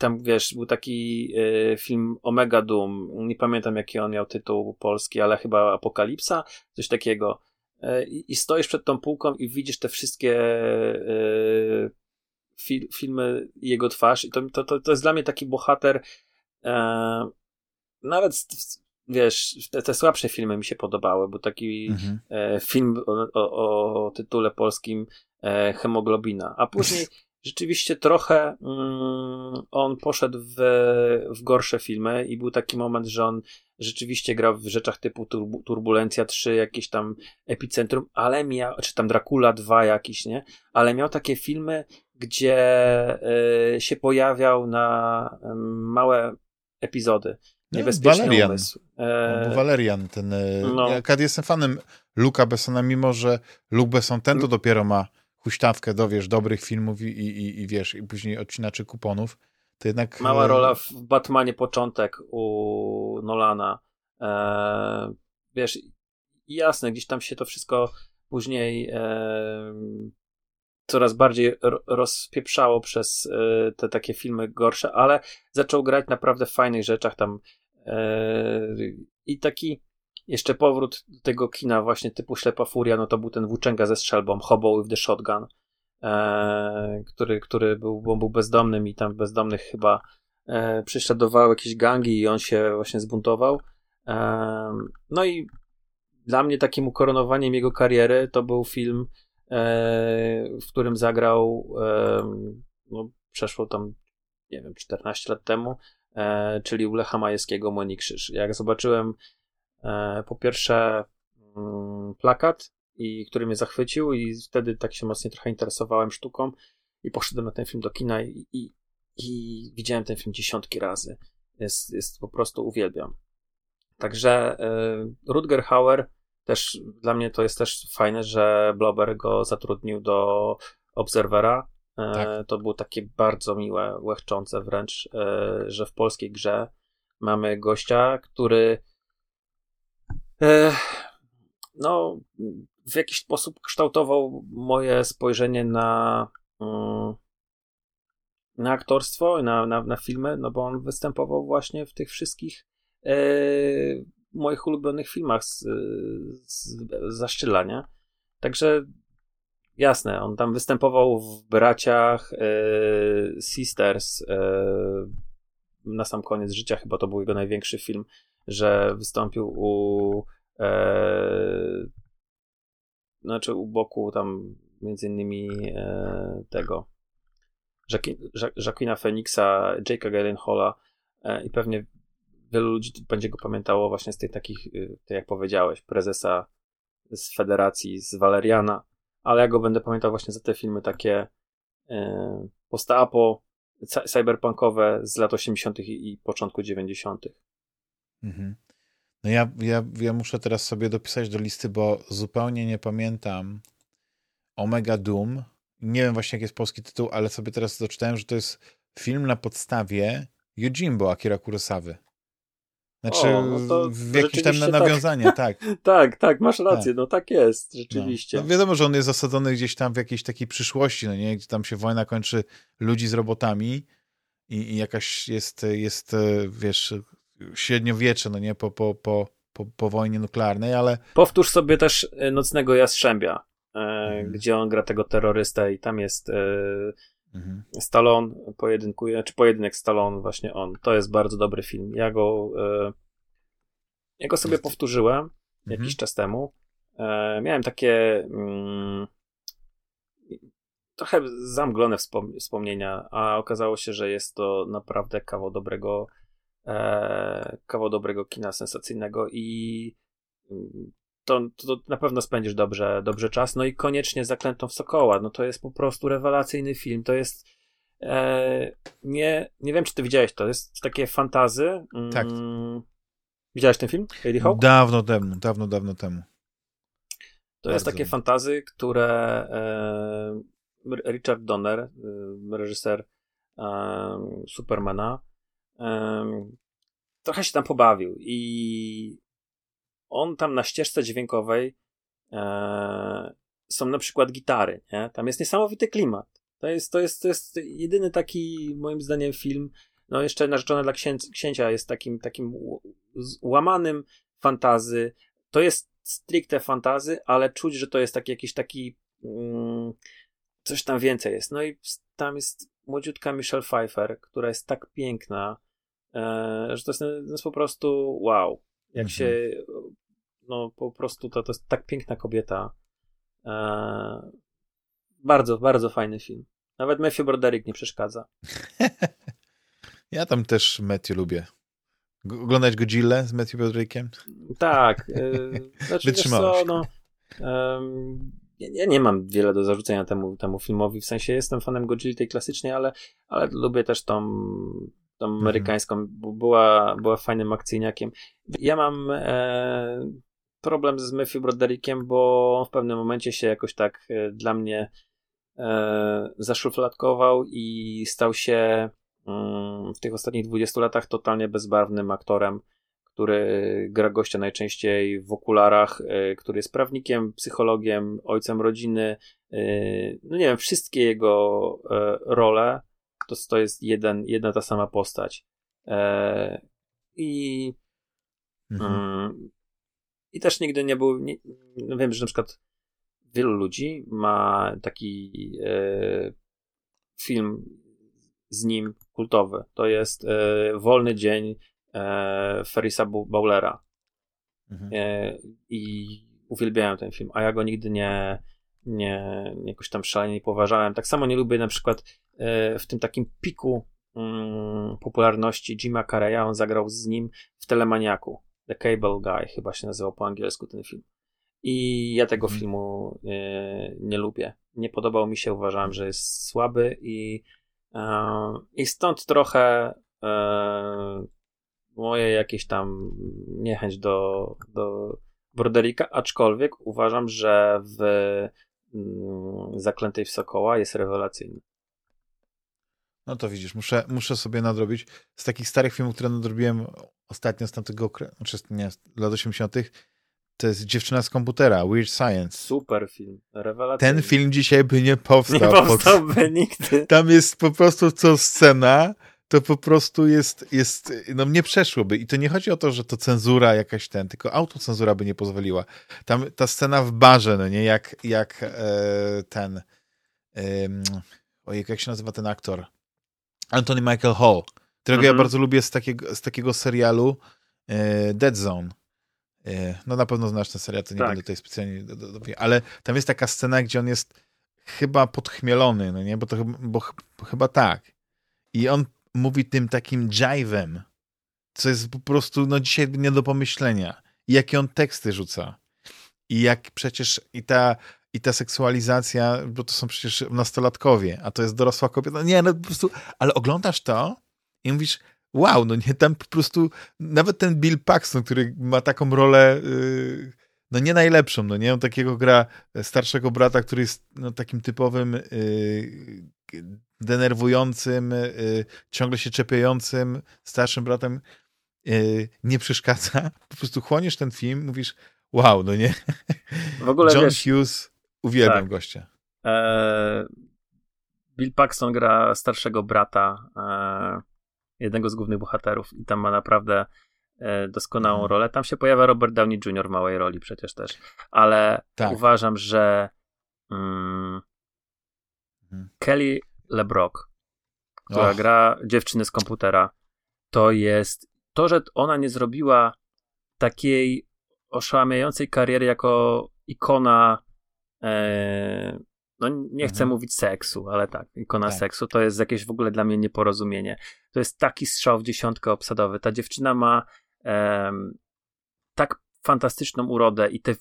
tam wiesz, był taki e, film Omega Doom. Nie pamiętam jaki on miał tytuł polski, ale chyba Apokalipsa, coś takiego. E, i, I stoisz przed tą półką i widzisz te wszystkie fi, filmy jego twarz. I to, to, to, to jest dla mnie taki bohater. E, nawet wiesz, te, te, słabsze filmy mi się podobały, bo taki mhm. e, film o, o, o, tytule polskim e, Hemoglobina, a później rzeczywiście trochę mm, on poszedł w, w gorsze filmy i był taki moment, że on rzeczywiście grał w rzeczach typu Turbulencja 3, jakieś tam Epicentrum, ale miał, czy tam Dracula 2 jakiś, nie? Ale miał takie filmy, gdzie y, się pojawiał na y, małe epizody. No, Niebezpieczny Valerian. umysł. E... Valerian, ten. E, no. Ja jestem fanem Luka Bessona, mimo że Luke Besson ten to dopiero ma huśtawkę do, wiesz, dobrych filmów i, i, i wiesz, i później odcinaczy kuponów, to jednak... Mała e, rola w Batmanie początek u Nolana. E, wiesz, jasne, gdzieś tam się to wszystko później e, coraz bardziej rozpieprzało przez e, te takie filmy gorsze, ale zaczął grać naprawdę w fajnych rzeczach tam e, i taki jeszcze powrót do tego kina właśnie typu Ślepa Furia, no to był ten włóczęga ze strzelbą, Hobo with the Shotgun, e, który, który był, był bezdomnym i tam bezdomnych chyba e, jakieś gangi i on się właśnie zbuntował. E, no i dla mnie takim ukoronowaniem jego kariery to był film, e, w którym zagrał e, no, przeszło tam nie wiem, 14 lat temu, e, czyli u Lecha Majewskiego Młoni Krzyż. Jak zobaczyłem po pierwsze mm, plakat, i który mnie zachwycił i wtedy tak się mocniej trochę interesowałem sztuką i poszedłem na ten film do kina i, i, i widziałem ten film dziesiątki razy. Jest, jest po prostu uwielbiam. Także y, Rutger Hauer też dla mnie to jest też fajne, że Blober go zatrudnił do Obserwera. E, tak. To było takie bardzo miłe, łechczące wręcz, że w polskiej grze mamy gościa, który no, w jakiś sposób kształtował moje spojrzenie na, mm, na aktorstwo, na, na, na filmy, no bo on występował właśnie w tych wszystkich e, moich ulubionych filmach z, z. Także jasne, on tam występował w Braciach, e, Sisters, e, na sam koniec życia chyba to był jego największy film że wystąpił u e, znaczy u boku tam między innymi e, tego Jacquina Phoenixa, Jake'a Gyllenhaala e, i pewnie wielu ludzi będzie go pamiętało właśnie z tych takich, tak jak powiedziałeś, prezesa z Federacji, z Valeriana, ale ja go będę pamiętał właśnie za te filmy takie e, post-apo, cyberpunkowe z lat 80. i, i początku 90. Mhm. No ja, ja, ja muszę teraz sobie dopisać do listy, bo zupełnie nie pamiętam Omega Doom. Nie wiem właśnie, jaki jest polski tytuł, ale sobie teraz doczytałem, że to jest film na podstawie Yojimbo Akira Kurosawy. Znaczy, o, no w jakieś tam tak. nawiązanie, tak. Tak. tak, tak, masz rację, tak. no tak jest, rzeczywiście. No. no. wiadomo, że on jest zasadzony gdzieś tam w jakiejś takiej przyszłości, no nie, gdzie tam się wojna kończy ludzi z robotami i, i jakaś jest, jest, wiesz, średniowiecze, no nie, po, po, po, po, po wojnie nuklearnej, ale... Powtórz sobie też e, Nocnego Jastrzębia, e, mhm. gdzie on gra tego terrorystę i tam jest e, Mhm. Stallone pojedynkuje, czy pojedynek Stallone, właśnie on. To jest bardzo dobry film. Ja go, e, ja go sobie powtórzyłem jakiś mhm. czas temu. E, miałem takie mm, trochę zamglone wspom wspomnienia, a okazało się, że jest to naprawdę kawał dobrego e, kawał dobrego kina sensacyjnego i mm, to, to na pewno spędzisz dobrze, dobrze czas. No i koniecznie Zaklętą w Sokoła. No to jest po prostu rewelacyjny film. To jest e, nie, nie wiem, czy ty widziałeś to. Jest takie fantazy. Mm, tak. Widziałeś ten film? Lady Hawk? Dawno temu, dawno, dawno temu. To Bardzo. jest takie fantazy, które e, Richard Donner, e, reżyser e, Supermana, e, trochę się tam pobawił i on tam na ścieżce dźwiękowej e, są na przykład gitary, nie? Tam jest niesamowity klimat. To jest, to jest, to jest jedyny taki, moim zdaniem, film, no jeszcze Narzeczone dla księcia jest takim, takim łamanym fantazy. To jest stricte fantazy, ale czuć, że to jest taki jakiś taki mm, coś tam więcej jest. No i tam jest młodziutka Michelle Pfeiffer, która jest tak piękna, że to jest, to jest po prostu wow. Jak mhm. się no po prostu to, to jest tak piękna kobieta. E, bardzo, bardzo fajny film. Nawet Matthew Broderick nie przeszkadza. ja tam też Matthew lubię. Oglądać Godzilla z Matthew Broderickiem? Tak. E, znaczy, Wytrzymałeś. Co, no, ja nie mam wiele do zarzucenia temu, temu filmowi, w sensie jestem fanem Godzilla tej klasycznej, ale, ale lubię też tą, tą mhm. amerykańską, była, była fajnym akcyjniakiem. Ja mam e, problem z Matthew Broderickiem, bo w pewnym momencie się jakoś tak e, dla mnie e, zaszufladkował i stał się mm, w tych ostatnich 20 latach totalnie bezbarwnym aktorem, który gra gościa najczęściej w okularach, e, który jest prawnikiem, psychologiem, ojcem rodziny. E, no nie wiem, wszystkie jego e, role to, to jest jeden, jedna ta sama postać. E, I mhm. Mm, i też nigdy nie był. Nie, no wiem, że na przykład wielu ludzi ma taki e, film z nim kultowy. To jest e, Wolny Dzień e, Ferisa Bowlera. Mhm. E, I uwielbiałem ten film, a ja go nigdy nie, nie, jakoś tam szalenie nie poważałem. Tak samo nie lubię na przykład w tym takim piku mm, popularności Jima Carreya, on zagrał z nim w Telemaniaku. The Cable Guy chyba się nazywał po angielsku ten film. I ja tego mhm. filmu nie, nie lubię. Nie podobał mi się, uważałem, że jest słaby i, e, i stąd trochę e, moje jakieś tam niechęć do, do Broderika, aczkolwiek uważam, że w mm, Zaklętej w Sokoła jest rewelacyjny. No to widzisz, muszę, muszę sobie nadrobić. Z takich starych filmów, które nadrobiłem ostatnio z tamtego okresu, znaczy nie, lat 80., to jest Dziewczyna z komputera, Weird Science. Super film, rewelacyjny. Ten film dzisiaj by nie powstał. Nie powstałby pod... nigdy. Tam jest po prostu co scena, to po prostu jest, jest, no nie przeszłoby. I to nie chodzi o to, że to cenzura jakaś ten, tylko autocenzura by nie pozwoliła. Tam ta scena w barze, no nie, jak, jak e, ten, e, ojej, jak się nazywa ten aktor? Anthony Michael Hall, którego ja mhm. bardzo lubię z takiego, z takiego serialu e, Dead Zone. E, no na pewno znasz ten serial, to nie tak. będę tutaj specjalnie do, do, do, ale tam jest taka scena, gdzie on jest chyba podchmielony, no nie, bo to bo, bo chyba tak. I on mówi tym takim jive'em, co jest po prostu no dzisiaj nie do pomyślenia. I jakie on teksty rzuca. I jak przecież i ta i ta seksualizacja, bo to są przecież nastolatkowie, a to jest dorosła kobieta. No nie, no po prostu, ale oglądasz to i mówisz, wow, no nie, tam po prostu nawet ten Bill Paxton, który ma taką rolę, yy, no nie najlepszą, no nie, on takiego gra starszego brata, który jest no, takim typowym yy, denerwującym, yy, ciągle się czepiającym starszym bratem, nie przeszkadza. Po prostu chłoniesz ten film, mówisz, wow, no nie. W ogóle John wiesz, Hughes Uwielbiam tak. gościa. E, Bill Paxton gra starszego brata e, jednego z głównych bohaterów i tam ma naprawdę e, doskonałą mhm. rolę. Tam się pojawia Robert Downey Jr. w małej roli przecież też, ale tak. uważam, że mm, mhm. Kelly LeBrock, która Och. gra dziewczyny z komputera, to jest to, że ona nie zrobiła takiej oszałamiającej kariery jako ikona no nie chcę mhm. mówić seksu, ale tak, ikona tak. seksu to jest jakieś w ogóle dla mnie nieporozumienie. To jest taki strzał w dziesiątkę obsadowy. Ta dziewczyna ma tak fantastyczną urodę i te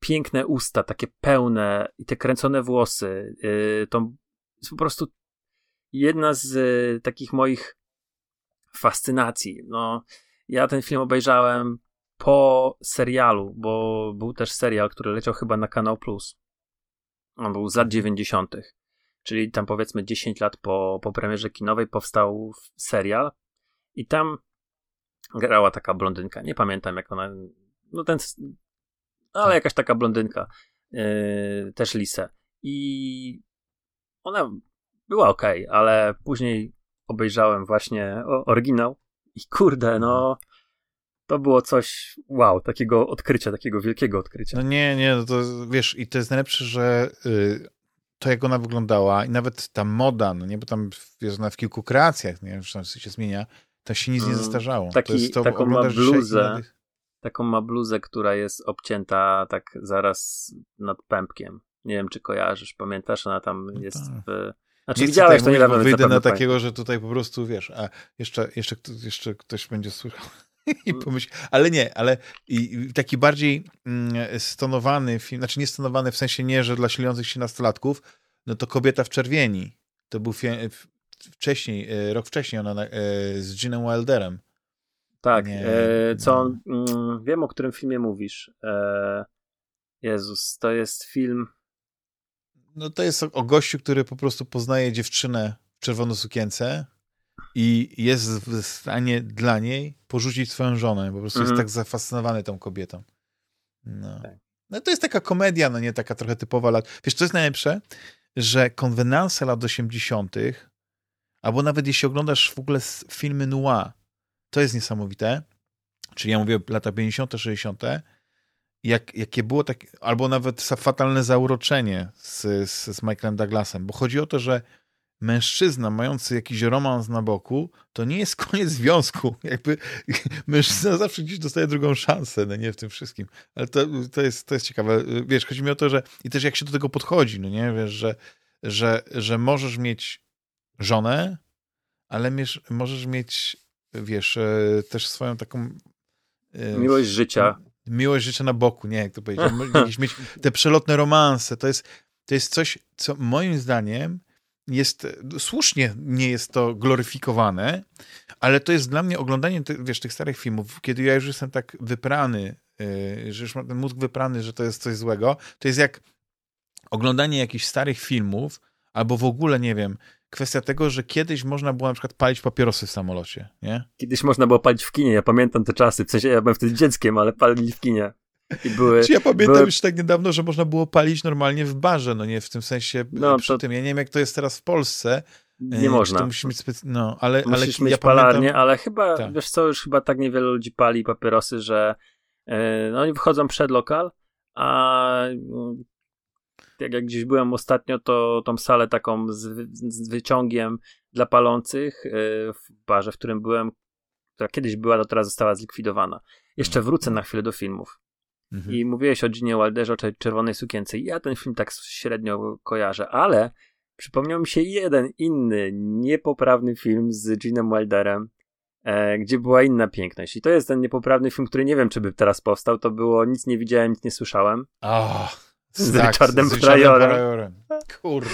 piękne usta, takie pełne i te kręcone włosy. Yy, to jest po prostu jedna z y, takich moich fascynacji. No, ja ten film obejrzałem po serialu, bo był też serial, który leciał chyba na Kanał Plus. On był z lat 90. Czyli tam powiedzmy 10 lat po, po premierze kinowej powstał serial i tam grała taka blondynka. Nie pamiętam jak ona. No ten. Ale tak. jakaś taka blondynka. Yy, też Lise. I ona była ok, ale później obejrzałem właśnie oryginał i kurde, no to było coś, wow, takiego odkrycia, takiego wielkiego odkrycia. No nie, nie, no to wiesz, i to jest najlepsze, że y, to jak ona wyglądała i nawet ta moda, no nie, bo tam jest ona w kilku kreacjach, nie, zresztą się zmienia, to się nic nie mm, zestarzało. Taki, to jest to, taką ma bluzę, taką ma bluzę, która jest obcięta tak zaraz nad pępkiem. Nie wiem, czy kojarzysz, pamiętasz, ona tam no jest tak. w... Znaczy nie widziałeś, to nie wiem, wyjdę na takiego, że tutaj po prostu, wiesz, a jeszcze, jeszcze, jeszcze ktoś będzie słyszał i mm. pomyśl, ale nie, ale i, taki bardziej mm, stonowany film, znaczy nie stonowany w sensie nie, że dla ślących się nastolatków, no to Kobieta w czerwieni. To był wcześniej, e, rok wcześniej ona e, z Ginem Wilderem. Tak, nie, e, co mm, wiem o którym filmie mówisz. E, Jezus, to jest film... No to jest o, o gościu, który po prostu poznaje dziewczynę w czerwonej sukience i jest w stanie dla niej porzucić swoją żonę. Po prostu jest mhm. tak zafascynowany tą kobietą. No. Tak. no to jest taka komedia, no nie taka trochę typowa lat. Wiesz, co jest najlepsze? Że konwenanse lat 80., albo nawet jeśli oglądasz w ogóle filmy noir, to jest niesamowite. Czyli ja mówię lata 50., 60., jak, jakie było tak, albo nawet fatalne zauroczenie z, z, z Michaelem Douglasem, bo chodzi o to, że mężczyzna mający jakiś romans na boku, to nie jest koniec związku. Jakby mężczyzna zawsze gdzieś dostaje drugą szansę, no nie w tym wszystkim. Ale to, to, jest, to jest ciekawe. Wiesz, chodzi mi o to, że i też jak się do tego podchodzi, no nie? Wiesz, że, że, że możesz mieć żonę, ale miesz, możesz mieć, wiesz, e, też swoją taką... E, miłość życia. Miłość życia na boku, nie, jak to powiedzieć. Jakieś mieć te przelotne romanse. To jest, to jest coś, co moim zdaniem jest, słusznie nie jest to gloryfikowane, ale to jest dla mnie oglądanie, wiesz, tych starych filmów, kiedy ja już jestem tak wyprany, yy, że już mam ten mózg wyprany, że to jest coś złego, to jest jak oglądanie jakichś starych filmów, albo w ogóle, nie wiem, kwestia tego, że kiedyś można było na przykład palić papierosy w samolocie, nie? Kiedyś można było palić w kinie, ja pamiętam te czasy, w sensie ja byłem wtedy dzieckiem, ale palili w kinie. I były, ja pamiętam były... już tak niedawno, że można było palić normalnie w barze, no nie w tym sensie no, przy to... tym. Ja nie wiem, jak to jest teraz w Polsce. Nie można. To musi mieć specy... no, ale, Musisz ale mieć ja palarnię, pamiętam... ale chyba, tak. wiesz co, już chyba tak niewiele ludzi pali papierosy, że yy, no, oni wychodzą przed lokal, a jak, jak gdzieś byłem ostatnio, to tą salę taką z, z wyciągiem dla palących yy, w barze, w którym byłem, która kiedyś była, to teraz została zlikwidowana. Jeszcze mhm. wrócę na chwilę do filmów. Mhm. I mówiłeś o Ginie Wilderze, o czerwonej sukience. Ja ten film tak średnio kojarzę, ale przypomniał mi się jeden inny, niepoprawny film z Ginem Wilderem, e, gdzie była inna piękność. I to jest ten niepoprawny film, który nie wiem, czy by teraz powstał. To było Nic nie widziałem, nic nie słyszałem. Oh, z tak, Richardem Pryorem. Kurde.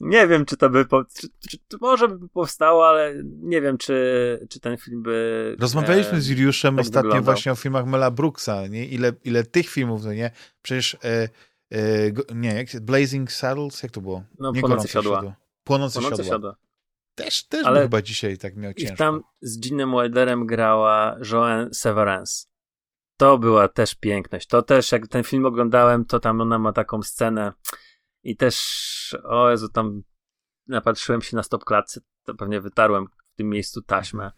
Nie wiem, czy to by. Po, czy, czy, może by powstało, ale nie wiem, czy, czy ten film by. Rozmawialiśmy e, z Juliuszem tak ostatnio wyglądał. właśnie o filmach Mela Brooksa, nie? Ile, ile tych filmów, no nie? Przecież. E, e, nie, jak, Blazing Saddles, jak to było? No, nie Płonące siodła. siodła. Płonące, Płonące siodła. siodła. Też, też ale chyba dzisiaj tak miał ciężko. I tam z Ginem Wilderem grała Joanne Severance. To była też piękność. To też, jak ten film oglądałem, to tam ona ma taką scenę i też, o Jezu, tam napatrzyłem się na stop klatce, to pewnie wytarłem w tym miejscu taśmę,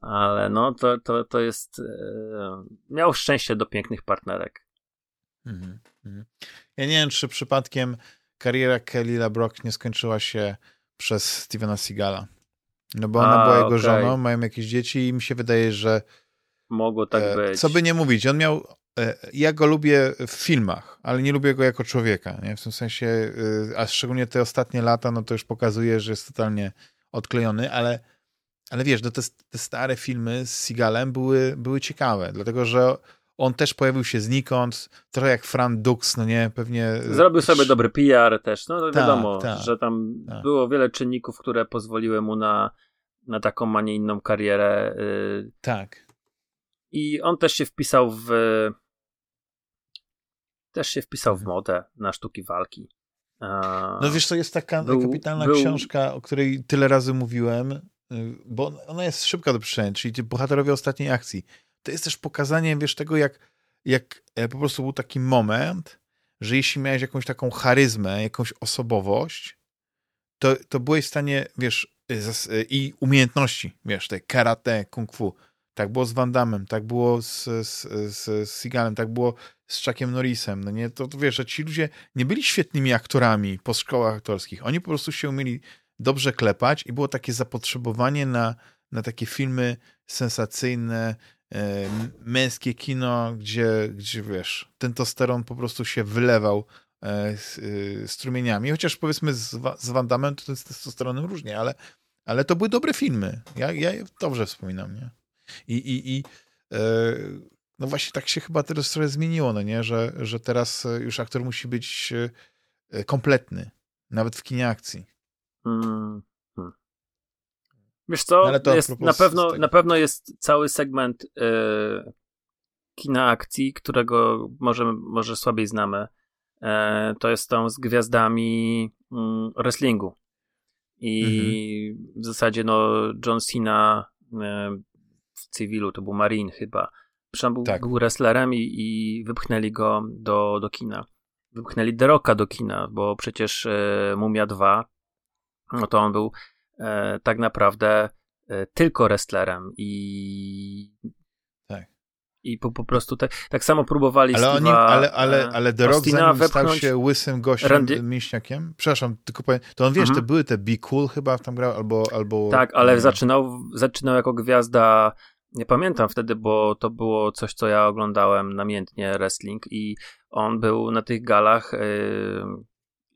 ale no to, to, to jest, e, miał szczęście do pięknych partnerek. Mhm, mhm. Ja nie wiem, czy przypadkiem kariera Kelly LeBrock nie skończyła się przez Stevena Seagala. No bo ona A, była jego okay. żoną, mają jakieś dzieci i mi się wydaje, że mogło tak e, być. Co by nie mówić, on miał ja go lubię w filmach, ale nie lubię go jako człowieka, nie? W tym sensie, e, a szczególnie te ostatnie lata, no to już pokazuje, że jest totalnie odklejony, ale, ale wiesz, no te, te stare filmy z Seagalem były, były ciekawe, dlatego że on też pojawił się znikąd, trochę jak Fran Dux, no nie, pewnie... Zrobił sobie dobry PR też, no ta, wiadomo, ta, że tam ta. było wiele czynników, które pozwoliły mu na, na taką, a nie inną karierę. Y, tak. I on też się wpisał w też się wpisał w modę na sztuki walki. No wiesz, to jest taka był, kapitalna był... książka, o której tyle razy mówiłem, y, bo ona jest szybka do przeczytania, czyli bohaterowie ostatniej akcji to jest też pokazanie, wiesz, tego, jak, jak e, po prostu był taki moment, że jeśli miałeś jakąś taką charyzmę, jakąś osobowość, to, to byłeś w stanie, wiesz, e, e, i umiejętności, wiesz, te karate, kung fu. Tak było z Van Damme, tak było z, z, z, z Seagalem, tak było z Chuckiem Norrisem, no nie, to, to wiesz, że ci ludzie nie byli świetnymi aktorami po szkołach aktorskich, oni po prostu się umieli dobrze klepać i było takie zapotrzebowanie na, na takie filmy sensacyjne, E, męskie kino, gdzie, gdzie wiesz, ten tosteron po prostu się wylewał e, e, strumieniami, chociaż powiedzmy z, z Van Damme to z testosteronem różnie, ale, ale to były dobre filmy. Ja, ja dobrze wspominam, nie? I, i, i no właśnie tak się chyba teraz trochę zmieniło, no nie? Że, że teraz już aktor musi być kompletny, nawet w kinie akcji. Mm. Wiesz co, no jest, na, pewno, na pewno jest cały segment yy, kina akcji, którego może, może słabiej znamy. E, to jest tą z gwiazdami mm, wrestlingu. I mhm. w zasadzie no John Cena e, cywilu, to był Marine chyba. Przecież był, tak. był wrestlerem i, i wypchnęli go do, do kina. Wypchnęli Deroka do kina, bo przecież Mumia 2 no to on był e, tak naprawdę e, tylko wrestlerem i tak. i po, po prostu tak, tak samo próbowali ale, oni, ale, ale, e, ale The Rock zanim stał się łysym gościem, Randy... mięśniakiem, przepraszam, tylko powiem, to on wiesz, mhm. to były te Be Cool chyba tam grał, albo... albo tak, ale zaczynał, zaczynał jako gwiazda nie pamiętam wtedy, bo to było coś, co ja oglądałem namiętnie wrestling i on był na tych galach yy,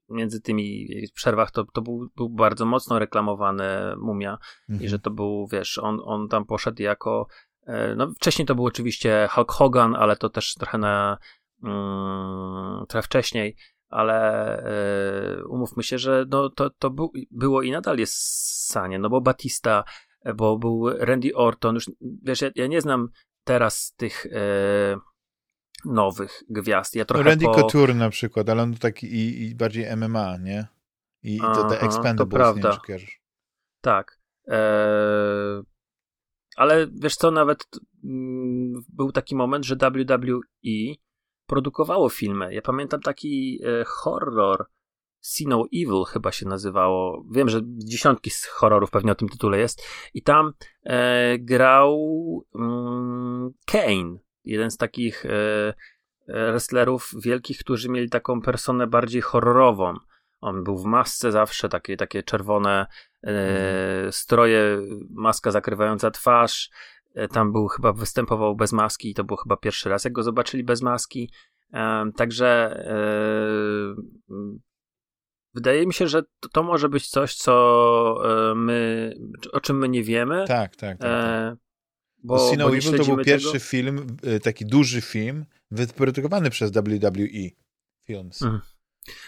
między tymi przerwach to, to był, był bardzo mocno reklamowany Mumia mhm. i że to był, wiesz, on, on tam poszedł jako e, no wcześniej to był oczywiście Hulk Hogan, ale to też trochę na mm, trochę wcześniej, ale y, umówmy się, że no, to, to był, było i nadal jest sanie, no bo Batista, bo był Randy Orton, już wiesz, ja, ja nie znam teraz tych y, nowych gwiazd. Ja trochę Randy po... Couture na przykład, ale on taki i, i bardziej MMA, nie? I, Aha, to te Expendables, nie wiem, Tak. Eee... Ale wiesz co, nawet mm, był taki moment, że WWE produkowało filmy. Ja pamiętam taki e, horror Sino Evil chyba się nazywało. Wiem, że dziesiątki z horrorów pewnie o tym tytule jest. I tam e, grał mm, Kane jeden z takich e, wrestlerów wielkich, którzy mieli taką personę bardziej horrorową. On był w masce zawsze, takie, takie czerwone e, mhm. stroje, maska zakrywająca twarz. E, tam był chyba, występował bez maski i to był chyba pierwszy raz, jak go zobaczyli bez maski. E, także e, wydaje mi się, że to, to, może być coś, co e, my, o czym my nie wiemy. Tak, tak. tak, tak. Bo, Sino bo Evil to był pierwszy tego? film, y, taki duży film, wyprodukowany przez WWE Films. Mhm.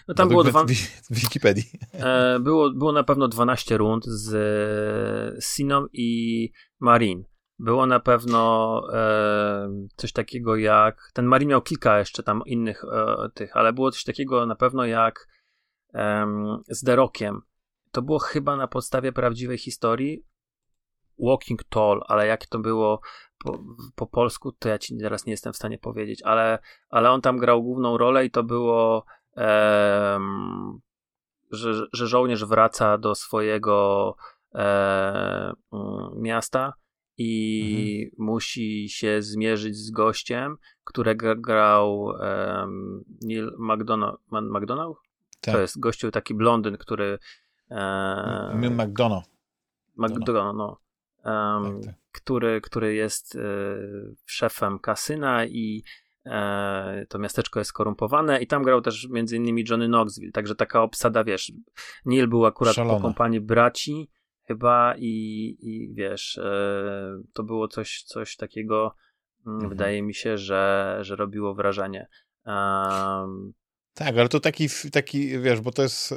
No tam było dwa... w Wikipedii. E, było, było na pewno 12 rund z Siną i Marin. Było na pewno e, coś takiego jak. Ten Marin miał kilka jeszcze tam innych e, tych, ale było coś takiego na pewno jak z Derokiem. To było chyba na podstawie prawdziwej historii. Walking Tall, ale jak to było po, po, polsku, to ja ci teraz nie jestem w stanie powiedzieć, ale, ale on tam grał główną rolę i to było, um, że, że żołnierz wraca do swojego e, miasta i mhm. musi się zmierzyć z gościem, którego grał um, Neil McDonald. McDonald? Tak. To jest gościu taki blondyn, który E, McDonough. McDonough, no. Um, tak, tak. Który, który jest e, szefem kasyna i e, to miasteczko jest skorumpowane i tam grał też między innymi Johnny Knoxville, także taka obsada, wiesz, Neil był akurat Szalona. po kompanii braci chyba i, i wiesz, e, to było coś, coś takiego, mm, mhm. wydaje mi się, że, że robiło wrażenie. Um, tak, ale to taki, taki, wiesz, bo to jest,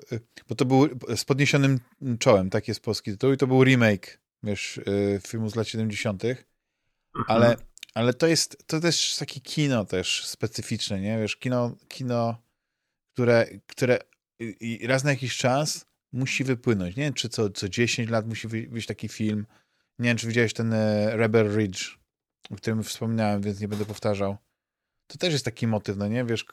bo to był z podniesionym czołem, taki jest polski tytuł i to był remake, wiesz, y, filmu z lat 70., mhm. ale, ale to jest, to też takie kino też specyficzne, nie, wiesz, kino, kino, które, które raz na jakiś czas musi wypłynąć, nie wiem, czy co, co 10 lat musi wyjść taki film, nie wiem, czy widziałeś ten e, Rebel Ridge, o którym wspominałem, więc nie będę powtarzał. To też jest taki motyw, no nie, wiesz,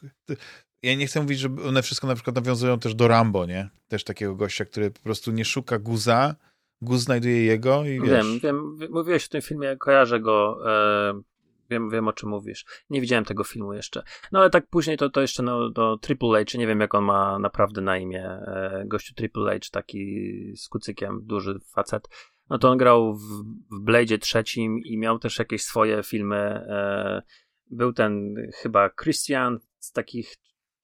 ja nie chcę mówić, że one wszystko na przykład nawiązują też do Rambo, nie? Też takiego gościa, który po prostu nie szuka guza, guz znajduje jego i wiesz. Wiem, wiem, mówiłeś o tym filmie, kojarzę go, e, wiem, wiem o czym mówisz. Nie widziałem tego filmu jeszcze. No ale tak później to, to jeszcze no, do Triple H, nie wiem jak on ma naprawdę na imię, e, gościu Triple H, taki z kucykiem, duży facet. No to on grał w, w Blade'zie trzecim i miał też jakieś swoje filmy. E, był ten chyba Christian z takich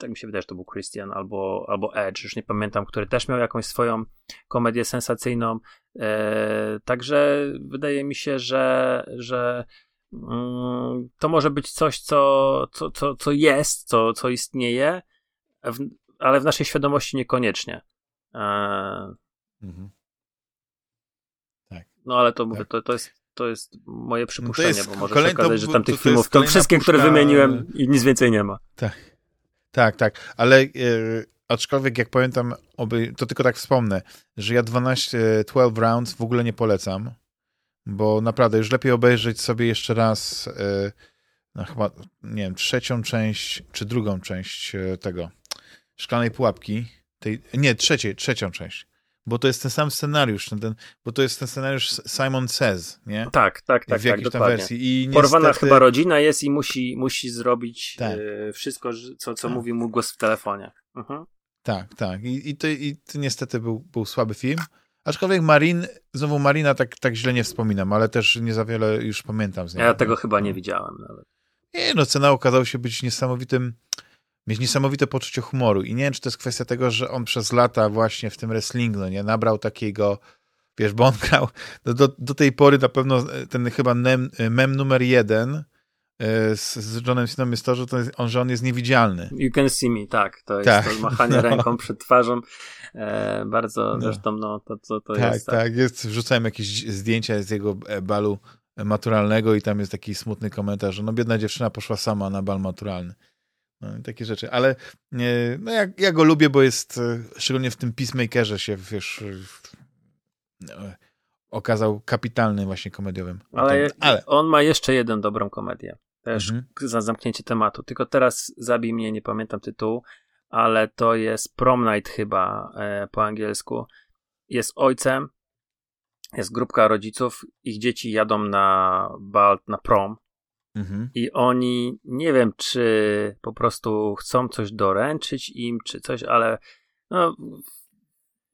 tak mi się wydaje, że to był Christian albo, albo Edge, już nie pamiętam, który też miał jakąś swoją komedię sensacyjną. E, także wydaje mi się, że, że mm, to może być coś, co, co, co, co jest, co, co istnieje, w, ale w naszej świadomości niekoniecznie. E, mhm. Tak. No ale to mówię, tak. to, to jest to jest moje przypuszczenie, no jest bo może się okazać, że tam tych filmów, to wszystkie, puszka... które wymieniłem i nic więcej nie ma. Tak. Tak, tak, ale e, aczkolwiek jak pamiętam, oby, to tylko tak wspomnę, że ja 12, 12 rounds w ogóle nie polecam, bo naprawdę już lepiej obejrzeć sobie jeszcze raz e, no chyba, nie wiem, trzecią część, czy drugą część e, tego Szklanej Pułapki, tej, nie, trzeciej, trzecią część bo to jest ten sam scenariusz, ten, ten, bo to jest ten scenariusz Simon Says, nie? Tak, tak, tak. W jakiejś tak, tam wersji. I niestety... Porwana chyba rodzina jest i musi, musi zrobić tak. y, wszystko, co, co tak. mówi mu głos w telefonie. Mhm. Tak, tak. I, i, to, i to niestety był, był słaby film. Aczkolwiek Marin, znowu Marina tak, tak źle nie wspominam, ale też nie za wiele już pamiętam z niego. Ja tego chyba nie widziałem nawet. Nie, no cena okazał się być niesamowitym mieć niesamowite poczucie humoru. I nie wiem, czy to jest kwestia tego, że on przez lata właśnie w tym wrestlingu no nie nabrał takiego, wiesz, bo on grał do, do, do tej pory na pewno ten chyba mem, mem numer jeden e, z, z Johnem Ceną jest to, że, to jest, on, że on jest niewidzialny. You can see me, tak. To jest tak. to machanie no. ręką przed twarzą. E, bardzo, no. zresztą, no, to, to, to tak, jest... Tak, tak. Jest, wrzucałem jakieś zdjęcia z jego e, balu maturalnego i tam jest taki smutny komentarz, że no biedna dziewczyna poszła sama na bal maturalny. No, takie rzeczy, ale no ja, ja go lubię, bo jest, e, szczególnie w tym Peacemakerze się, wiesz, no, okazał kapitalnym właśnie komediowym. Ale, ale, on ma jeszcze jedną dobrą komedię. Też mhm. za zamknięcie tematu. Tylko teraz zabij mnie, nie pamiętam tytułu, ale to jest Prom Night chyba e, po angielsku. Jest ojcem, jest grupka rodziców, ich dzieci jadą na bal, na prom Mhm. I oni, nie wiem, czy po prostu chcą coś doręczyć im, czy coś, ale no,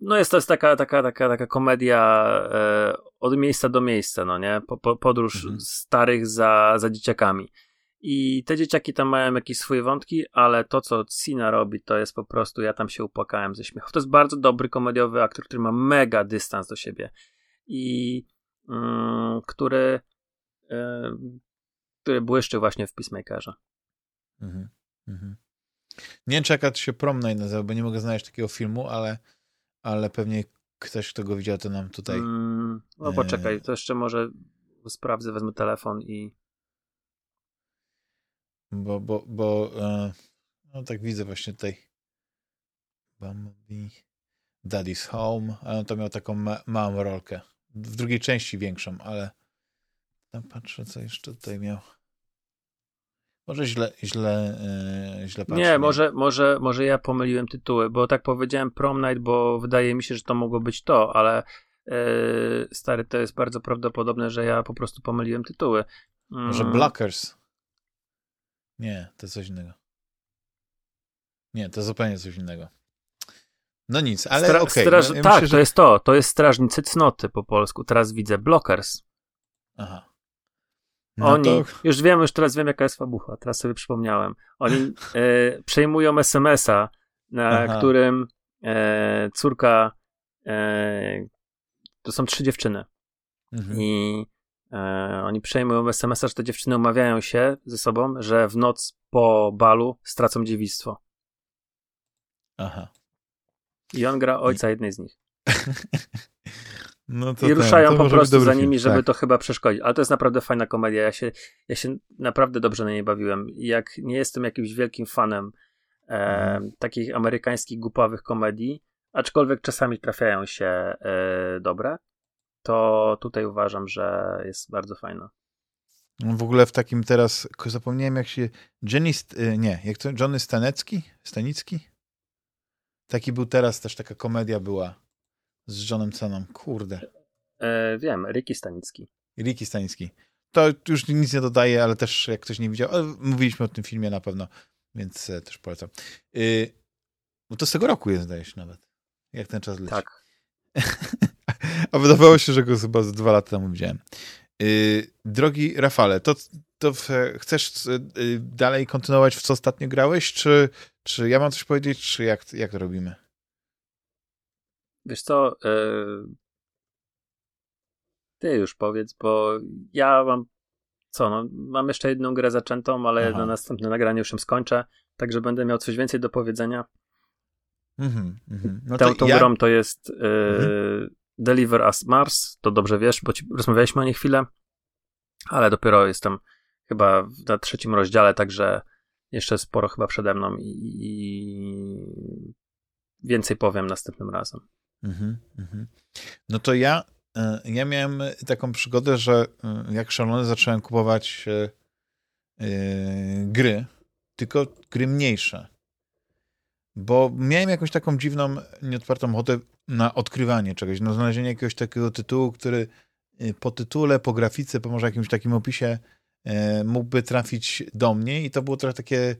no jest to jest taka, taka, taka, taka komedia e, od miejsca do miejsca, no nie? Po, po, podróż mhm. starych za, za dzieciakami. I te dzieciaki tam mają jakieś swoje wątki, ale to, co Cena robi, to jest po prostu, ja tam się upłakałem ze śmiechu. To jest bardzo dobry komediowy aktor, który ma mega dystans do siebie i mm, który e, który błyszczy właśnie w Peacemakerze. Mhm, mhm. Nie czekać się Prom Night nazywa, bo nie mogę znaleźć takiego filmu, ale, ale pewnie ktoś, kto go widział, to nam tutaj... Mm, no poczekaj, e, to jeszcze może sprawdzę, wezmę telefon i... Bo, bo, bo e, no tak widzę właśnie tutaj Bumblebee, Daddy's Home, ale on to miał taką ma małą rolkę. W drugiej części większą, ale tam patrzę, co jeszcze tutaj miał. Może źle, źle, yy, źle patrzę. Nie, może, może, może ja pomyliłem tytuły, bo tak powiedziałem Prom Night, bo wydaje mi się, że to mogło być to, ale yy, stary, to jest bardzo prawdopodobne, że ja po prostu pomyliłem tytuły. Mm. Może Blockers? Nie, to coś innego. Nie, to zupełnie coś innego. No nic, ale Stra okay. Straż... no, ja tak, myślę, że... to jest to. To jest Strażnicy Cnoty po polsku. Teraz widzę Blockers. Aha. No Oni, to... już wiem, już teraz wiem, jaka jest fabucha. Teraz sobie przypomniałem. Oni e, przejmują SMS-a, na Aha. którym e, córka e, to są trzy dziewczyny. Mhm. I e, oni przejmują SMS-a, że te dziewczyny umawiają się ze sobą, że w noc po balu stracą dziewictwo. Aha. I on gra ojca jednej z nich. No I ruszają po prostu za nimi, film, żeby tak. to chyba przeszkodzić. Ale to jest naprawdę fajna komedia. Ja się, ja się naprawdę dobrze na niej bawiłem. Jak nie jestem jakimś wielkim fanem e, takich amerykańskich, głupawych komedii, aczkolwiek czasami trafiają się e, dobre, to tutaj uważam, że jest bardzo fajna. W ogóle w takim teraz, zapomniałem jak się, Jenny, e, nie, jak to, Johnny Stanecki? Stanicki? Taki był teraz, też taka komedia była z Johnem Ceną, kurde. E, wiem, Ricky Stanicki. Ricky Stanicki. To już nic nie dodaje, ale też jak ktoś nie widział, mówiliśmy o tym filmie na pewno, więc e, też polecam. Yy, bo to z tego roku jest, zdaje się nawet. Jak ten czas leci. Tak. A wydawało się, że go chyba z dwa lata temu widziałem. Yy, drogi Rafale, to, to w, chcesz yy, dalej kontynuować, w co ostatnio grałeś, czy, czy ja mam coś powiedzieć, czy jak, jak to robimy? Wiesz co, yy, ty już powiedz, bo ja mam co, no, mam jeszcze jedną grę zaczętą, ale Aha. na następne nagranie już ją skończę, także będę miał coś więcej do powiedzenia. Mm-hmm, mm-hmm. No Tą, tą ja... grą to jest mm-hmm. Deliver Us Mars, to dobrze wiesz, bo ci rozmawialiśmy o niej chwilę, ale dopiero jestem chyba na trzecim rozdziale, także jeszcze sporo chyba przede mną i, i więcej powiem następnym razem. Mm-hmm, mm-hmm. No to ja, e, ja miałem taką przygodę, że e, jak szalony zacząłem kupować gry, tylko gry mniejsze bo miałem jakąś taką dziwną, nieodpartą ochotę na odkrywanie czegoś, na znalezienie jakiegoś takiego tytułu, który po tytule, po grafice, po może jakimś takim opisie e, mógłby trafić do mnie i to było trochę takie,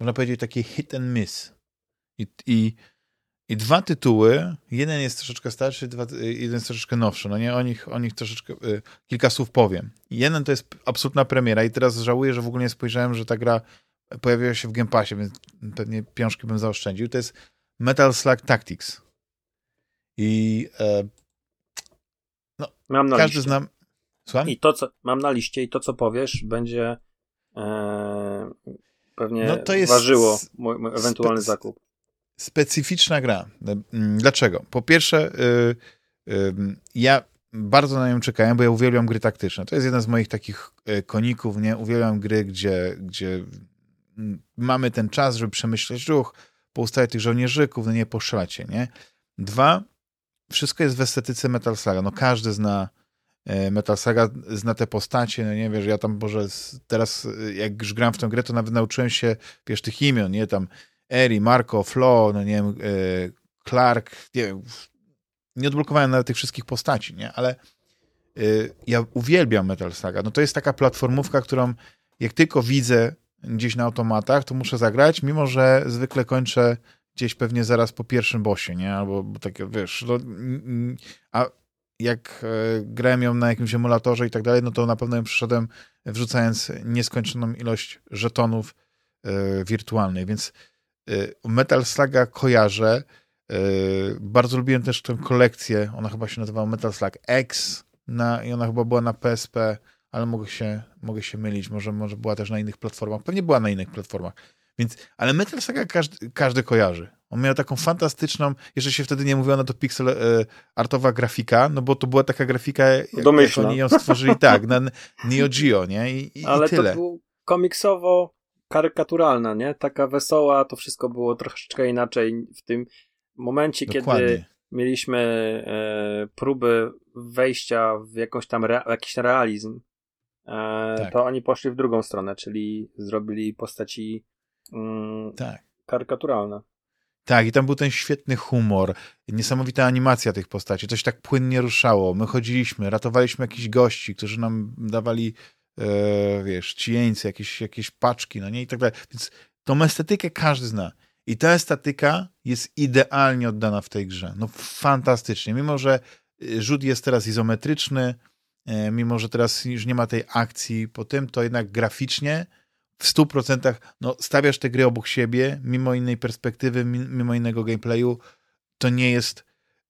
można powiedzieć, takie hit and miss. I, i, i dwa tytuły, jeden jest troszeczkę starszy, dwa, jeden jest troszeczkę nowszy, no nie, o nich, o nich troszeczkę, y, kilka słów powiem. Jeden to jest absolutna premiera i teraz żałuję, że w ogóle nie spojrzałem, że ta gra pojawiła się w Game Passie, więc pewnie piążki bym zaoszczędził. To jest Metal Slug Tactics. I e, no, mam na każdy liście. znam. Słucham? I to, co mam na liście, i to, co powiesz, będzie e, pewnie no to jest ważyło mój, mój ewentualny zakup. Specyficzna gra. Mm, dlaczego? Po pierwsze, y, y, ja bardzo na nią czekałem, bo ja uwielbiam gry taktyczne. To jest jeden z moich takich e, koników, nie? Uwielbiam gry, gdzie, gdzie mamy ten czas, żeby przemyśleć ruch, poustawiać tych żołnierzyków, no nie poszlacie, nie? Dwa, wszystko jest w estetyce Metal Saga. No każdy zna Metal Saga, zna te postacie, no nie wiesz, ja tam może teraz, jak już gram w tę grę, to nawet nauczyłem się, wiesz, tych imion, nie? Tam Eri, Marco, Flo, no nie wiem, e, Clark, nie wiem, nie odblokowałem nawet tych wszystkich postaci, nie? Ale ja uwielbiam Metal Saga. No to jest taka platformówka, którą jak tylko widzę gdzieś na automatach, to muszę zagrać, mimo że zwykle kończę gdzieś pewnie zaraz po pierwszym bosie, nie? Albo takie, wiesz, no, a jak e, grałem ją na jakimś emulatorze i tak dalej, no to na pewno ją przyszedłem wrzucając nieskończoną ilość żetonów e, wirtualnej, więc e, Metal Slaga kojarzę. Bardzo lubiłem też tę kolekcję, ona chyba się nazywała Metal Slug X na, i ona chyba była na PSP ale mogę się, mogę się mylić, może, może była też na innych platformach, pewnie była na innych platformach. Więc, ale Metal Saga każdy, każdy kojarzy. On miał taką fantastyczną, jeszcze się wtedy nie mówiono to pixel e, artowa grafika, no bo to była taka grafika, jak, jak oni ją stworzyli, tak, na Neo Geo, nie? I, i, ale i tyle. to było komiksowo karykaturalna, nie? Taka wesoła, to wszystko było troszeczkę inaczej w tym momencie, Dokładnie. kiedy mieliśmy e, próby wejścia w jakąś tam rea jakiś realizm, E, tak. to oni poszli w drugą stronę, czyli zrobili postaci mm, tak. karykaturalne. Tak, i tam był ten świetny humor, niesamowita animacja tych postaci, coś tak płynnie ruszało. My chodziliśmy, ratowaliśmy jakichś gości, którzy nam dawali, e, wiesz, cieńce, jakieś, jakieś paczki, no nie, i tak dalej. Więc tą estetykę każdy zna. I ta estetyka jest idealnie oddana w tej grze. No fantastycznie. Mimo, że y, rzut jest teraz izometryczny, e, mimo, że teraz już nie ma tej akcji po tym, to jednak graficznie w 100% no, stawiasz te gry obok siebie, mimo innej perspektywy, mimo innego gameplayu, to nie jest,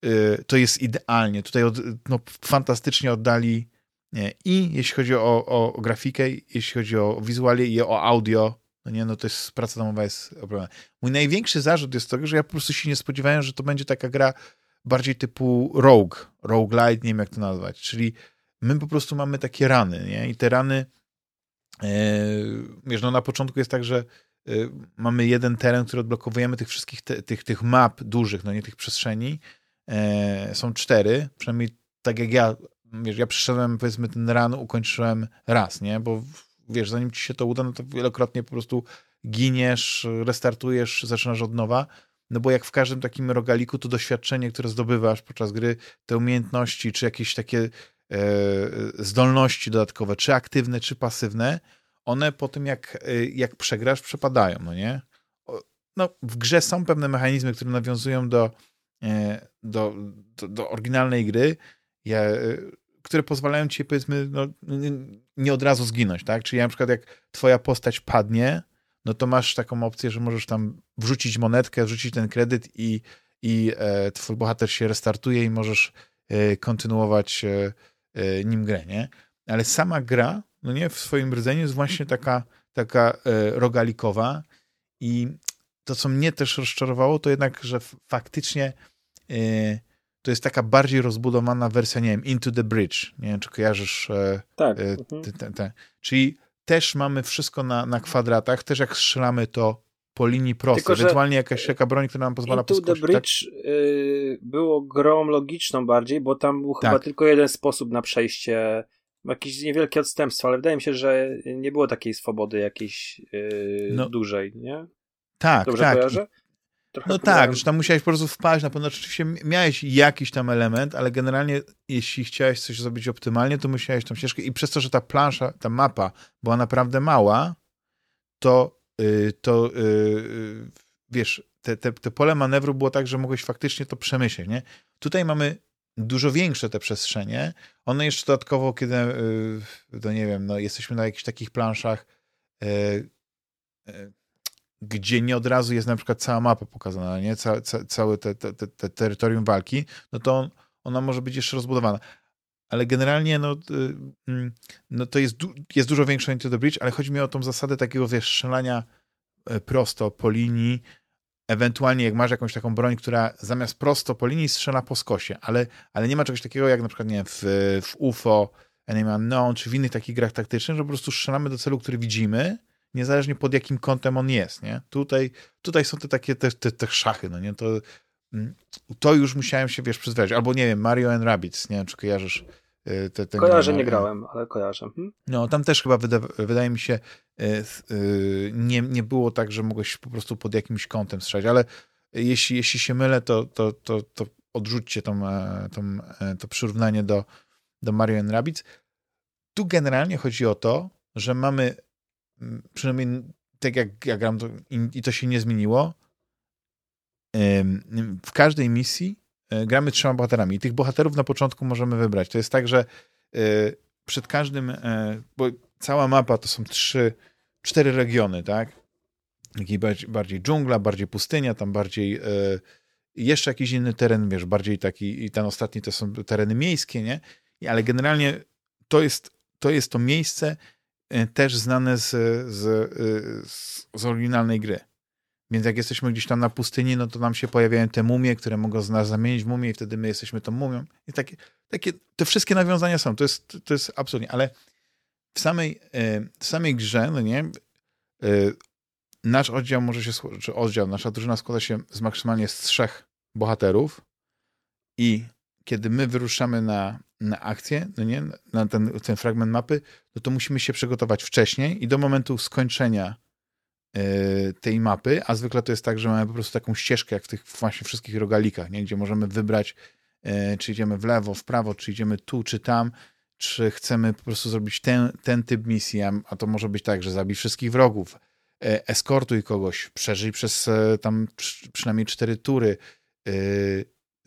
y, to jest idealnie. Tutaj od, no, fantastycznie oddali i jeśli chodzi o, o, grafikę, jeśli chodzi o wizualie i o audio, no nie, no to jest, praca domowa jest problem. Mój największy zarzut jest tego, że ja po prostu się nie spodziewałem, że to będzie taka gra bardziej typu rogue, roguelite, nie wiem jak to nazwać, czyli my po prostu mamy takie rany, nie, i te rany e, wiesz, no na początku jest tak, że e, mamy jeden teren, który odblokowujemy tych wszystkich, te, tych, tych map dużych, no nie tych przestrzeni, e, są cztery, przynajmniej tak jak ja, wiesz, ja przyszedłem, powiedzmy, ten ran ukończyłem raz, nie, bo wiesz, zanim ci się to uda, no to wielokrotnie po prostu giniesz, restartujesz, zaczynasz od nowa, no bo jak w każdym takim rogaliku, to doświadczenie, które zdobywasz podczas gry, te umiejętności, czy jakieś takie e, zdolności dodatkowe, czy aktywne, czy pasywne, one po tym jak, e, jak przegrasz, przepadają, no nie? No, w grze są pewne mechanizmy, które nawiązują do, e, do, do, do oryginalnej gry. Ja, e, które pozwalają ci, powiedzmy, no, nie od razu zginąć, tak? Czyli na przykład jak twoja postać padnie, no to masz taką opcję, że możesz tam wrzucić monetkę, wrzucić ten kredyt i, i e, twój bohater się restartuje i możesz e, kontynuować e, e nim grę, nie? Ale sama gra, no nie, w swoim rdzeniu jest właśnie taka, taka e, rogalikowa i to, co mnie też rozczarowało, to jednak, że faktycznie e, to jest taka bardziej rozbudowana wersja, nie wiem, Into the Bridge. Nie wiem, czy kojarzysz e, tak. E, mhm. te, te, te. Czyli też mamy wszystko na, na kwadratach, też jak strzelamy to po linii prostej, Tylko, ewentualnie jakaś jaka broń, która nam pozwala Into poskoczyć. the tak? Bridge tak? y, było grą logiczną bardziej, bo tam był tak. chyba tylko jeden sposób na przejście, jakieś niewielkie odstępstwo, ale wydaje mi się, że nie było takiej swobody jakiejś y, no, dużej, nie? Tak, Dobrze tak. Kojarzę? No tak, że tam musiałeś po prostu wpaść, na pewno oczywiście miałeś jakiś tam element, ale generalnie jeśli chciałeś coś zrobić optymalnie, to musiałeś tą ścieżkę i przez to, że ta plansza, ta mapa była naprawdę mała, to, yy, to yy, wiesz, te, te, te pole manewru było tak, że mogłeś faktycznie to przemyśleć, nie? Tutaj mamy dużo większe te przestrzenie. One jeszcze dodatkowo, kiedy, yy, to nie wiem, no jesteśmy na jakichś takich planszach, yy, gdzie nie od razu jest na przykład cała mapa pokazana, nie? Ca, ca, całe te, te, te, terytorium walki, no to on, ona może być jeszcze rozbudowana. Ale generalnie no, y, mm, no to jest, du jest dużo większa Into the Bridge, ale chodzi mi o tą zasadę takiego, wiesz, strzelania e, prosto po linii, ewentualnie jak masz jakąś taką broń, która zamiast prosto po linii strzela po skosie, ale, ale nie ma czegoś takiego jak na przykład, nie wiem, w, w UFO, Enemy Unknown, czy w innych takich grach taktycznych, że po prostu strzelamy do celu, który widzimy niezależnie pod jakim kątem on jest, nie? Tutaj, tutaj są te takie te, te, te szachy, no nie? To, mm, to już musiałem się, wiesz, przyzwyczaić. Albo, nie wiem, Mario and Rabbids, nie wiem, czy kojarzysz y, te, te Kojarzę, nie grałem, ale kojarzę. Hmm? No, tam też chyba wyda, wydaje mi się y, y, nie, nie było tak, że mogłeś po prostu pod jakimś kątem strzelać, ale jeśli, jeśli się mylę, to, to, to, to odrzućcie tą, e, tą, e, to przyrównanie do, do Mario and Rabbids. Tu generalnie chodzi o to, że mamy przynajmniej tak jak ja gram to, i, i to się nie zmieniło, w każdej misji e, gramy trzema bohaterami i tych bohaterów na początku możemy wybrać. To jest tak, że e, przed każdym, e, bo cała mapa to są trzy, cztery regiony, tak? Taki bardziej, bardziej dżungla, bardziej pustynia, tam bardziej jeszcze jakiś inny teren, wiesz, bardziej taki, i ten ostatni to są tereny miejskie, nie? Ale generalnie to jest to, jest to miejsce, też znane z, y, z, z oryginalnej gry. Więc jak jesteśmy gdzieś tam na pustyni, no to nam się pojawiają te mumie, które mogą z nas zamienić w mumię i wtedy my jesteśmy tą mumią. I takie, takie te wszystkie nawiązania są. To jest, to jest absolutnie. Ale w samej, y, w samej grze, no nie, nasz oddział może się, czy oddział, nasza drużyna składa się z maksymalnie z trzech bohaterów i kiedy my wyruszamy na akcję, no nie, na ten, ten fragment mapy, no to musimy się przygotować wcześniej i do momentu skończenia y, tej mapy, a zwykle to jest tak, że mamy po prostu taką ścieżkę, jak w tych właśnie wszystkich rogalikach, nie? gdzie możemy wybrać, y, czy idziemy w lewo, w prawo, czy idziemy tu, czy tam, czy chcemy po prostu zrobić ten, ten typ misji, a, to może być tak, że zabij wszystkich wrogów, eskortuj kogoś, przeżyj przez tam przynajmniej cztery tury,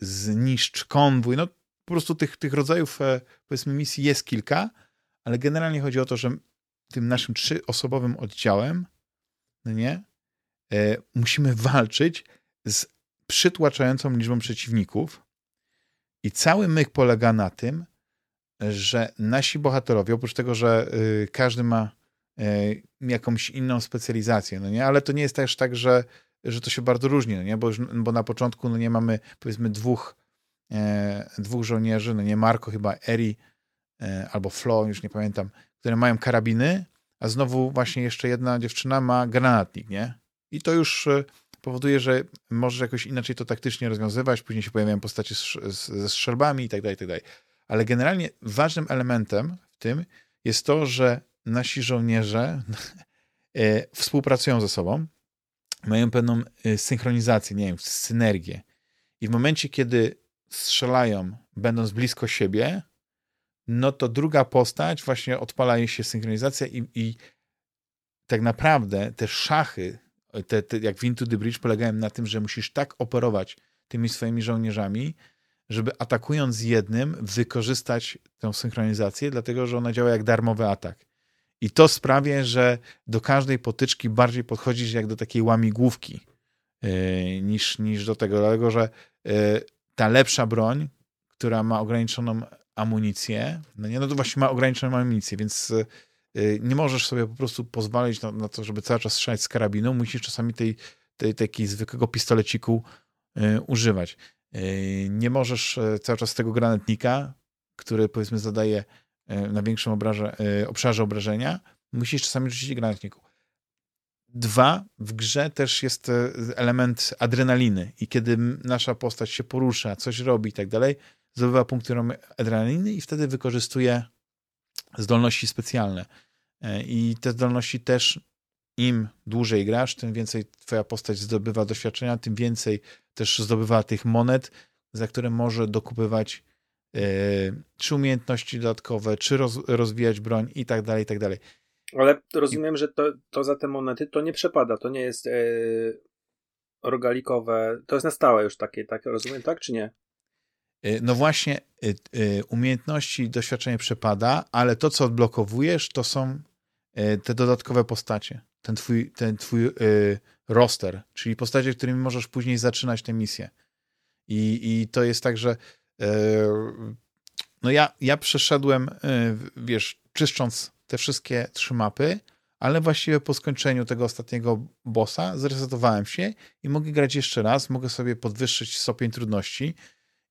zniszcz konwój, no po prostu tych, tych rodzajów, powiedzmy, misji jest kilka, ale generalnie chodzi o to, że tym naszym trzyosobowym oddziałem, no nie, musimy walczyć z przytłaczającą liczbą przeciwników i cały myk polega na tym, że nasi bohaterowie, oprócz tego, że y, każdy ma y, jakąś inną specjalizację, no nie, ale to nie jest też tak, że, że to się bardzo różni, no nie, bo, bo na początku, no nie, mamy powiedzmy dwóch, e, dwóch żołnierzy, no nie, Marko chyba, Eri e, albo Flo, już nie pamiętam, które mają karabiny, a znowu właśnie jeszcze jedna dziewczyna ma granatnik, nie? I to już e, powoduje, że możesz jakoś inaczej to taktycznie rozwiązywać, później się pojawiają postacie z, ze strzelbami i tak dalej, tak dalej. Ale generalnie ważnym elementem w tym jest to, że nasi żołnierze e, współpracują ze sobą, mają pewną e, synchronizację, nie wiem, synergię. I w momencie, kiedy strzelają, będąc blisko siebie, no to druga postać właśnie odpala się synchronizacja i, i tak naprawdę te szachy te, te, jak w Into the Bridge polegają na tym, że musisz tak operować tymi swoimi żołnierzami, żeby atakując jednym, wykorzystać tę synchronizację, dlatego że ona działa jak darmowy atak. I to sprawia, że do każdej potyczki bardziej podchodzisz jak do takiej łamigłówki yy, niż, niż do tego, dlatego że yy, ta lepsza broń, która ma ograniczoną amunicję, no nie, no to właśnie ma ograniczoną amunicję, więc yy, Y, nie możesz sobie po prostu pozwolić na, na to, żeby cały czas strzelać z karabinu, musisz czasami tej, tej, takiej zwykłego pistoleciku y, używać. Y, nie możesz cały czas tego granatnika, który powiedzmy zadaje na większym obraże, obszarze obrażenia, musisz czasami rzucić granatniku. Dwa, w grze też jest element adrenaliny i kiedy nasza postać się porusza, coś robi i tak dalej, zdobywa punkty adrenaliny i wtedy wykorzystuje zdolności specjalne. E, I te zdolności też im dłużej grasz, tym więcej twoja postać zdobywa doświadczenia, tym więcej też zdobywa tych monet, za które może dokupywać e, czy umiejętności dodatkowe, czy roz, rozwijać broń i tak dalej, i tak dalej. Ale rozumiem, że to, to za te monety to nie przepada, to nie jest e, rogalikowe, to jest na stałe już takie, tak rozumiem, tak czy nie? Y, no właśnie, y, umiejętności, doświadczenie przepada, ale to, co odblokowujesz, to są te dodatkowe postacie. Ten twój, ten twój roster, czyli postacie, którymi możesz później zaczynać tę misję. I, i to jest tak, że no ja, ja przeszedłem, wiesz, czyszcząc te wszystkie trzy mapy, ale właściwie po skończeniu tego ostatniego bossa zresetowałem się i mogę grać jeszcze raz, mogę sobie podwyższyć stopień trudności,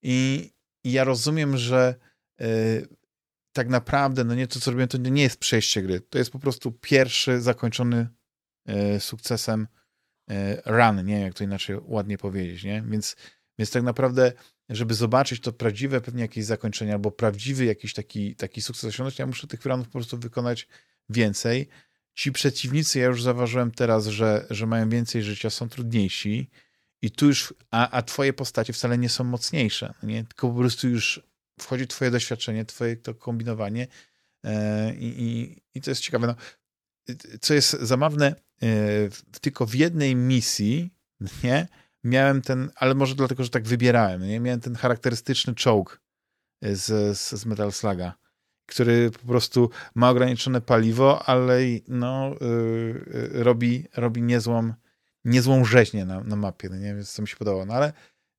i, i ja rozumiem, że y, tak naprawdę, no nie to, co robiłem, to nie jest przejście gry. To jest po prostu pierwszy zakończony y, sukcesem y, run, nie jak to inaczej ładnie powiedzieć, nie? Więc, więc tak naprawdę, żeby zobaczyć to prawdziwe pewnie jakieś zakończenie albo prawdziwy jakiś taki, taki sukces osiągnąć, ja muszę tych runów po prostu wykonać więcej. Ci przeciwnicy, ja już zauważyłem teraz, że, że mają więcej życia, są trudniejsi i tu już, a, a twoje postacie wcale nie są mocniejsze, nie? tylko po prostu już wchodzi twoje doświadczenie, twoje to kombinowanie e, i, i, to jest ciekawe. No, co jest zabawne, e, tylko w jednej misji, nie, miałem ten, ale może dlatego, że tak wybierałem, nie, miałem ten charakterystyczny czołg z, z, z Metal Sluga, który po prostu ma ograniczone paliwo, ale no, y, robi, robi niezłą niezłą rzeźnię na, na mapie, no nie wiem, co mi się podobało. No ale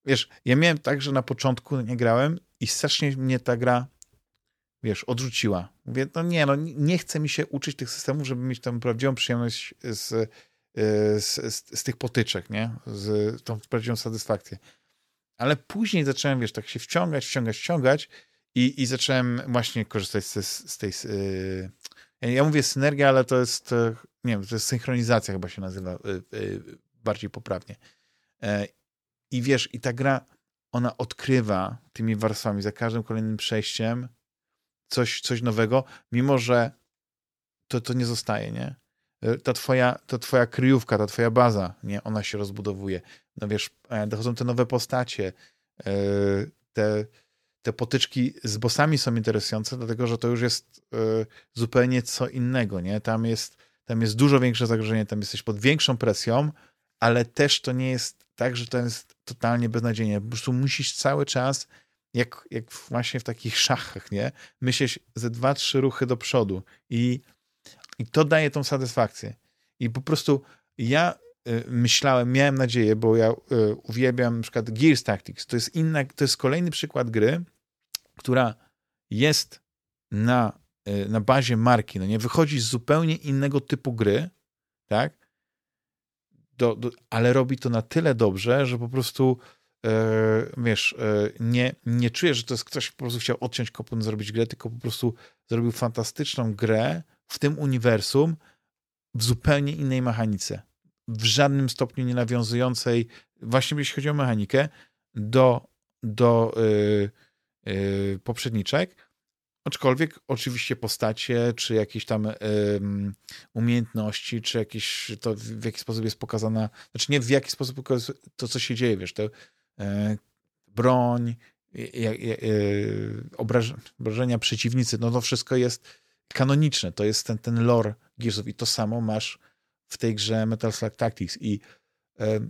wiesz, ja miałem tak, że na początku nie grałem i strasznie mnie ta gra, wiesz, odrzuciła. Mówię, no nie, no nie chce mi się uczyć tych systemów, żeby mieć tam prawdziwą przyjemność z, z, z, z tych potyczek, nie? Z tą prawdziwą satysfakcję. Ale później zacząłem, wiesz, tak się wciągać, wciągać, wciągać i, i zacząłem właśnie korzystać z, z tej... Yy, ja mówię synergia, ale to jest e, nie wiem, to jest synchronizacja chyba się nazywa y, y, bardziej poprawnie. E, I wiesz, i ta gra, ona odkrywa tymi warstwami za każdym kolejnym przejściem coś, coś nowego, mimo że to, to nie zostaje, nie? E, ta twoja, ta twoja kryjówka, ta twoja baza, nie? Ona się rozbudowuje. No wiesz, e, dochodzą te nowe postacie, te, te potyczki z bossami są interesujące, dlatego że to już jest zupełnie co innego, nie? Tam jest tam jest dużo większe zagrożenie, tam jesteś pod większą presją, ale też to nie jest tak, że to jest totalnie beznadziejnie. Po prostu musisz cały czas, jak, jak właśnie w takich szachach, nie? Myśleć ze dwa, trzy ruchy do przodu i, i to daje tą satysfakcję. I po prostu ja y, myślałem, miałem nadzieję, bo ja y, uwielbiam na przykład Gears Tactics. To jest inna, to jest kolejny przykład gry, która jest na, y, na bazie marki, no nie? Wychodzi z zupełnie innego typu gry, tak? do, do, ale robi to na tyle dobrze, że po prostu e, wiesz, e, nie, nie czuję, że to jest ktoś po prostu chciał odciąć kopun, zrobić grę, tylko po prostu zrobił fantastyczną grę w tym uniwersum w zupełnie innej mechanice. W żadnym stopniu nie nawiązującej, właśnie jeśli chodzi o mechanikę, do, do yy, yy, poprzedniczek, Aczkolwiek oczywiście postacie, czy jakieś tam um, umiejętności, czy jakieś to w jaki sposób jest pokazana, znaczy nie w jaki sposób to, co się dzieje, wiesz, to e, broń, obraż, obrażenia przeciwnicy, no to wszystko jest kanoniczne, to jest ten, ten lore Gearsów i to samo masz w tej grze Metal Slug Tactics i e,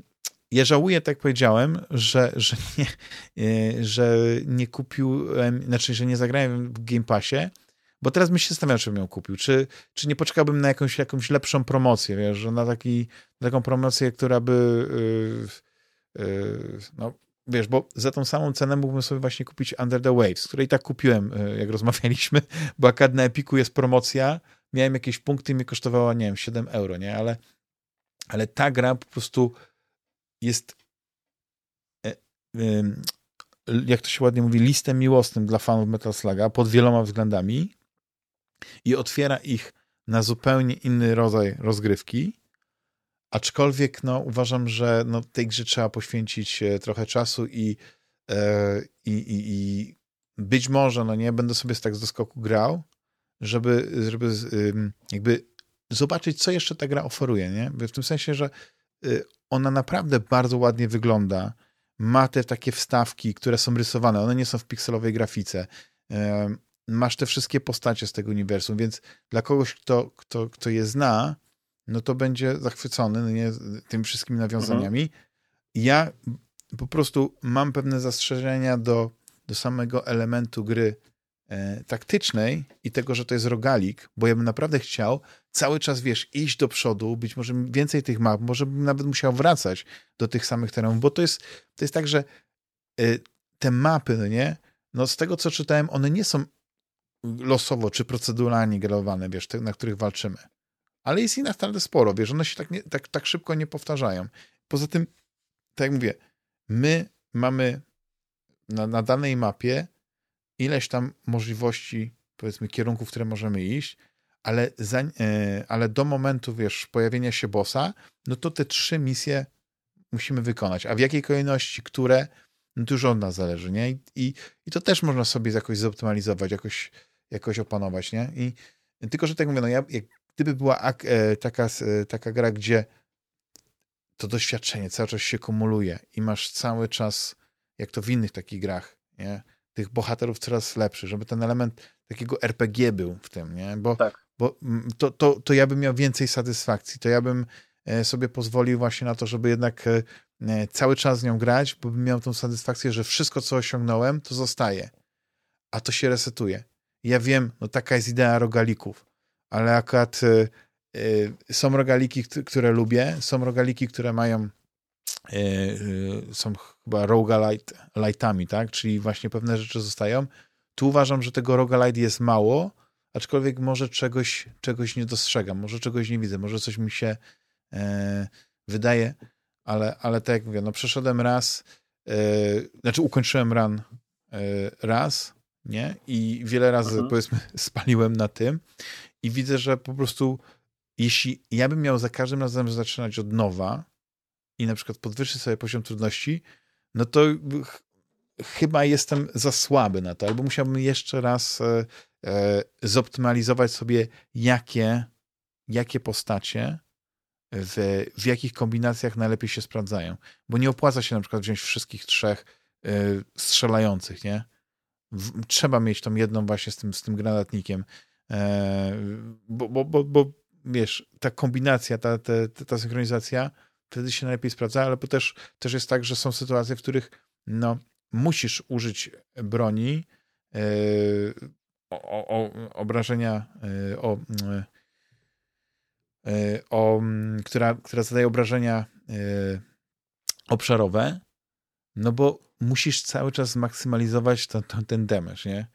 ja żałuję, tak powiedziałem, że, że, nie, e, że nie kupiłem, znaczy, że nie zagrałem w Game Passie, bo teraz mi się zastanawiam, czy bym ją kupił. Czy, czy nie poczekałbym na jakąś, jakąś lepszą promocję, wiesz, na, taki, na taką promocję, która by yy, yy, no, wiesz, bo za tą samą cenę mógłbym sobie właśnie kupić Under the Waves, której tak kupiłem, jak rozmawialiśmy, bo akad na Epiku jest promocja, miałem jakieś punkty i mi kosztowała, nie wiem, 7 euro, nie, ale, ale ta gra po prostu jest, e, jak to się ładnie mówi, listem miłosnym dla fanów Metal Sluga pod wieloma względami i otwiera ich na zupełnie inny rodzaj rozgrywki. Aczkolwiek no, uważam, że no, tej grze trzeba poświęcić e, trochę czasu i, e, i, i, i być może, no nie, będę sobie tak z doskoku grał, żeby, żeby jakby zobaczyć, co jeszcze ta gra oferuje, nie? W tym sensie, że y, ona naprawdę bardzo ładnie wygląda. Ma te takie wstawki, które są rysowane, one nie są w pikselowej grafice. Masz te wszystkie postacie z tego uniwersum, więc dla kogoś, kto, kto, kto je zna, no to będzie zachwycony no nie, tymi wszystkimi nawiązaniami. Mhm. Ja po prostu mam pewne zastrzeżenia do, do samego elementu gry e, taktycznej i tego, że to jest rogalik, bo ja bym naprawdę chciał cały czas, wiesz, iść do przodu, być może więcej tych map, może bym nawet musiał wracać do tych samych terenów, bo to jest, to jest tak, że y, te mapy, no nie, no z tego, co czytałem, one nie są losowo czy proceduralnie generowane, wiesz, te, na których walczymy. Ale jest ich naprawdę sporo, wiesz, one się tak, nie, tak, tak szybko nie powtarzają. Poza tym, tak jak mówię, my mamy na, na danej mapie ileś tam możliwości, powiedzmy, kierunków, które możemy iść, ale, za, e, ale do momentu, wiesz, pojawienia się bossa, no to te trzy misje musimy wykonać. A w jakiej kolejności, które, no już od nas zależy, nie? I, i, i to też można sobie jakoś zoptymalizować, jakoś, jakoś opanować, nie? I tylko, że tak mówię, no ja, jak, gdyby była e, taka, e, taka gra, gdzie to doświadczenie cały czas się kumuluje i masz cały czas, jak to w innych takich grach, nie? tych bohaterów coraz lepszy, żeby ten element takiego RPG był w tym, nie? Bo, tak. bo mm, to, to, to ja bym miał więcej satysfakcji, to ja bym e, sobie pozwolił właśnie na to, żeby jednak cały czas z nią grać, bo bym miał tą satysfakcję, że wszystko, co osiągnąłem, to zostaje. A to się resetuje. Ja wiem, no taka jest idea rogalików, ale akurat y, y, są rogaliki, które lubię, są rogaliki, które mają y, są chyba rogalite'ami, tak? Czyli właśnie pewne rzeczy zostają. Tu uważam, że tego rogalite jest mało, aczkolwiek może czegoś, czegoś nie dostrzegam, może czegoś nie widzę, może coś mi się e, wydaje, ale, ale tak jak mówię, no przeszedłem raz, e, znaczy ukończyłem run e, raz, nie? I wiele razy, mhm. powiedzmy, spaliłem na tym i widzę, że po prostu jeśli ja bym miał za każdym razem zaczynać od nowa i na przykład podwyższyć sobie poziom trudności, no to chyba jestem za słaby na to, albo musiałbym jeszcze raz e, e, zoptymalizować sobie, jakie, jakie postacie w, w jakich kombinacjach najlepiej się sprawdzają. Bo nie opłaca się na przykład wziąć wszystkich trzech e, strzelających, nie? W, trzeba mieć tą jedną właśnie z tym, z tym granatnikiem, bo, bo, bo, bo wiesz, ta kombinacja, ta, ta, ta synchronizacja wtedy się najlepiej sprawdza, ale też, też jest tak, że są sytuacje, w których no, musisz użyć broni yy, o, o, obrażenia, yy, o, o, która, która zadaje obrażenia obszarowe, no bo musisz cały czas zmaksymalizować to, to, ten damage, nie?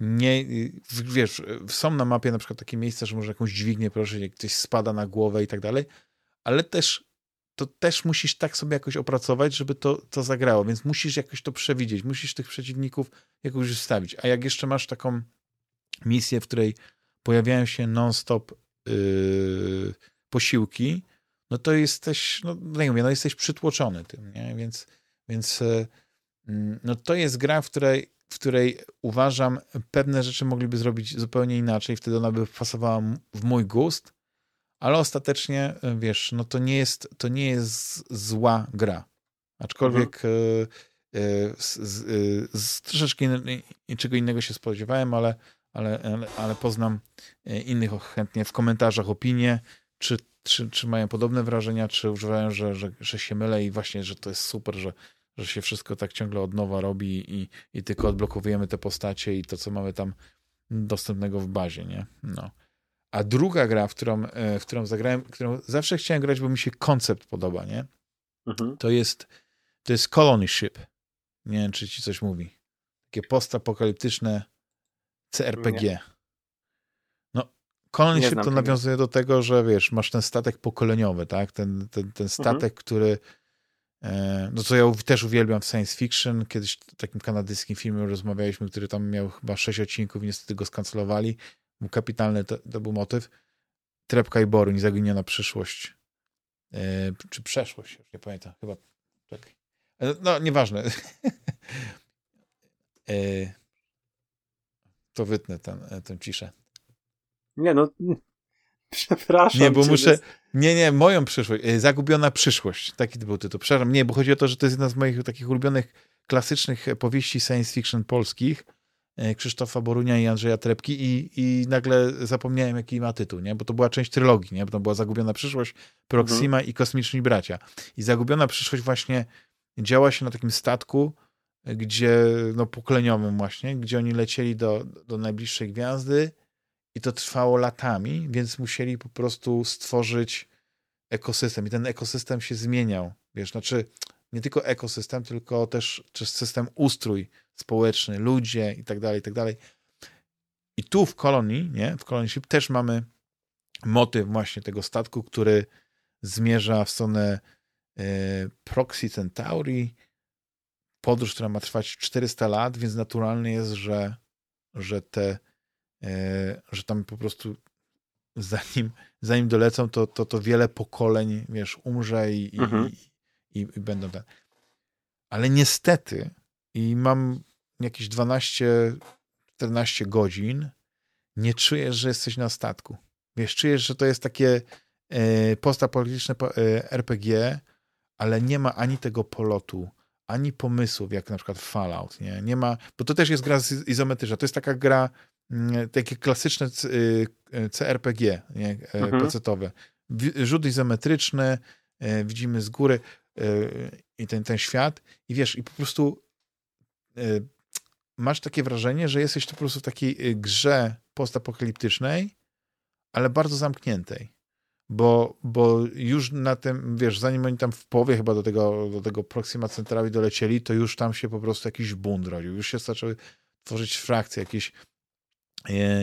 Nie, wiesz, są na mapie na przykład takie miejsca, że może jakąś dźwignię prosić, jak ktoś spada na głowę i tak dalej, ale też to też musisz tak sobie jakoś opracować, żeby to, to zagrało, więc musisz jakoś to przewidzieć, musisz tych przeciwników jakoś ustawić. A jak jeszcze masz taką misję, w której pojawiają się non-stop yy, posiłki, no to jesteś, no, no nie mówię, no jesteś przytłoczony tym, nie? Więc, więc yy, no to jest gra, w której, w której uważam, pewne rzeczy mogliby zrobić zupełnie inaczej, wtedy ona by pasowała w mój gust, ale ostatecznie, e, wiesz, no to nie jest, to nie jest zła gra. Aczkolwiek mhm. y, z, y, z, troszeczkę in, czego innego się spodziewałem, ale, ale, ale, ale poznam innych chętnie w komentarzach opinie, czy, czy, czy mają podobne wrażenia, czy uważają, że, że, że się mylę i właśnie, że to jest super, że, że się wszystko tak ciągle od nowa robi i, i tylko odblokowujemy te postacie i to, co mamy tam dostępnego w bazie, nie? No. A druga gra, w którą, e, w którą zagrałem, którą zawsze chciałem grać, bo mi się koncept podoba, nie? Mhm. To jest to jest Colony Ship. Nie wiem, czy ci coś mówi. Takie postapokaliptyczne CRPG. Nie. No, Colony Ship to nawiązuje do tego, że wiesz, masz ten statek pokoleniowy, tak? Ten, ten, ten statek, mhm. który no co ja też uwielbiam w science fiction. Kiedyś w takim kanadyjskim filmie rozmawialiśmy, który tam miał chyba sześć odcinków niestety go skancelowali kapitalny to, to był motyw. Trepka i Boruń, zaginiona przyszłość. E, czy przeszłość, już nie pamiętam, chyba. Czekaj. E, no, nieważne. e, to wytnę ten, e, tę ciszę. Nie, no. Przepraszam. Nie, bo muszę. Jest... Nie, nie, moją przyszłość. E, zagubiona przyszłość. Taki to był tytuł. Przepraszam. Nie, bo chodzi o to, że to jest jedna z moich takich ulubionych klasycznych powieści science fiction polskich E, Krzysztofa Borunia i Andrzeja Trepki i, i nagle zapomniałem, jaki ma tytuł, nie? bo to była część trylogii, nie? bo to była Zagubiona Przyszłość, Proxima mhm. i Kosmiczni Bracia. I Zagubiona Przyszłość właśnie działa się na takim statku, gdzie, no pokoleniowym właśnie, gdzie oni lecieli do, do najbliższej gwiazdy i to trwało latami, więc musieli po prostu stworzyć ekosystem. I ten ekosystem się zmieniał, wiesz, znaczy nie tylko ekosystem, tylko też, system ustrój społeczny, ludzie i tak dalej, i tak dalej. I tu w kolonii, nie, w kolonii Ship też mamy motyw właśnie tego statku, który zmierza w stronę e, Proxy Centauri, podróż, która ma trwać 400 lat, więc naturalne jest, że, że te, że tam po prostu zanim, zanim dolecą, to, to, to wiele pokoleń, wiesz, umrze i, mhm. i, i, i będą. Ale niestety, i mam jakieś 12-14 godzin, nie czujesz, że jesteś na statku. Wiesz, czujesz, że to jest takie e, postapolityczne e, RPG, ale nie ma ani tego polotu, ani pomysłów, jak na przykład Fallout, nie? Nie ma, bo to też jest gra izometryczna. To jest taka gra, takie klasyczne CRPG, e, nie? Mhm. pecetowe. Rzut izometryczny, widzimy z góry i ten, ten świat i wiesz, i po prostu masz takie wrażenie, że jesteś tu po prostu w takiej y, grze postapokaliptycznej, ale bardzo zamkniętej. Bo, bo już na tym, wiesz, zanim oni tam w połowie chyba do tego, do tego Proxima Centrawi dolecieli, to już tam się po prostu jakiś bunt rodził. Już się zaczęły tworzyć frakcje, jakieś, e,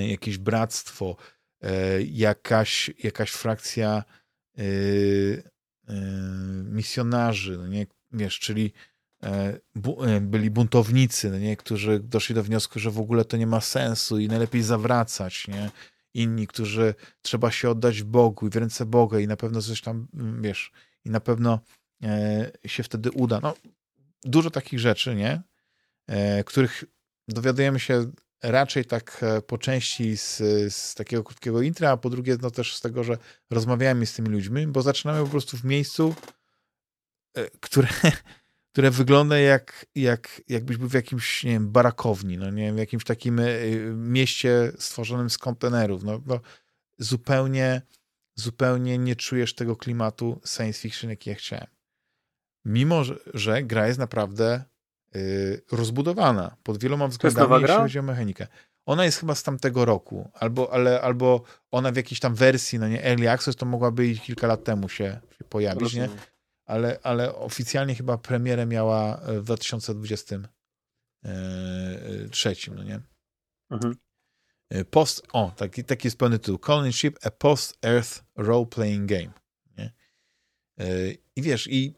jakieś bractwo, e, jakaś, jakaś frakcja e, e misjonarzy, no nie? Wiesz, czyli E, e, byli buntownicy, no nie? którzy doszli do wniosku, że w ogóle to nie ma sensu i najlepiej zawracać, nie? Inni, którzy trzeba się oddać Bogu i w ręce Boga i na pewno coś tam, mm, wiesz, i na pewno e, się wtedy uda. No, dużo takich rzeczy, nie? których dowiadujemy się raczej tak po części z, z takiego krótkiego intra, a po drugie no też z tego, że rozmawiamy z tymi ludźmi, bo zaczynamy po prostu w miejscu, które które wygląda jak, jak, jakbyś był w jakimś, nie wiem, barakowni, no nie wiem, w jakimś takim y, mieście stworzonym z kontenerów. No, no, zupełnie, zupełnie nie czujesz tego klimatu science fiction, jaki ja chciałem. Mimo, że, gra jest naprawdę rozbudowana pod wieloma względami, jeśli chodzi o mechanikę. Ona jest chyba z tamtego roku, albo, ale, albo ona w jakiejś tam wersji, no nie, Early Access to mogłaby i kilka lat temu się, się pojawić, nie? Ale, ale oficjalnie chyba premierę miała w 2023, no nie? Mhm. E, post, o, taki, taki jest pełny tytuł. Colony Ship, a Post-Earth Role-Playing Game. Nie? E, I wiesz, i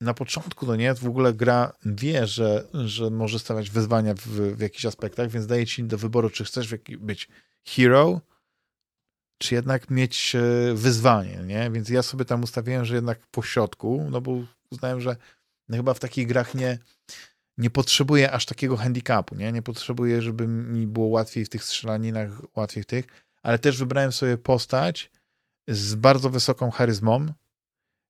na początku, no nie, w ogóle gra wie, że, że może stawiać wyzwania w, w jakichś aspektach, więc daje ci do wyboru, czy chcesz być hero, czy jednak mieć e, wyzwanie, nie? Więc ja sobie tam ustawiłem, że jednak po środku, no bo uznałem, że no chyba w takich grach nie, nie potrzebuję aż takiego handicapu, nie? Nie potrzebuję, żeby mi było łatwiej w tych strzelaninach, łatwiej w tych, ale też wybrałem sobie postać z bardzo wysoką charyzmą,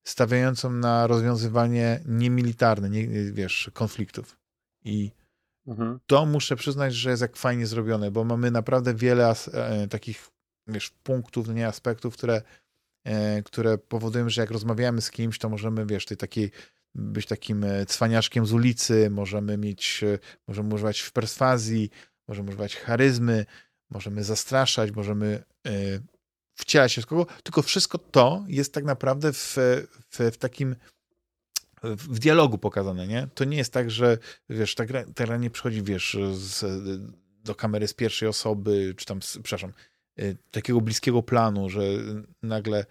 stawiającą na rozwiązywanie niemilitarne, nie, wiesz, konfliktów. I mhm. to muszę przyznać, że jest jak fajnie zrobione, bo mamy naprawdę wiele e, takich, wiesz, punktów, nie aspektów, które, e, które powodują, że jak rozmawiamy z kimś, to możemy, wiesz, tej takiej być takim e, cwaniaszkiem z ulicy, możemy mieć, e, możemy używać w perswazji, możemy używać charyzmy, możemy zastraszać, możemy wcielać się z kogo, tylko wszystko to jest tak naprawdę w, w, w takim w dialogu pokazane, nie? To nie jest tak, że wiesz, ta gra, ta gra nie przychodzi, wiesz, z, do kamery z pierwszej osoby, czy tam, przepraszam, takiego bliskiego planu, że nagle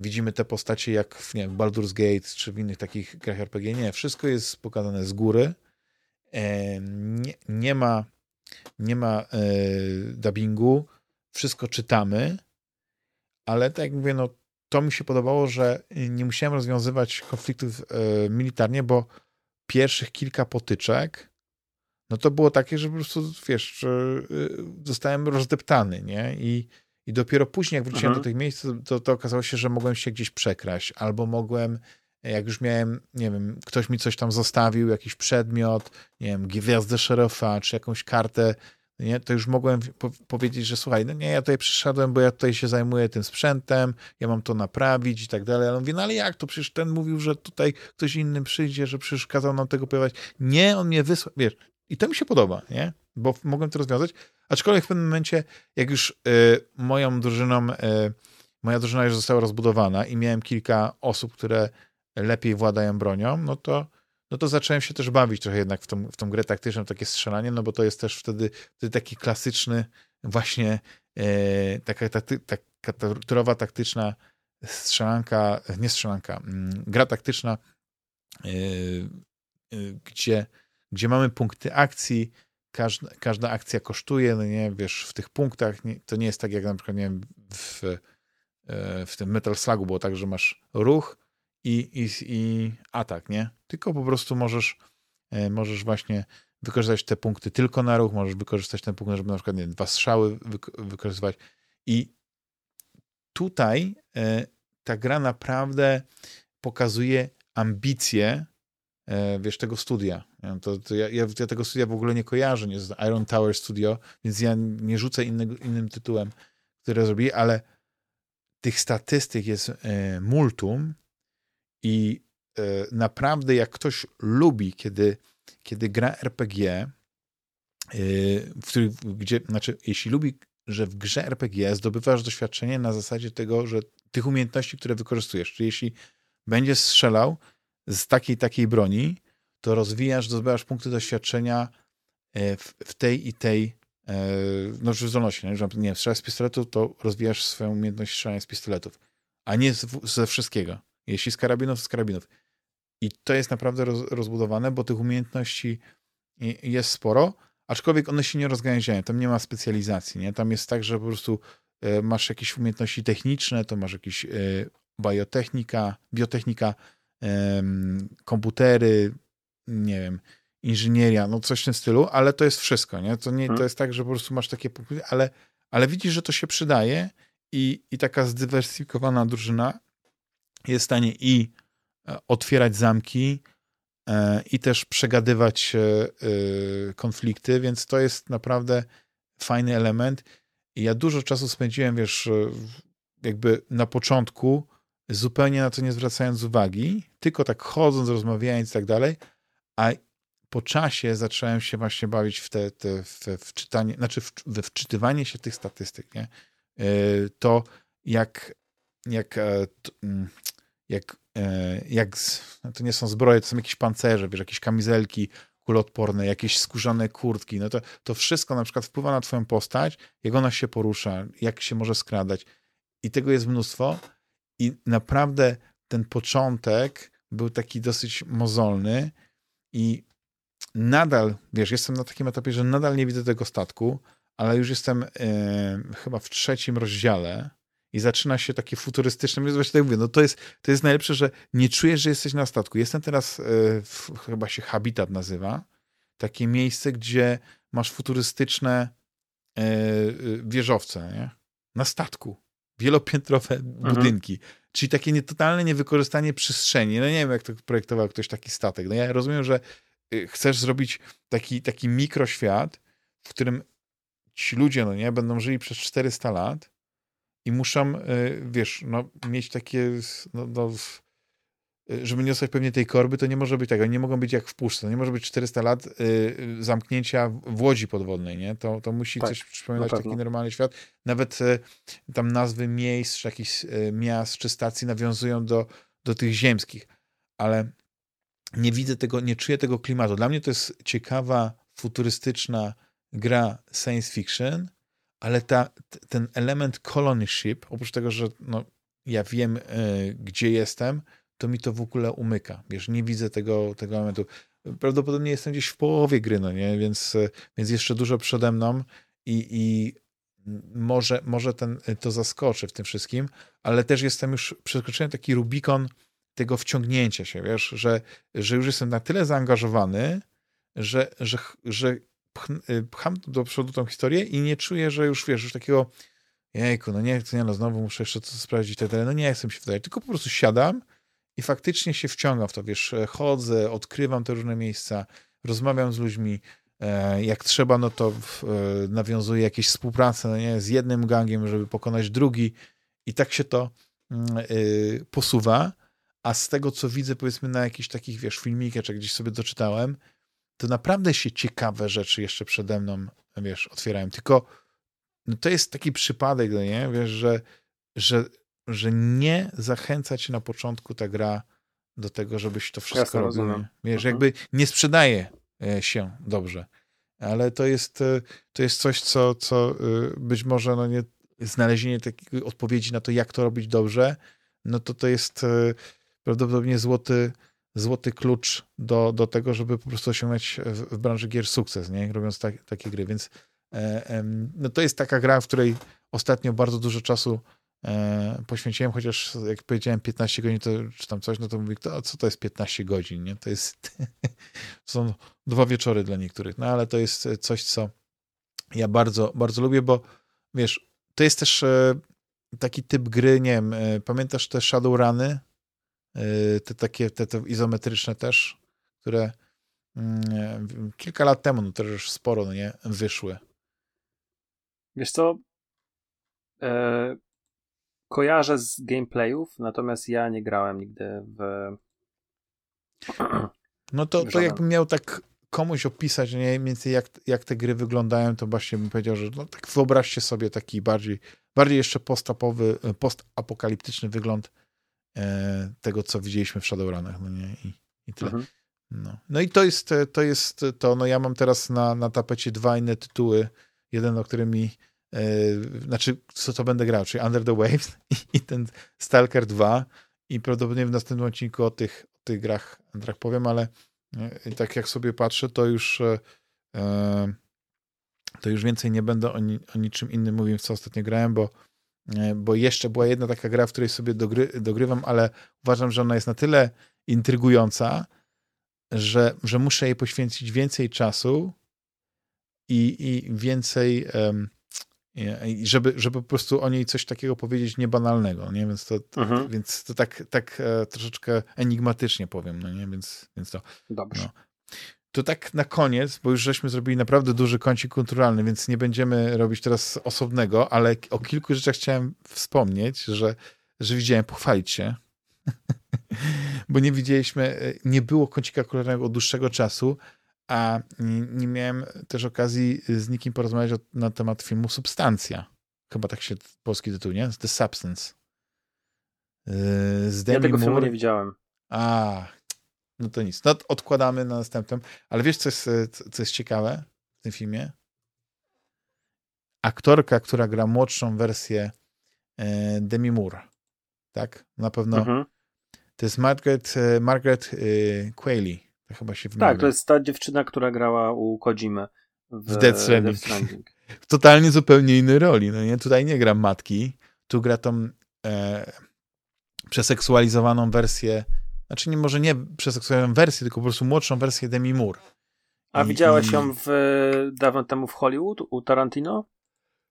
widzimy te postacie jak w, nie, w Baldur's Gate czy w innych takich grach RPG. Nie, wszystko jest pokazane z góry. E, nie, nie, ma, nie ma e, dubbingu, wszystko czytamy, ale tak jak mówię, no, to mi się podobało, że nie musiałem rozwiązywać konfliktów e, militarnie, bo pierwszych kilka potyczek no to było takie, że po prostu, wiesz, zostałem rozdeptany, nie? I i dopiero później, jak wróciłem mhm. do tych miejsc, to, to okazało się, że mogłem się gdzieś przekraść, albo mogłem, jak już miałem, nie wiem, ktoś mi coś tam zostawił, jakiś przedmiot, nie wiem, gwiazdę szerofa, czy jakąś kartę, nie, to już mogłem po powiedzieć, że słuchaj, no nie, ja tutaj przyszedłem, bo ja tutaj się zajmuję tym sprzętem, ja mam to naprawić i tak dalej, ale on mówi, no ale jak to, przecież ten mówił, że tutaj ktoś inny przyjdzie, że przecież kazał nam tego pojechać. Nie, on mnie wysłał, wiesz, i to mi się podoba, nie, bo mogłem to rozwiązać, Aczkolwiek w pewnym momencie, jak już y, moją drużyną, y, moja drużyna już została rozbudowana i miałem kilka osób, które lepiej władają bronią, no to, no to zacząłem się też bawić trochę jednak w tą, w tą grę taktyczną, takie strzelanie, no bo to jest też wtedy, wtedy taki klasyczny właśnie y, taka, takty, taka turowa taktyczna strzelanka, nie strzelanka, mm, gra taktyczna, gdzie, gdzie mamy punkty akcji, każda, każda akcja kosztuje, no nie, wiesz, w tych punktach, nie, to nie jest tak jak na przykład, nie wiem, w, e, w tym Metal Slugu było tak, że masz ruch i, i, i atak, nie? Tylko po prostu możesz, e, możesz właśnie wykorzystać te punkty tylko na ruch, możesz wykorzystać ten punkt, żeby na przykład nie, dwa strzały wykorzystywać i tutaj e, ta gra naprawdę pokazuje ambicje E, wiesz, tego studia. To, to ja, ja, ja, tego studia w ogóle nie kojarzę, nie z Iron Tower Studio, więc ja nie rzucę innego, innym tytułem, który zrobili, ale tych statystyk jest e, multum i e, naprawdę jak ktoś lubi, kiedy, kiedy gra RPG, e, w której, gdzie, znaczy, jeśli lubi, że w grze RPG zdobywasz doświadczenie na zasadzie tego, że tych umiejętności, które wykorzystujesz, czyli jeśli będziesz strzelał, z takiej takiej broni, to rozwijasz, zdobywasz punkty doświadczenia e, w, w tej i tej no, w zdolności, nie? że nie strzelasz z pistoletu, to rozwijasz swoją umiejętność strzelania z pistoletów, a nie z, ze wszystkiego. Jeśli z karabinów, to z karabinów. I to jest naprawdę roz, rozbudowane, bo tych umiejętności jest sporo, aczkolwiek one się nie rozgałęziają. Tam nie ma specjalizacji, nie? Tam jest tak, że po prostu e, masz jakieś umiejętności techniczne, to masz jakieś biotechnika, biotechnika, komputery, nie wiem, inżynieria, no coś w tym stylu, ale to jest wszystko, nie? To, nie, to mhm. jest tak, że po prostu masz takie ale, ale widzisz, że to się przydaje i, i taka zdywersyfikowana drużyna jest w stanie i e, otwierać zamki, e, i też przegadywać e, konflikty, więc to jest naprawdę fajny element. I ja dużo czasu spędziłem, wiesz, jakby na początku, zupełnie na to nie zwracając uwagi, tylko tak chodząc, rozmawiając i tak dalej, a po czasie zacząłem się właśnie bawić w te, te w, w czytanie, znaczy w, we wczytywanie się tych statystyk, nie? To jak, jak, mm, jak, e, jak, no to nie są zbroje, to są jakieś pancerze, wiesz, jakieś kamizelki kuloodporne, jakieś skórzane kurtki, no to, to wszystko na przykład wpływa na twoją postać, jak ona się porusza, jak się może skradać. I tego jest mnóstwo. I naprawdę ten początek był taki dosyć mozolny. I nadal, wiesz, jestem na takim etapie, że nadal nie widzę tego statku, ale już jestem e, chyba w trzecim rozdziale i zaczyna się takie futurystyczne, więc właśnie tak mówię, no to jest, to jest najlepsze, że nie czujesz, że jesteś na statku. Jestem teraz, e, w, chyba się Habitat nazywa, takie miejsce, gdzie masz futurystyczne e, wieżowce, nie? Na statku. Wielopiętrowe mhm. budynki. Czyli takie nie, totalne niewykorzystanie przestrzeni. No nie wiem, jak to projektował ktoś taki statek. No ja rozumiem, że chcesz zrobić taki, taki mikroświat, w którym ci ludzie, no nie, będą żyli przez 400 lat i muszą, y, wiesz, no, mieć takie, no, no, y, żeby nie dostać pewnie tej korby, to nie może być tak, oni nie mogą być jak w puszce, nie może być 400 lat y, zamknięcia w łodzi podwodnej, nie? To, to musi tak, coś przypominać taki normalny świat. Nawet y, tam nazwy miejsc, czy jakichś y, miast, czy stacji nawiązują do, do tych ziemskich, ale nie widzę tego, nie czuję tego klimatu. Dla mnie to jest ciekawa, futurystyczna gra science fiction, ale ta, ten element colony ship, oprócz tego, że no, ja wiem, y, gdzie jestem, to mi to w ogóle umyka. Wiesz, nie widzę tego, tego elementu. Prawdopodobnie jestem gdzieś w połowie gry, no nie? Więc, y, więc jeszcze dużo przede mną i, i może, może ten, to zaskoczy w tym wszystkim, ale też jestem już, przekroczyłem taki Rubikon tego wciągnięcia się, wiesz, że, że już jestem na tyle zaangażowany, że, że, że pcham do przodu tą historię i nie czuję, że już wiesz, już takiego jejku, no nie, nie no znowu muszę jeszcze to sprawdzić tak dalej. No nie chcę mi się wydać, tylko po prostu siadam i faktycznie się wciągam w to, wiesz, chodzę, odkrywam te różne miejsca, rozmawiam z ludźmi, e, jak trzeba, no to e, nawiązuję jakieś współpracę no nie, z jednym gangiem, żeby pokonać drugi i tak się to mm, y, posuwa, a z tego, co widzę, powiedzmy na jakichś takich, wiesz, filmikach, czy gdzieś sobie doczytałem, to naprawdę się ciekawe rzeczy jeszcze przede mną, wiesz, otwierają. Tylko no to jest taki przypadek, no nie? Wiesz, że, że, że nie zachęca cię na początku ta gra do tego, żebyś to wszystko Jasne, robił. Rozumiem. Wiesz, mhm. jakby nie sprzedaje e, się dobrze. Ale to jest, e, to jest coś, co, co e, być może no nie, znalezienie takiej odpowiedzi na to, jak to robić dobrze, no to to jest prawdopodobnie złoty, złoty klucz do, do tego, żeby po prostu osiągnąć w, w branży gier sukces, nie? robiąc tak, takie gry. Więc e, e, no to jest taka gra, w której ostatnio bardzo dużo czasu e, poświęciłem, chociaż jak powiedziałem 15 godzin, to, czy tam coś, no to mówię, to, co to jest 15 godzin, nie? To jest, są dwa wieczory dla niektórych, no ale to jest coś, co ja bardzo, bardzo lubię, bo wiesz, to jest też e, taki typ gry, nie wiem, e, pamiętasz te Shadowruny? Y, te takie te, te izometryczne też, które mm, kilka lat temu, no też już sporo, no nie, wyszły. Wiesz co, e, kojarzę z gameplayów, natomiast ja nie grałem nigdy w no to, to jakbym miał tak komuś opisać, nie mniej więcej jak, jak te gry wyglądają, to właśnie bym powiedział, że no tak wyobraźcie sobie taki bardziej, bardziej jeszcze postapowy, postapokaliptyczny wygląd E, tego, co widzieliśmy w Shadowrunach, no nie? I, i tyle. Mhm. No. no i to jest, to jest to, no ja mam teraz na, na tapecie dwa inne tytuły. Jeden, o którym mi, e, znaczy, co to będę grał, czyli Under the Waves i, i, ten Stalker 2 i prawdopodobnie w następnym odcinku o tych, o tych grach, grach powiem, ale e, tak jak sobie patrzę, to już e, e, to już więcej nie będę o, ni, o niczym innym mówił, co ostatnio grałem, bo E, bo jeszcze była jedna taka gra, w której sobie dogry, dogrywam, ale uważam, że ona jest na tyle intrygująca, że, że muszę jej poświęcić więcej czasu i, i więcej, um, żeby, żeby po prostu o niej coś takiego powiedzieć niebanalnego, nie? Więc to, mhm. więc to tak, tak e, troszeczkę enigmatycznie powiem, no nie? Więc, więc to. Dobrze. No. To tak na koniec, bo już żeśmy zrobili naprawdę duży kącik kulturalny, więc nie będziemy robić teraz osobnego, ale o kilku rzeczach chciałem wspomnieć, że, że widziałem, pochwalić się, bo nie widzieliśmy, nie było kącika kulturalnego od dłuższego czasu, a nie, nie miałem też okazji z nikim porozmawiać na temat filmu Substancja. Chyba tak się polski tytuł, nie? The Substance. Yy, z Demi ja tego Moore. filmu nie widziałem. A, no to nic. No, odkładamy na następnym. Ale wiesz, co jest, co jest ciekawe w tym filmie? Aktorka, która gra młodszą wersję e, Demi Moore. Tak? Na pewno. Mhm. To jest Margaret, e, Margaret e, Qualley. To chyba się wymawia. Tak, to jest ta dziewczyna, która grała u Kojimy w, w Death Stranding. Death Stranding. w totalnie zupełnie innej roli. No nie? Tutaj nie gra matki, tu gra tą e, przeseksualizowaną wersję znaczy nie, może nie przeseksualną wersję, tylko po prostu młodszą wersję Demi Moore. A I, widziałeś ją w, dawno temu w Hollywood u Tarantino?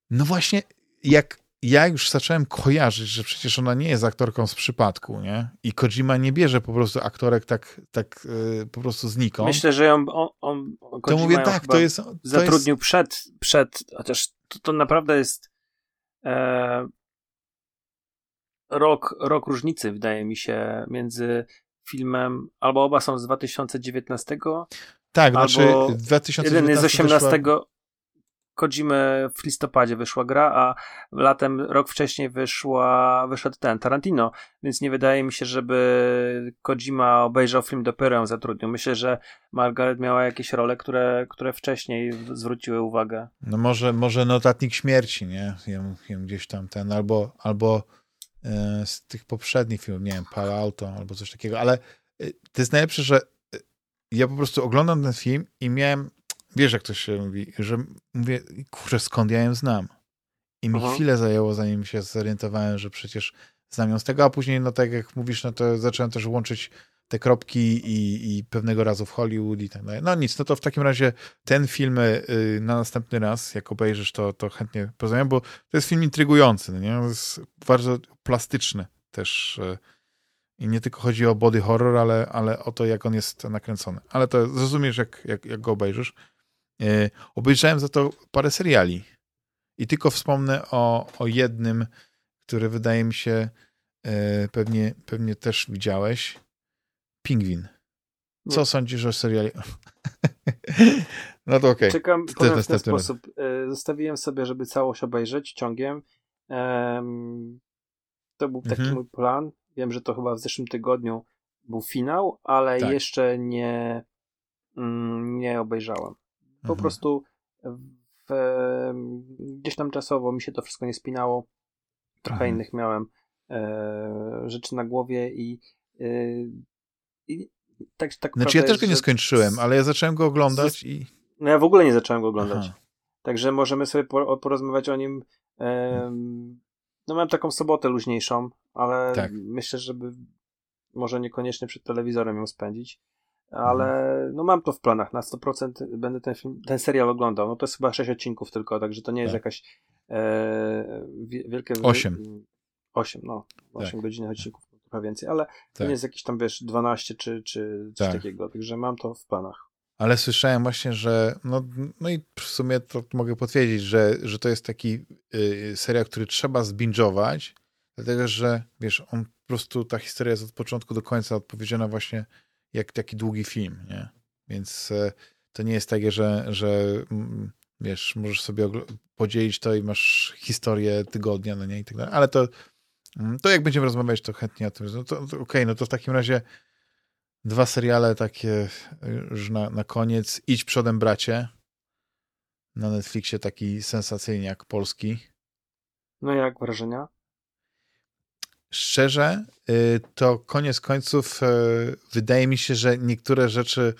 No właśnie, jak ja już zacząłem kojarzyć, że przecież ona nie jest aktorką z przypadku, nie? I Kojima nie bierze po prostu aktorek tak, tak yy, po prostu znikąd. Myślę, że ją on, on to mówię tak, to jest to zatrudnił jest... przed, przed, chociaż to, to naprawdę jest e, rok, rok różnicy, wydaje mi się, między filmem, albo oba są z 2019. Tak, znaczy 2019 jeden jest z 18. Wyszła... Kojimy w listopadzie wyszła gra, a latem, rok wcześniej wyszła, wyszedł ten Tarantino, więc nie wydaje mi się, żeby Kojima obejrzał film dopiero ją zatrudnił. Myślę, że Margaret miała jakieś role, które, które wcześniej zwróciły uwagę. No może, może notatnik śmierci, nie? Ją, ją gdzieś tam ten, albo, albo z tych poprzednich filmów, nie wiem, Palo Alto albo coś takiego, ale e, to jest najlepsze, że e, ja po prostu oglądam ten film i miałem, wiesz jak to się mówi, że mówię, kurczę, skąd ja ją znam? I mi Aha. chwilę zajęło, zanim się zorientowałem, że przecież znam ją z tego, a później, no tak jak mówisz, no to zacząłem też łączyć te kropki i, i pewnego razu w Hollywood i tak dalej. No nic, no to w takim razie ten film y, na następny raz, jak obejrzysz, to, to chętnie poznałem, bo to jest film intrygujący, no nie? Jest bardzo plastyczny też y, i nie tylko chodzi o body horror, ale, ale o to, jak on jest nakręcony. Ale to zrozumiesz, jak, jak, jak go obejrzysz. Y, obejrzałem za to parę seriali i tylko wspomnę o, o jednym, który wydaje mi się pewnie, pewnie też widziałeś Pingwin. Co nie. sądzisz o seriali? no to okej. Okay. Czekam w ten sposób. E, zostawiłem sobie, żeby całość obejrzeć ciągiem. To był taki mhm. mój plan. Wiem, że to chyba w zeszłym tygodniu był finał, ale tak. jeszcze nie, mm, nie obejrzałem. Po mhm. prostu w, gdzieś tam czasowo mi się to wszystko nie spinało. Trochę mhm. innych miałem e, rzeczy na głowie i e, i tak, tak znaczy ja też go nie skończyłem, ale ja zacząłem go oglądać z... i... No ja w ogóle nie zacząłem go oglądać. Aha. Także możemy sobie porozmawiać o nim. No mam taką sobotę luźniejszą, ale tak. myślę, żeby może niekoniecznie przed telewizorem ją spędzić. Ale mhm. no mam to w planach. Na 100% będę ten film, ten serial oglądał. No to jest chyba 6 odcinków tylko, także to nie jest tak. jakaś e, wielkie... 8. 8, no. 8 tak. godzin odcinków trochę więcej, ale tak. to nie jest jakieś tam, wiesz, 12 czy, czy coś tak. takiego, także mam to w planach. Ale słyszałem właśnie, że no, no i w sumie to mogę potwierdzić, że, że to jest taki y, serial, który trzeba zbingować, dlatego że, wiesz, on po prostu, ta historia jest od początku do końca odpowiedziana właśnie jak taki długi film, nie? Więc y, to nie jest takie, że, że mm, wiesz, możesz sobie podzielić to i masz historię tygodnia, no nie, i tak dalej, ale to to jak będziemy rozmawiać, to chętnie o tym. No to, to okej, okay, no to w takim razie dwa seriale takie już na, na koniec. Idź przodem, bracie. Na Netflixie taki sensacyjniak polski. No jak wrażenia? Szczerze, y, to koniec końców y, wydaje mi się, że niektóre rzeczy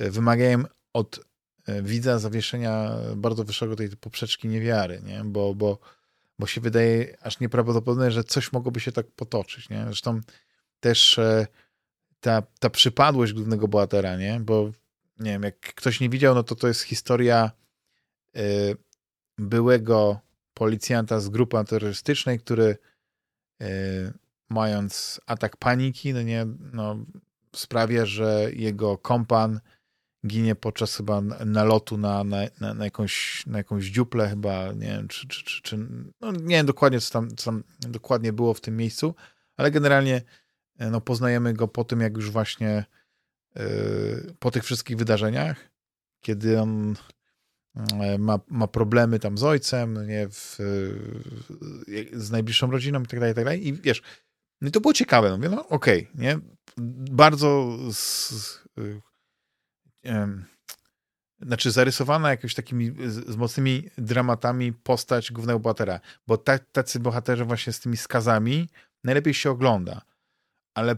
y, wymagają od widza zawieszenia bardzo wysokiego tej poprzeczki niewiary, nie? Bo, bo bo się wydaje aż nieprawdopodobne, że coś mogłoby się tak potoczyć, nie? Zresztą też e, ta, ta przypadłość głównego bohatera, nie? Bo nie wiem, jak ktoś nie widział, no to to jest historia e, byłego policjanta z grupy antyterrorystycznej, który e, mając atak paniki, no nie, no sprawia, że jego kompan ginie podczas chyba nalotu na, na, na, na, jakąś, na jakąś dziuplę chyba, nie wiem, czy, czy, czy, czy no nie wiem dokładnie, co tam, co tam dokładnie było w tym miejscu, ale generalnie no, poznajemy go po tym, jak już właśnie yy, po tych wszystkich wydarzeniach, kiedy on yy, ma, ma problemy tam z ojcem, no nie, w, z najbliższą rodziną i tak dalej, i tak dalej. I wiesz, no i to było ciekawe. No, mówię, no okej, okay, nie? Bardzo z, znaczy zarysowana jakimiś takimi z, z, mocnymi dramatami postać głównego bohatera, bo tacy bohaterzy właśnie z tymi skazami najlepiej się ogląda, ale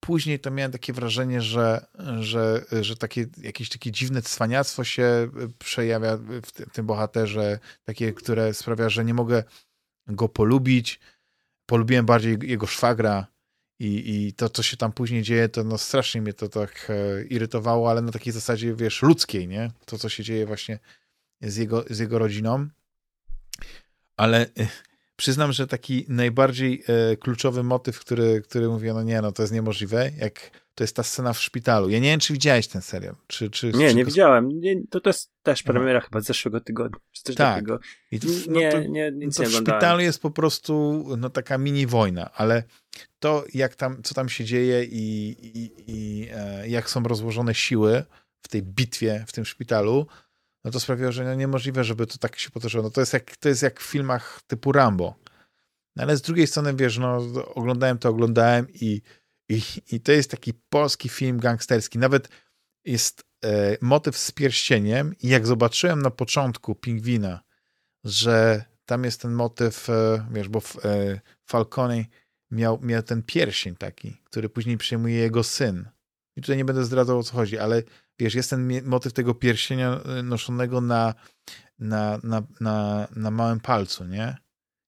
później to miałem takie wrażenie, że, że, że takie, jakieś takie dziwne cwaniactwo się przejawia w, w tym bohaterze, takie, które sprawia, że nie mogę go polubić. Polubiłem bardziej jego szwagra, i, I to, co się tam później dzieje, to no strasznie mnie to tak e, irytowało, ale na takiej zasadzie, wiesz, ludzkiej, nie? To, co się dzieje właśnie z jego, z jego rodziną. Ale e, przyznam, że taki najbardziej e, kluczowy motyw, który, który mówię, no nie, no to jest niemożliwe, jak to jest ta scena w szpitalu. Ja nie wiem, czy widziałeś ten serial. Czy, czy, nie, czy nie to... widziałem. Nie, to, to jest też premiera chyba z zeszłego tygodnia. Czy coś tak. Takiego. I to, no nie, to, nie, nic to nie w szpitalu jest po prostu no, taka mini wojna, ale to, jak tam, co tam się dzieje i, i, i e, jak są rozłożone siły w tej bitwie w tym szpitalu, no to sprawiło, że no niemożliwe, żeby to tak się potoczyło. No to jest jak, to jest jak w filmach typu Rambo. No ale z drugiej strony, wiesz, no oglądałem to, oglądałem i i, I to jest taki polski film gangsterski. Nawet jest e, motyw z pierścieniem i jak zobaczyłem na początku Pingwina, że tam jest ten motyw, e, wiesz, bo w, e, Falcone miał, miał ten pierścień taki, który później przyjmuje jego syn. I tutaj nie będę zdradzał o co chodzi, ale wiesz, jest ten motyw tego pierścienia e, noszonego na, na, na, na, na małym palcu, nie?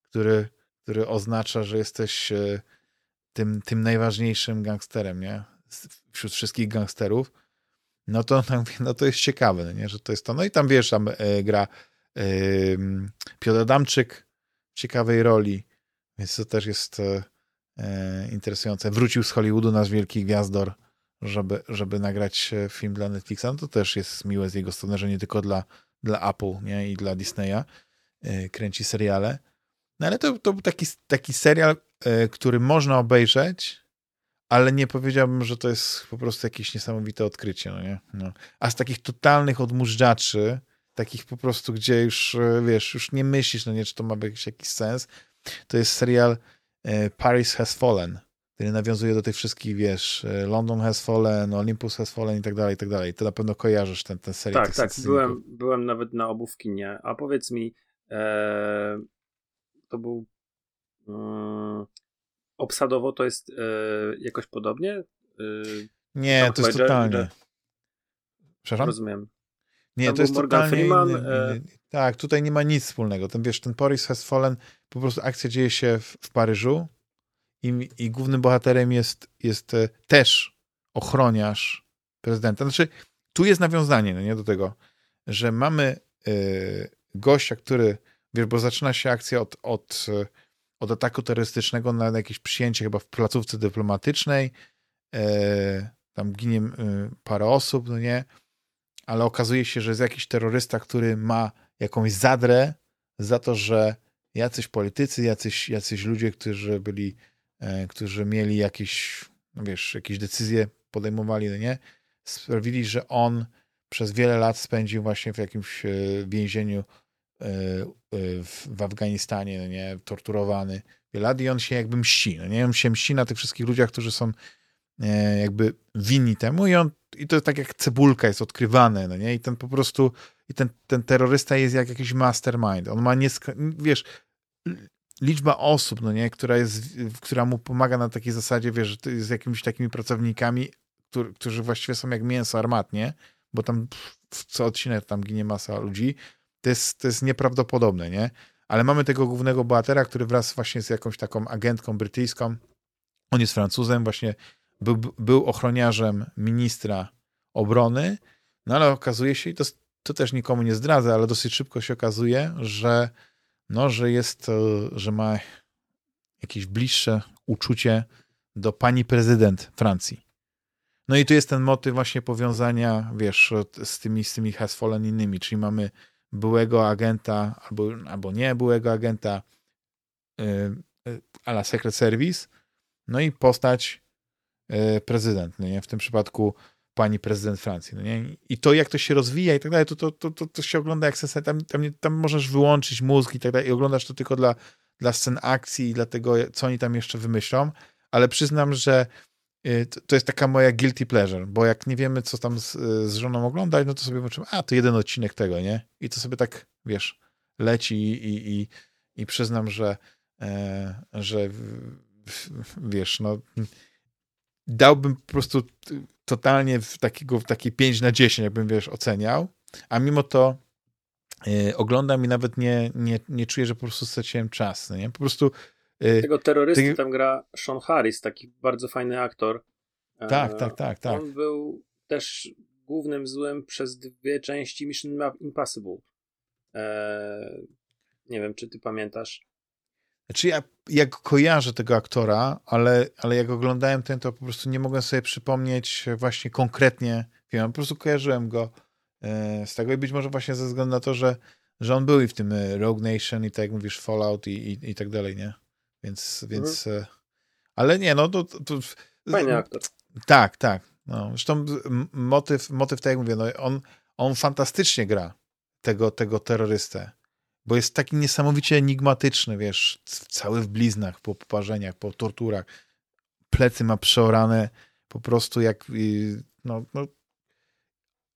Który, który oznacza, że jesteś e, tym, tym najważniejszym gangsterem, nie? Wśród wszystkich gangsterów, no to, no to jest ciekawe, nie? że to jest to. No i tam wiesz, tam e, gra e, Piotr Adamczyk w ciekawej roli, więc to też jest interesujące. Wrócił z Hollywoodu nasz wielki gwiazdor, żeby, żeby nagrać e, film dla Netflixa. No to też jest miłe z jego strony, że nie tylko dla, dla Apple nie? i dla Disneya e, kręci seriale. No ale to, to był taki, taki serial, E, który można obejrzeć, ale nie powiedziałbym, że to jest po prostu jakieś niesamowite odkrycie, no nie? No. A z takich totalnych odmurzdzaczy, takich po prostu, gdzie już, e, wiesz, już nie myślisz, no nie, czy to ma jakiś, jakiś sens, to jest serial e, Paris Has Fallen, który nawiązuje do tych wszystkich, wiesz, London Has Fallen, Olympus Has Fallen i tak dalej, i tak dalej. To na pewno kojarzysz ten, ten serial. Tak, tak, byłem, byłem nawet na obu w kinie. A powiedz mi, e, to był Mm, obsadowo to jest e, jakoś podobnie? E, nie, to jest totalnie. Przepraszam? Rozumiem. Nie, Tam to jest Morgan totalnie Freeman, e... Tak, tutaj nie ma nic wspólnego. Ten, wiesz, ten Paris Has Fallen, po prostu akcja dzieje się w, w Paryżu i, i głównym bohaterem jest, jest e, też ochroniarz prezydenta. Znaczy, tu jest nawiązanie, no nie, do tego, że mamy y, gościa, który, wiesz, bo zaczyna się akcja od, od od ataku terrorystycznego na jakieś przyjęcie chyba w placówce dyplomatycznej. E, tam ginie e, parę osób, no nie? Ale okazuje się, że jest jakiś terrorysta, który ma jakąś zadrę za to, że jacyś politycy, jacyś, jacyś ludzie, którzy byli, e, którzy mieli jakieś, no wiesz, jakieś decyzje podejmowali, no nie? Sprawili, że on przez wiele lat spędził właśnie w jakimś e, więzieniu E, w Afganistanie, no nie, torturowany wiele lat i on się jakby mści, no nie, on się mści na tych wszystkich ludziach, którzy są jakby winni temu i on, i to tak jak cebulka jest odkrywane, no nie, i ten po prostu, i ten, ten terrorysta jest jak jakiś mastermind, on ma nie, wiesz, liczba osób, no nie, która jest, która mu pomaga na takiej zasadzie, wiesz, z jakimiś takimi pracownikami, którzy, którzy właściwie są jak mięso armatnie, bo tam w co odcinek tam ginie masa ludzi, to jest, to jest nieprawdopodobne, nie? Ale mamy tego głównego bohatera, który wraz właśnie z jakąś taką agentką brytyjską, on jest Francuzem, właśnie był, był ochroniarzem ministra obrony, no ale okazuje się, i to, to też nikomu nie zdradzę, ale dosyć szybko się okazuje, że no, że jest, że ma jakieś bliższe uczucie do pani prezydent Francji. No i tu jest ten motyw właśnie powiązania, wiesz, z tymi, z tymi Has Fallen innymi, czyli mamy byłego agenta, albo, albo nie byłego agenta, yy, ala Secret Service, no i postać yy, prezydent, no nie? w tym przypadku pani prezydent Francji. No nie? I to, jak to się rozwija i tak dalej, to, to, to, to, to się ogląda jak sens. Tam, tam, tam możesz wyłączyć mózg i tak dalej i oglądasz to tylko dla, dla scen akcji i dla tego, co oni tam jeszcze wymyślą, ale przyznam, że y, to jest taka moja guilty pleasure, bo jak nie wiemy, co tam z, z żoną oglądać, no to sobie mówimy, a to jeden odcinek tego, nie? I to sobie tak, wiesz, leci i, i, i przyznam, że, e, że wiesz, no dałbym po prostu totalnie w takiego, w taki 5 na 10, jakbym, wiesz, oceniał, a mimo to yy, oglądam i nawet nie, nie, nie czuję, że po prostu straciłem czas, no nie? Po prostu... Yy, Tego terrorysty tam gra Sean Harris, taki bardzo fajny aktor. Tak, tak, tak, tak. On był też głównym złym przez dwie części Mission Impossible. Eee, nie wiem, czy ty pamiętasz. Znaczy ja, jak kojarzę tego aktora, ale, ale jak oglądałem ten, to po prostu nie mogłem sobie przypomnieć właśnie konkretnie film. Po prostu kojarzyłem go e, z tego i być może właśnie ze względu na to, że, że on był i w tym e, Rogue Nation i tak jak mówisz Fallout i, i, i tak dalej, nie? Więc, więc mhm. Ale nie, no to... to, to Fajny aktor. Tak, tak. No, zresztą motyw, motyw tak jak mówię, no, on, on fantastycznie gra tego, tego terrorystę bo jest taki niesamowicie enigmatyczny, wiesz, cały w bliznach, po poparzeniach, po torturach. Plecy ma przeorane po prostu jak, no, no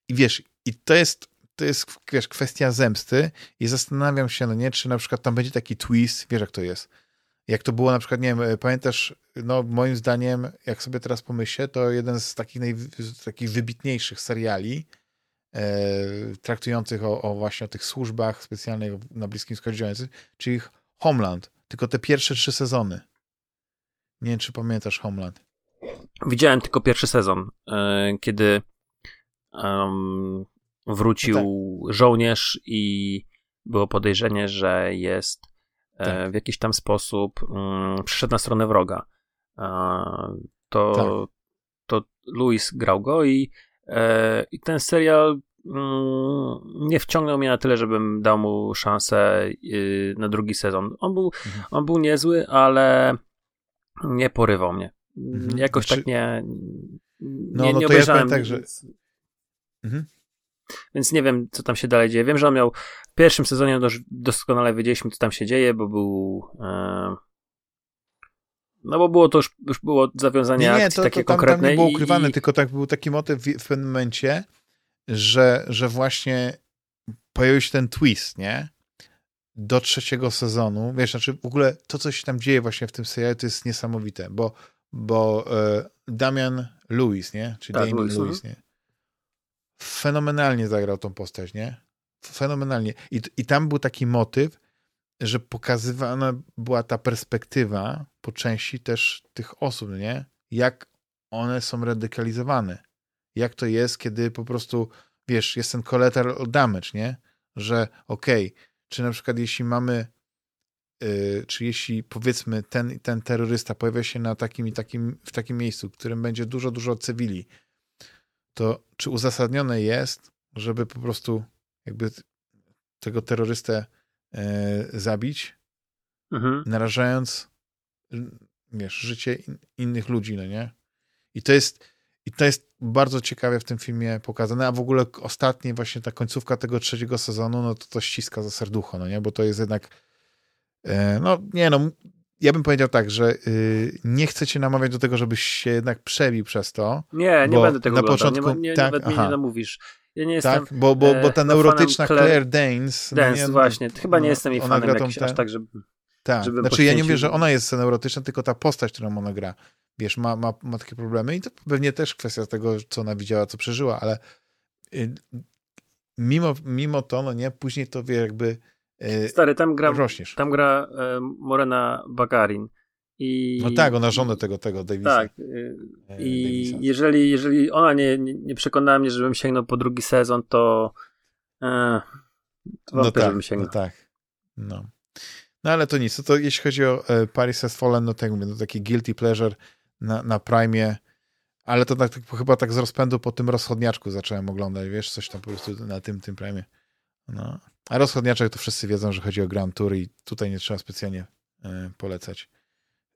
i wiesz, i to jest, to jest wiesz, kwestia zemsty i zastanawiam się, no nie, czy na przykład tam będzie taki twist, wiesz jak to jest. Jak to było na przykład, nie wiem, pamiętasz, no moim zdaniem, jak sobie teraz pomyślę, to jeden z takich, naj, takich wybitniejszych seriali, e, traktujących o, o, właśnie o tych służbach specjalnych na Bliskim Wschodzie, czyli Homeland, tylko te pierwsze trzy sezony. Nie wiem, czy pamiętasz Homeland. Widziałem tylko pierwszy sezon, e, kiedy um, wrócił no tak. żołnierz i było podejrzenie, że jest e, tak. w jakiś tam sposób um, przyszedł na stronę wroga. E, to, tak. to Louis grał go i E, I ten serial mm, nie wciągnął mnie na tyle, żebym dał mu szansę y, na drugi sezon. On był, mhm. on był niezły, ale nie porywał mnie. Mhm. Jakoś znaczy... tak nie. No, nie, no, nie to obejrzałem. Ja tak, że... Mhm. Więc nie wiem, co tam się dalej dzieje. Wiem, że on miał w pierwszym sezonie doskonale wiedzieliśmy, co tam się dzieje, bo był. E, no bo było to już, już było zawiązanie nie, nie, akcji to, takie to tam, konkretne. Tam nie było ukrywane, i... tylko tak był taki motyw w, w pewnym momencie, że, że właśnie pojawił się ten twist, nie? Do trzeciego sezonu. Wiesz, znaczy w ogóle to, co się tam dzieje właśnie w tym serialu, to jest niesamowite, bo, bo e, Damian Lewis, nie? Czy tak, Damien Lewis, Lewis, nie? Fenomenalnie zagrał tą postać, nie? Fenomenalnie. I, I tam był taki motyw, że pokazywana była ta perspektywa po części też tych osób, nie? Jak one są radykalizowane. Jak to jest, kiedy po prostu, wiesz, jest ten collateral damage, nie? Że okej, okay, czy na przykład jeśli mamy, yy, czy jeśli powiedzmy ten, ten terrorysta pojawia się na takim i takim, w takim miejscu, w którym będzie dużo, dużo cywili, to czy uzasadnione jest, żeby po prostu jakby tego terrorystę zabić, mhm. narażając wiesz, życie in, innych ludzi, no nie? I to jest i to jest bardzo ciekawie w tym filmie pokazane, a w ogóle ostatnie właśnie ta końcówka tego trzeciego sezonu, no to to ściska za serducho, no nie? Bo to jest jednak e, no nie no, ja bym powiedział tak, że y, nie chcę cię namawiać do tego, żebyś się jednak przebił przez to. Nie, nie będę tego na początku, nie, nie, tak, nawet mnie nie namówisz. Ja nie jestem. Tak, bo, bo, bo ta e, neurotyczna Claire, Claire Danes. No Danes, no właśnie. Chyba nie no, jestem jej fanem jakiś, aż tak, żeby. Tak, żeby znaczy ja nie mówię, że ona jest neurotyczna, tylko ta postać, którą ona gra, wiesz, ma, ma, ma takie problemy i to pewnie też kwestia tego, co ona widziała, co przeżyła, ale y, mimo, mimo to, no nie, później to wie jakby y, Stary, tam gra, rośniesz. Tam gra y, Morena Bagarin i... No tak, ona żonę tego, tego Davisa. Tak. Y, e, I jeżeli, jeżeli ona nie, nie, przekonała mnie, żebym sięgnął po drugi sezon, to, e, to no tak, żebym sięgnął. No tak. No. no ale to nic. To, to jeśli chodzi o e, Paris Has Fallen, no tak mówię, no taki guilty pleasure na, na Prime. Ale to tak, chyba tak z rozpędu po tym rozchodniaczku zacząłem oglądać, wiesz, coś tam po prostu na tym, tym premie. No. A rozchodniaczek to wszyscy wiedzą, że chodzi o Grand Tour i tutaj nie trzeba specjalnie y, polecać.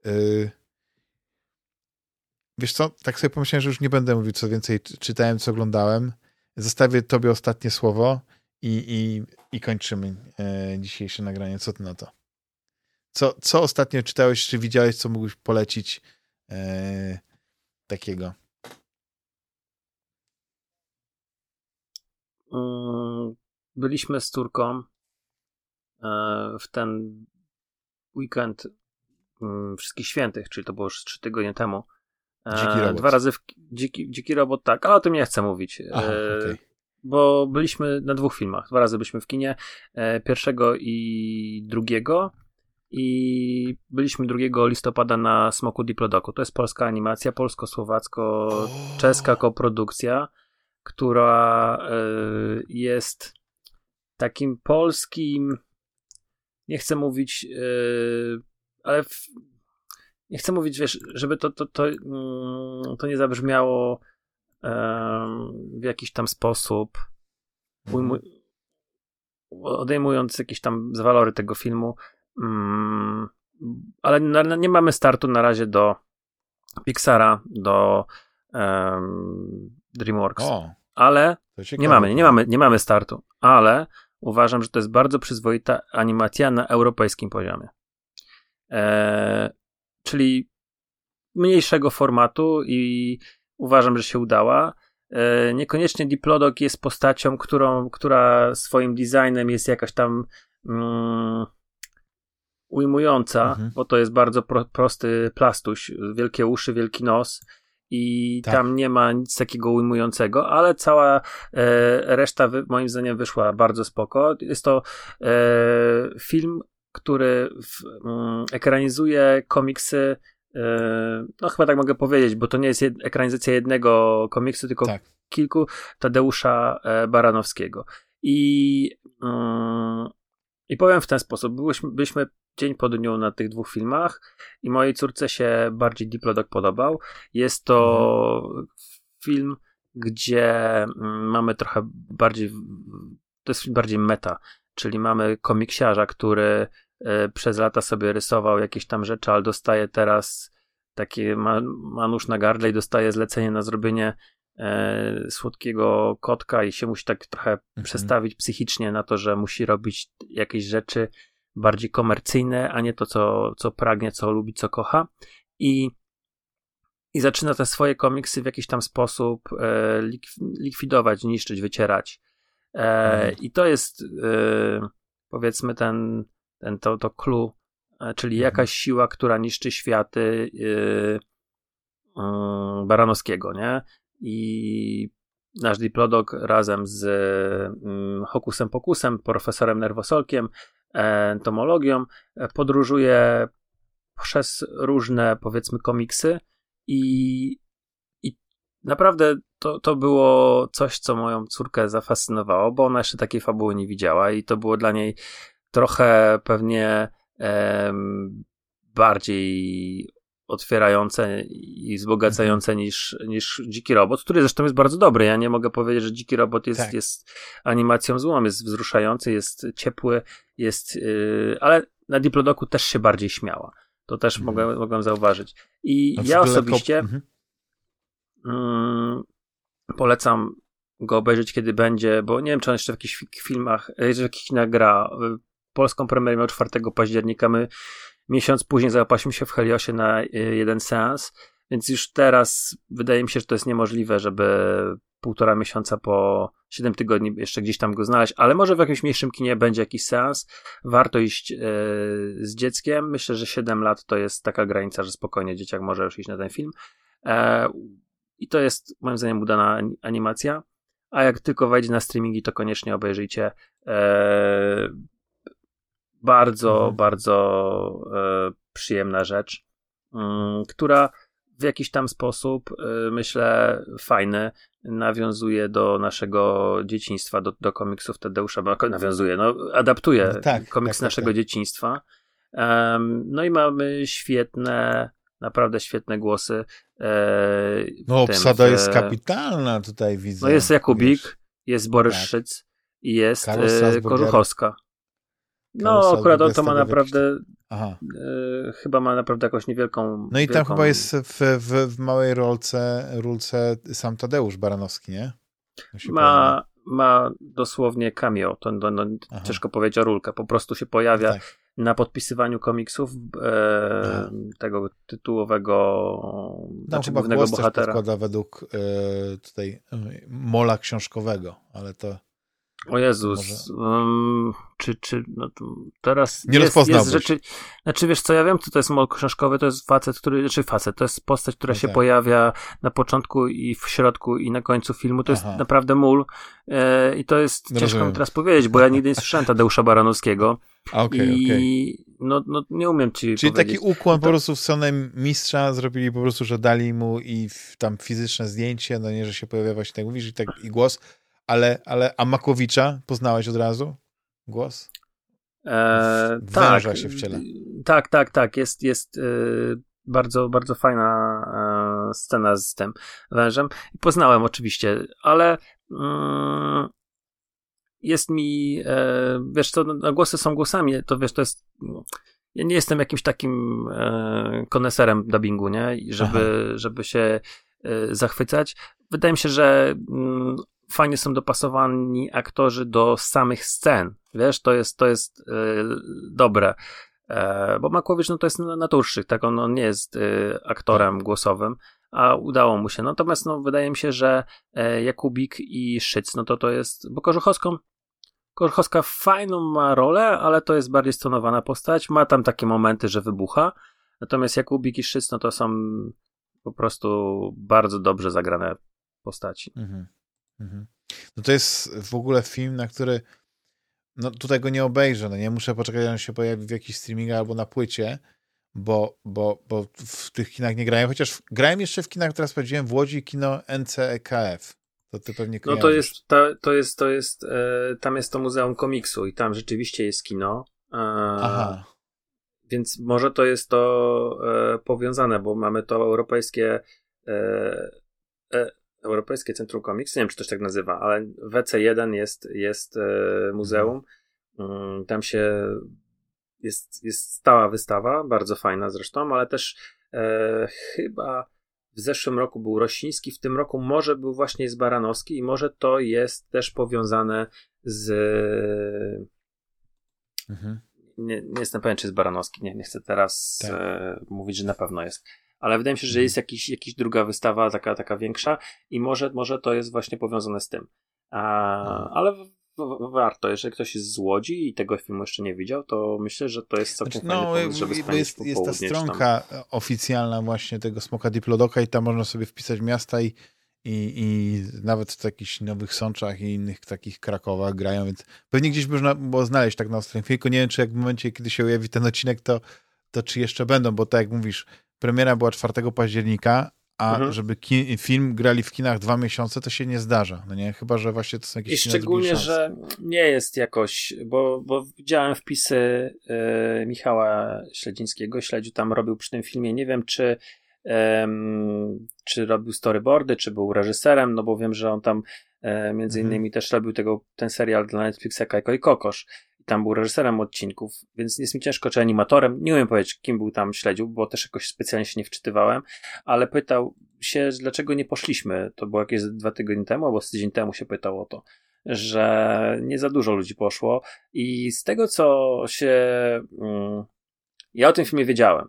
Y, wiesz co, tak sobie pomyślałem, że już nie będę mówił co więcej, czytałem, co oglądałem. Zostawię tobie ostatnie słowo i, i, i kończymy y, dzisiejsze nagranie. Co ty na to? Co, co ostatnio czytałeś, czy widziałeś, co mógłbyś polecić takiego? Mm, byliśmy z Turką e, w ten weekend Wszystkich Świętych, czyli to było już trzy tygodnie temu. E, dziki robot. Dwa razy w dziki, dziki robot, tak, ale o tym nie chcę mówić. E, Aha, okay. Bo byliśmy na dwóch filmach. Dwa razy byliśmy w kinie. Pierwszego i drugiego. I byliśmy 2 listopada na Smoku Diplodoku. To jest polska animacja, polsko-słowacko-czeska koprodukcja która e, jest takim polskim, nie chcę mówić, e, ale w, nie chcę mówić, wiesz, żeby to, to, to, mm, to nie zabrzmiało w jakiś tam sposób, mhm. odejmując jakieś tam walory tego filmu, mm, ale nie mamy startu na razie do Pixara, do um, DreamWorks. O, ale nie mamy, nie mamy, nie mamy startu, ale uważam, że to jest bardzo przyzwoita animacja na europejskim poziomie. E, czyli mniejszego formatu i uważam, że się udała. E, niekoniecznie Diplodok jest postacią, którą, która swoim designem jest jakaś tam mm, ujmująca, mhm. bo to jest bardzo pro, prosty plastuś, wielkie uszy, wielki nos i tak. tam nie ma nic takiego ujmującego, ale cała e, reszta wy, moim zdaniem wyszła bardzo spoko. Jest to e, film, który w, mm, ekranizuje komiksy e, no chyba tak mogę powiedzieć, bo to nie jest jed, ekranizacja jednego komiksu, tylko tak. kilku Tadeusza e, Baranowskiego. I, mm, I powiem w ten sposób, byliśmy, byliśmy dzień po dniu na tych dwóch filmach i mojej córce się bardziej Diplodok podobał. Jest to mhm. film, gdzie mm, mamy trochę bardziej, to jest film bardziej meta, czyli mamy komiksiarza, który przez lata sobie rysował jakieś tam rzeczy, ale dostaje teraz takie ma, ma nóż na gardle i dostaje zlecenie na zrobienie e, słodkiego kotka i się musi tak trochę mhm. przestawić psychicznie na to, że musi robić jakieś rzeczy bardziej komercyjne, a nie to, co, co pragnie, co lubi, co kocha. I, i zaczyna te swoje komiksy w jakiś tam sposób e, likwidować, niszczyć, wycierać. E, mhm. I to jest e, powiedzmy ten, ten to, to clue, e, czyli mhm. jakaś siła, która niszczy światy e, mm, Baranowskiego, nie? I nasz Diplodok razem z mm, Hokusem Pokusem, profesorem Nerwosolkiem entomologią, e, podróżuje przez różne, powiedzmy, komiksy i, i naprawdę to, to było coś, co moją córkę zafascynowało, bo ona jeszcze takiej fabuły nie widziała i to było dla niej trochę pewnie em, bardziej otwierające i wzbogacające mhm. niż, niż Dziki Robot, który zresztą jest bardzo dobry. Ja nie mogę powiedzieć, że Dziki Robot jest, tak. jest animacją złą, jest wzruszający, jest ciepły, jest, yy, ale na Diplodoku też się bardziej śmiała. To też mhm. mogłem, mogłem zauważyć. I ja osobiście mhm. yy, polecam go obejrzeć, kiedy będzie, bo nie wiem, czy on jeszcze w jakichś filmach, w jakichś nagra. Polską premierę miał 4 października. My Miesiąc później zaopatrzyliśmy się w Heliosie na y, jeden seans, więc już teraz wydaje mi się, że to jest niemożliwe, żeby półtora miesiąca po 7 tygodni jeszcze gdzieś tam go znaleźć, ale może w jakimś mniejszym kinie będzie jakiś seans. Warto iść yy, z dzieckiem. Myślę, że 7 lat to jest taka granica, że spokojnie dzieciak może już iść na ten film. E, I to jest moim zdaniem udana animacja. A jak tylko wejdzie na streamingi, to koniecznie obejrzyjcie. E, bardzo, mhm. bardzo e, przyjemna rzecz, y, która w jakiś tam sposób, y, myślę, fajny, nawiązuje do naszego dzieciństwa, do, do komiksów Tadeusza, bo nawiązuje, no, adaptuje no tak, komiks tak, tak naszego tak, dzieciństwa. Um, no i mamy świetne naprawdę świetne głosy. E, no obsada jest kapitalna tutaj widzę. No jest Jakubik, wiesz. jest Borys tak. I jest e, Korzuchowska. No, akurat on to ma naprawdę. Aha. E, chyba ma naprawdę jakąś niewielką. No i tam wielką... chyba jest w, w, w małej rolce, rolce sam Tadeusz Baranowski, nie? Ma, ma dosłownie cameo. To, to no, ciężko powiedzieć o rulkę. Po prostu się pojawia. Tak na podpisywaniu komiksów e, tego tytułowego no, znaczy chyba głos bohatera. Też podkłada według e, tutaj e, mola książkowego, ale to o Jezus, um, czy, czy no teraz nie jest, jest rzeczy, znaczy wiesz co, ja wiem, co to jest mol książkowy, to jest facet, który, znaczy facet, to jest postać, która no się tak. pojawia na początku i w środku i na końcu filmu, to Aha. jest naprawdę mól e, i to jest, Rozumiem. ciężko mi teraz powiedzieć, bo ja nigdy nie słyszałem Tadeusza Baranowskiego okay, i okay. No, no nie umiem ci Czyli powiedzieć. taki ukłon po prostu w stronę mistrza zrobili po prostu, że dali mu i tam fizyczne zdjęcie, no nie, że się pojawia właśnie tak mówisz i tak i głos, ale, ale a Makowicza poznałeś od razu? Głos? Eee, tak, się wciela. Tak, tak, tak. Jest, jest yy, bardzo, bardzo fajna yy, scena z tym wężem. Poznałem oczywiście, ale yy, jest mi, e, wiesz, to no, głosy są głosami, to wiesz, to jest ja nie jestem jakimś takim e, koneserem dubbingu, nie? Żeby, żeby się e, zachwycać. Wydaje mi się, że mm, fajnie są dopasowani aktorzy do samych scen. Wiesz, to jest, to jest yy, dobre. E, bo Makłowicz no to jest naturszczyk, tak? On, on nie jest y, aktorem głosowym, a udało mu się. Natomiast no, wydaje mi się, że e, Jakubik i Szyc, no to to jest, bo Korzuchowską Korzuchowska fajną ma rolę, ale to jest bardziej stonowana postać. Ma tam takie momenty, że wybucha. Natomiast Jakubik i Szyc, no to są po prostu bardzo dobrze zagrane postaci. Mhm. Mhm. No to jest w ogóle film, na który no tutaj go nie obejrzę, no nie muszę poczekać, aż on się pojawi w jakichś streamingach albo na płycie, bo, bo, bo w tych kinach nie grają, chociaż grałem jeszcze w kinach, teraz powiedziałem, w Łodzi kino NCEKF. To ty pewnie kojarzysz. No to jest, to, to jest, to jest, e, tam jest to Muzeum Komiksu i tam rzeczywiście jest kino. E, Aha. Więc może to jest to e, powiązane, bo mamy to europejskie e, e, Europejskie Centrum Komiks, nie wiem czy to się tak nazywa, ale WC1 jest, jest e, muzeum. Mm, tam się jest, jest stała wystawa, bardzo fajna zresztą, ale też e, chyba w zeszłym roku był Rościński, w tym roku może był właśnie z Baranowski i może to jest też powiązane z. Mhm. Nie, nie jestem pewien, czy jest Baranowski. Nie, nie chcę teraz tak. e, mówić, że na pewno jest ale wydaje mi się, że mhm. jest jakiś, jakiś druga wystawa, taka, taka większa i może, może to jest właśnie powiązane z tym. A, mhm. ale warto, jeżeli ktoś jest z Łodzi i tego filmu jeszcze nie widział, to myślę, że to jest całkiem znaczy, no, pomysł, żeby spędzić jest, jest ta stronka oficjalna właśnie tego Smoka Diplodoka i tam można sobie wpisać miasta i i, i nawet w jakichś nowych Sączach i innych takich Krakowach grają, więc pewnie gdzieś można było znaleźć tak na ostrym tylko nie wiem, czy jak w momencie, kiedy się ujawi ten odcinek, to, to czy jeszcze będą, bo tak jak mówisz, premiera była 4 października, a mhm. żeby film grali w kinach dwa miesiące, to się nie zdarza, no nie? Chyba, że właśnie to są jakieś I szczególnie, że nie jest jakoś, bo, bo widziałem wpisy y, Michała Śledzińskiego, Śledziu tam robił przy tym filmie, nie wiem, czy czy robił storyboardy, czy był reżyserem, no bo wiem, że on tam e, między mhm. innymi też robił tego, ten serial dla Netflixa Kajko i Kokosz tam był reżyserem odcinków, więc jest mi ciężko, czy animatorem. Nie umiem powiedzieć, kim był tam śledził, bo też jakoś specjalnie się nie wczytywałem, ale pytał się, dlaczego nie poszliśmy. To było jakieś dwa tygodnie temu, albo z tydzień temu się pytał o to, że nie za dużo ludzi poszło. I z tego, co się. Mm, ja o tym filmie wiedziałem.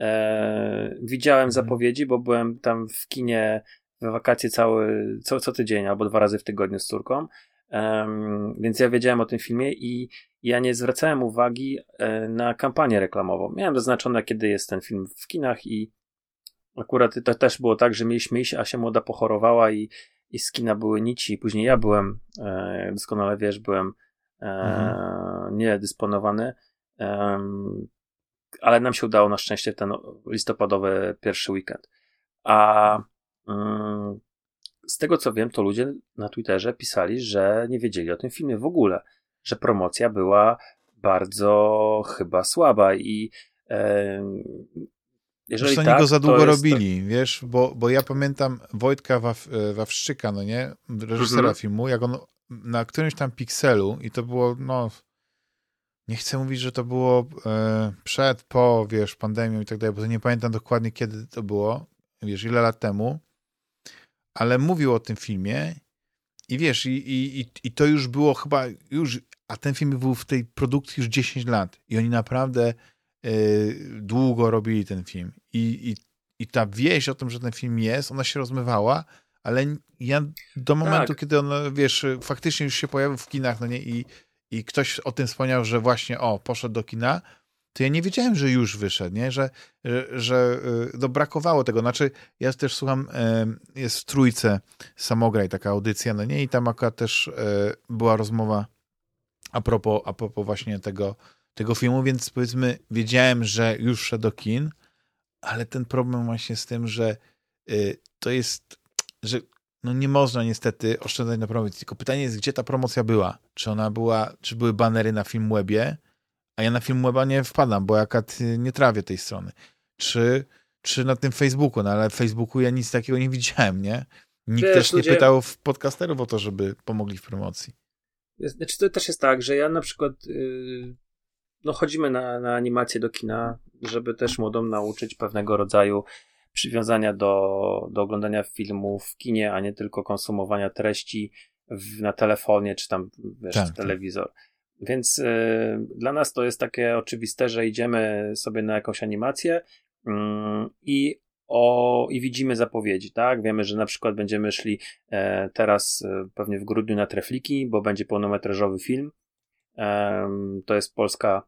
E, widziałem mhm. zapowiedzi, bo byłem tam w kinie w wakacje cały, co, co tydzień albo dwa razy w tygodniu z córką. Um, więc ja wiedziałem o tym filmie i ja nie zwracałem uwagi e, na kampanię reklamową. Miałem zaznaczone, kiedy jest ten film w kinach i akurat to też było tak, że mieliśmy iść, a się młoda pochorowała i, i z kina były nici. Później ja byłem, e, doskonale wiesz, byłem e, mhm. niedysponowany, e, ale nam się udało na szczęście ten listopadowy pierwszy weekend. A mm, z tego co wiem, to ludzie na Twitterze pisali, że nie wiedzieli o tym filmie w ogóle, że promocja była bardzo chyba słaba i e, Jeżeli tak, oni go za długo robili, to... wiesz, bo, bo ja pamiętam Wojtka Waw, e, Wawrzyka, no nie, reżysera mhm. filmu, jak on na którymś tam pikselu i to było, no, nie chcę mówić, że to było e, przed, po, wiesz, pandemią i tak dalej, bo to nie pamiętam dokładnie, kiedy to było, wiesz, ile lat temu, ale mówił o tym filmie i wiesz, i, i, i to już było chyba, już, a ten film był w tej produkcji już 10 lat i oni naprawdę y, długo robili ten film I, i, i ta wieść o tym, że ten film jest, ona się rozmywała, ale ja do momentu, tak. kiedy on, wiesz, faktycznie już się pojawił w kinach, no nie, i, i ktoś o tym wspomniał, że właśnie, o, poszedł do kina, to ja nie wiedziałem, że już wyszedł, nie? Że, że, że y, no, brakowało tego. Znaczy, ja też słucham, jest w Trójce Samograj taka audycja, no nie? I tam akurat też e, była rozmowa a propos, a propos właśnie tego, tego filmu, więc powiedzmy, wiedziałem, że już szedł do kin, ale ten problem właśnie z tym, że y, to jest, że no nie można niestety oszczędzać na promocji. Tylko pytanie jest, gdzie ta promocja była? Czy ona była, czy były banery na Filmwebie? A ja na Filmweba nie wpadam, bo ja nie trawię tej strony. Czy, czy na tym Facebooku? No ale w Facebooku ja nic takiego nie widziałem, nie? Nikt Wiesz, też nie ludzie... pytał w podcasterów o to, żeby pomogli w promocji. Znaczy to też jest tak, że ja na przykład yy, no chodzimy na, na animację do kina, żeby też młodą nauczyć pewnego rodzaju przywiązania do, do oglądania filmów w kinie, a nie tylko konsumowania treści w, na telefonie czy tam wiesz, tak, tak. telewizor. Tak. Więc y, dla nas to jest takie oczywiste, że idziemy sobie na jakąś animację y, i o, i widzimy zapowiedzi, tak? Wiemy, że na przykład będziemy szli e, teraz e, pewnie w grudniu na Trefliki, bo będzie pełnometrażowy film. E, to jest polska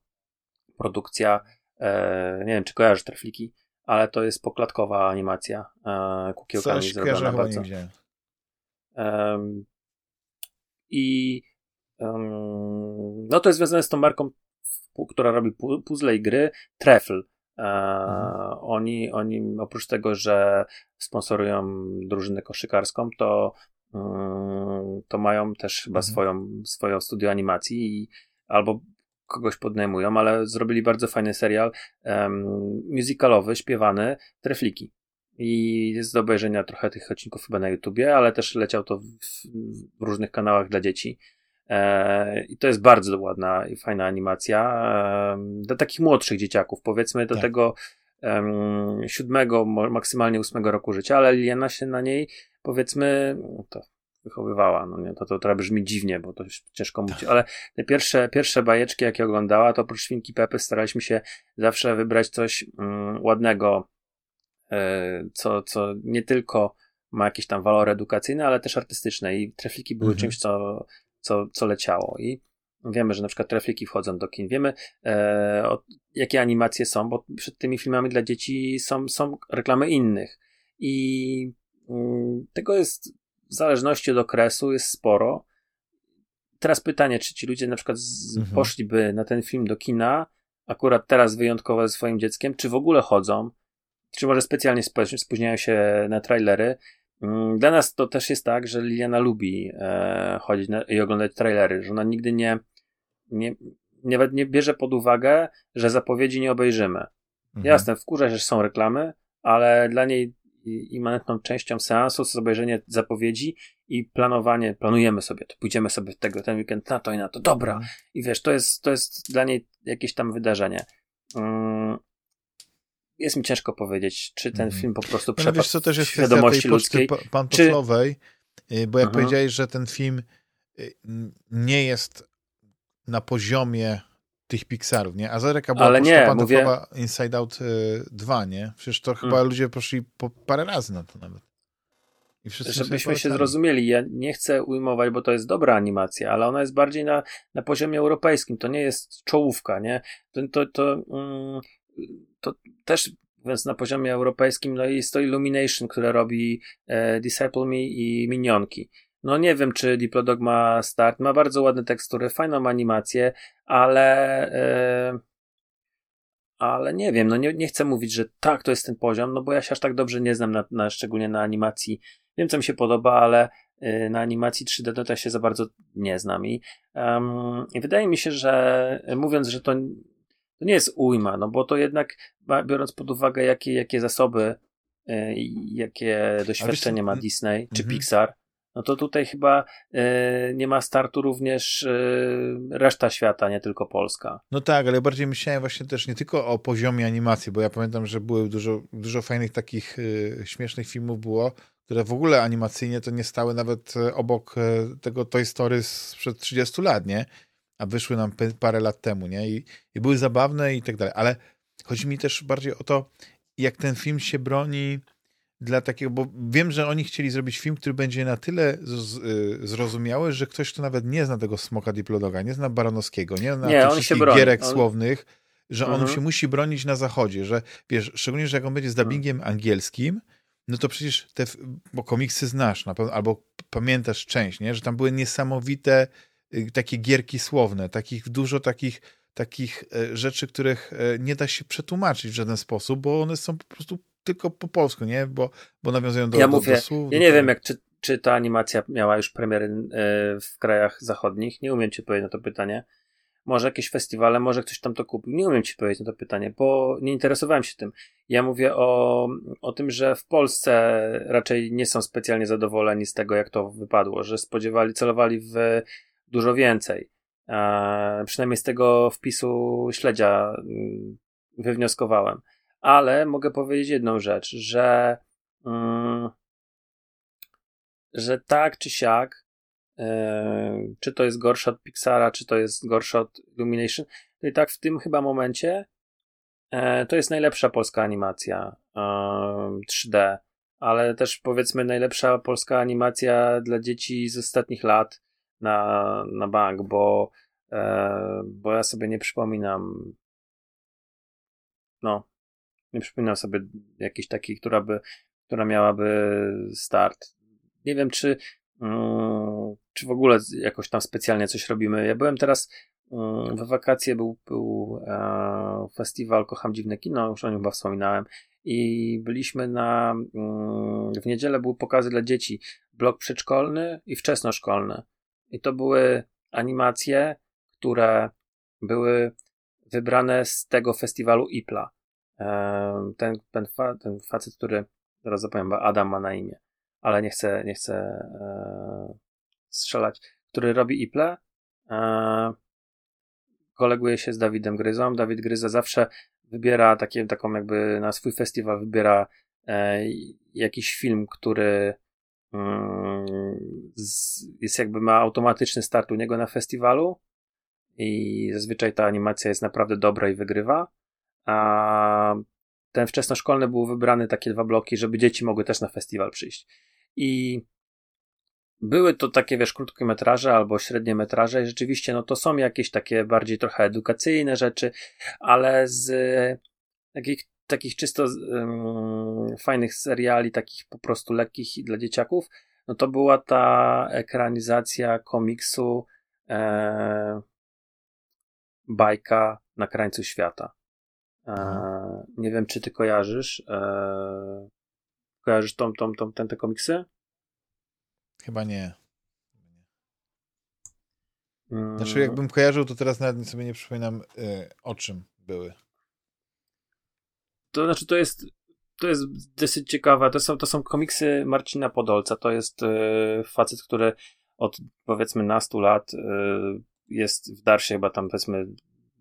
produkcja. E, nie wiem, czy kojarzysz Trefliki, ale to jest poklatkowa animacja e, kukiełkami Coś zrobiona bardzo. Nie I no to jest związane z tą marką, która robi puzzle i gry, Trefl. Mhm. Oni, oni oprócz tego, że sponsorują drużynę koszykarską, to, mm, to mają też chyba mhm. swoją, swoją studio animacji i albo kogoś podnajmują, ale zrobili bardzo fajny serial um, musicalowy, śpiewany, Trefliki. I jest do obejrzenia trochę tych odcinków chyba na YouTubie, ale też leciał to w, w różnych kanałach dla dzieci. E, I to jest bardzo ładna i fajna animacja dla takich młodszych dzieciaków, powiedzmy do tak. tego siódmego, maksymalnie ósmego roku życia, ale Liliana się na niej powiedzmy no to wychowywała. No nie, to, to trochę brzmi dziwnie, bo to ciężko mówić, ale te pierwsze, pierwsze bajeczki, jakie oglądała, to oprócz Świnki Pepy staraliśmy się zawsze wybrać coś um, ładnego, e, co, co nie tylko ma jakieś tam walory edukacyjne, ale też artystyczne i trafiki były mhm. czymś, co co, co leciało. I wiemy, że na przykład trafiki wchodzą do kin. Wiemy, e, o, jakie animacje są, bo przed tymi filmami dla dzieci są, są reklamy innych. I mm, tego jest w zależności od okresu jest sporo. Teraz pytanie, czy ci ludzie na przykład z, mhm. poszliby na ten film do kina, akurat teraz wyjątkowo ze swoim dzieckiem, czy w ogóle chodzą, czy może specjalnie spóźniają się na trailery, dla nas to też jest tak, że Liliana lubi e, chodzić na, i oglądać trailery, że ona nigdy nie, nie, nawet nie bierze pod uwagę, że zapowiedzi nie obejrzymy. Mhm. Jasne, wkurza że są reklamy, ale dla niej immanentną częścią seansu jest obejrzenie zapowiedzi i planowanie, planujemy sobie, to pójdziemy sobie tego, ten weekend na to i na to, dobra. Mhm. I wiesz, to jest, to jest dla niej jakieś tam wydarzenie. Um, jest mi ciężko powiedzieć, czy ten mhm. film po prostu przepadł no, wiesz, co też jest świadomości tej ludzkiej. pantoflowej, czy... bo jak mhm. powiedziałeś, że ten film y, nie jest na poziomie tych Pixarów, nie? A Zereka była Ale nie, pantoflowa mówię... Inside Out 2, y, nie? Przecież to chyba hmm. ludzie poszli po parę razy na to nawet. Żebyśmy się zrozumieli, ja nie chcę ujmować, bo to jest dobra animacja, ale ona jest bardziej na, na poziomie europejskim, to nie jest czołówka, nie? To, to, to, mm, to też więc na poziomie europejskim, no jest to Illumination, które robi e, Disciple Me i Minionki. No nie wiem, czy Diplodog ma start, ma bardzo ładne tekstury, fajną animację, ale e, ale nie wiem, no nie, nie chcę mówić, że tak, to jest ten poziom, no bo ja się aż tak dobrze nie znam, na, na szczególnie na animacji. Wiem, co mi się podoba, ale e, na animacji 3D to też się za bardzo nie znam. I, um, i wydaje mi się, że mówiąc, że to to nie jest ujma, no bo to jednak, biorąc pod uwagę, jakie, jakie zasoby, e, jakie doświadczenie ma Disney czy mhm. Pixar, no to tutaj chyba e, nie ma startu również e, reszta świata, nie tylko Polska. No tak, ale bardziej myślałem właśnie też nie tylko o poziomie animacji, bo ja pamiętam, że były dużo, dużo fajnych takich śmiesznych filmów było, które w ogóle animacyjnie to nie stały nawet obok tego Toy Story sprzed 30 lat, nie? A wyszły nam parę lat temu, nie? I, i były zabawne i tak dalej. Ale chodzi mi też bardziej o to, jak ten film się broni dla takiego, bo wiem, że oni chcieli zrobić film, który będzie na tyle z, y, zrozumiały, że ktoś, kto nawet nie zna tego Smoka Diplodoga, nie zna Baranowskiego, nie zna nie, tych wszystkich gierek on... słownych, że on mhm. się musi bronić na zachodzie, że wiesz, szczególnie, że jak on będzie z dubbingiem mhm. angielskim, no to przecież te, bo komiksy znasz na pewno, albo pamiętasz część, nie? że tam były niesamowite takie gierki słowne, takich dużo takich, takich e, rzeczy, których e, nie da się przetłumaczyć w żaden sposób, bo one są po prostu tylko po polsku, nie? Bo, bo nawiązują do, ja mówię, do słów. Ja nie wiem, jak, czy, czy ta animacja miała już premiery e, w krajach zachodnich. Nie umiem ci powiedzieć na to pytanie. Może jakieś festiwale, może ktoś tam to kupił. Nie umiem ci powiedzieć na to pytanie, bo nie interesowałem się tym. Ja mówię o, o tym, że w Polsce raczej nie są specjalnie zadowoleni z tego, jak to wypadło, że spodziewali, celowali w dużo więcej. E, przynajmniej z tego wpisu śledzia mm, wywnioskowałem. Ale mogę powiedzieć jedną rzecz, że, mm, że tak czy siak, e, czy to jest gorsze od Pixara, czy to jest gorsze od Illumination, to i tak w tym chyba momencie e, to jest najlepsza polska animacja 3D, e, ale też powiedzmy najlepsza polska animacja dla dzieci z ostatnich lat na, na bank, bo, e, bo ja sobie nie przypominam. No, nie przypominam sobie jakiejś takiej, która by, która miałaby start. Nie wiem, czy, mm, czy w ogóle jakoś tam specjalnie coś robimy. Ja byłem teraz mm, we wakacje, był, był e, festiwal Kocham Dziwne Kino, już o nim chyba wspominałem. I byliśmy na. Mm, w niedzielę były pokazy dla dzieci. Blok przedszkolny i wczesnoszkolny. I to były animacje, które były wybrane z tego festiwalu IPLA. Ten, ten, fa, ten facet, który, teraz zapowiem, Adam ma na imię, ale nie chcę, nie chcę e, strzelać, który robi IPLA, e, koleguje się z Dawidem Gryzą. Dawid Gryza zawsze wybiera takie, taką jakby na swój festiwal wybiera e, jakiś film, który jest jakby ma automatyczny start u niego na festiwalu i zazwyczaj ta animacja jest naprawdę dobra i wygrywa. A ten wczesnoszkolny był wybrany takie dwa bloki, żeby dzieci mogły też na festiwal przyjść. I były to takie, wiesz, krótkie metraże albo średnie metraże i rzeczywiście, no to są jakieś takie bardziej trochę edukacyjne rzeczy, ale z takich takich czysto um, fajnych seriali, takich po prostu lekkich dla dzieciaków, no to była ta ekranizacja komiksu e, bajka na krańcu świata. E, nie wiem, czy ty kojarzysz. E, kojarzysz tą, tą, tą, ten, te komiksy? Chyba nie. Mm. Znaczy, jakbym kojarzył, to teraz nawet sobie nie przypominam, y, o czym były. To znaczy, to jest, to jest dosyć ciekawe. To są, to są komiksy Marcina Podolca. To jest yy, facet, który od powiedzmy nastu lat yy, jest w Darsie chyba tam powiedzmy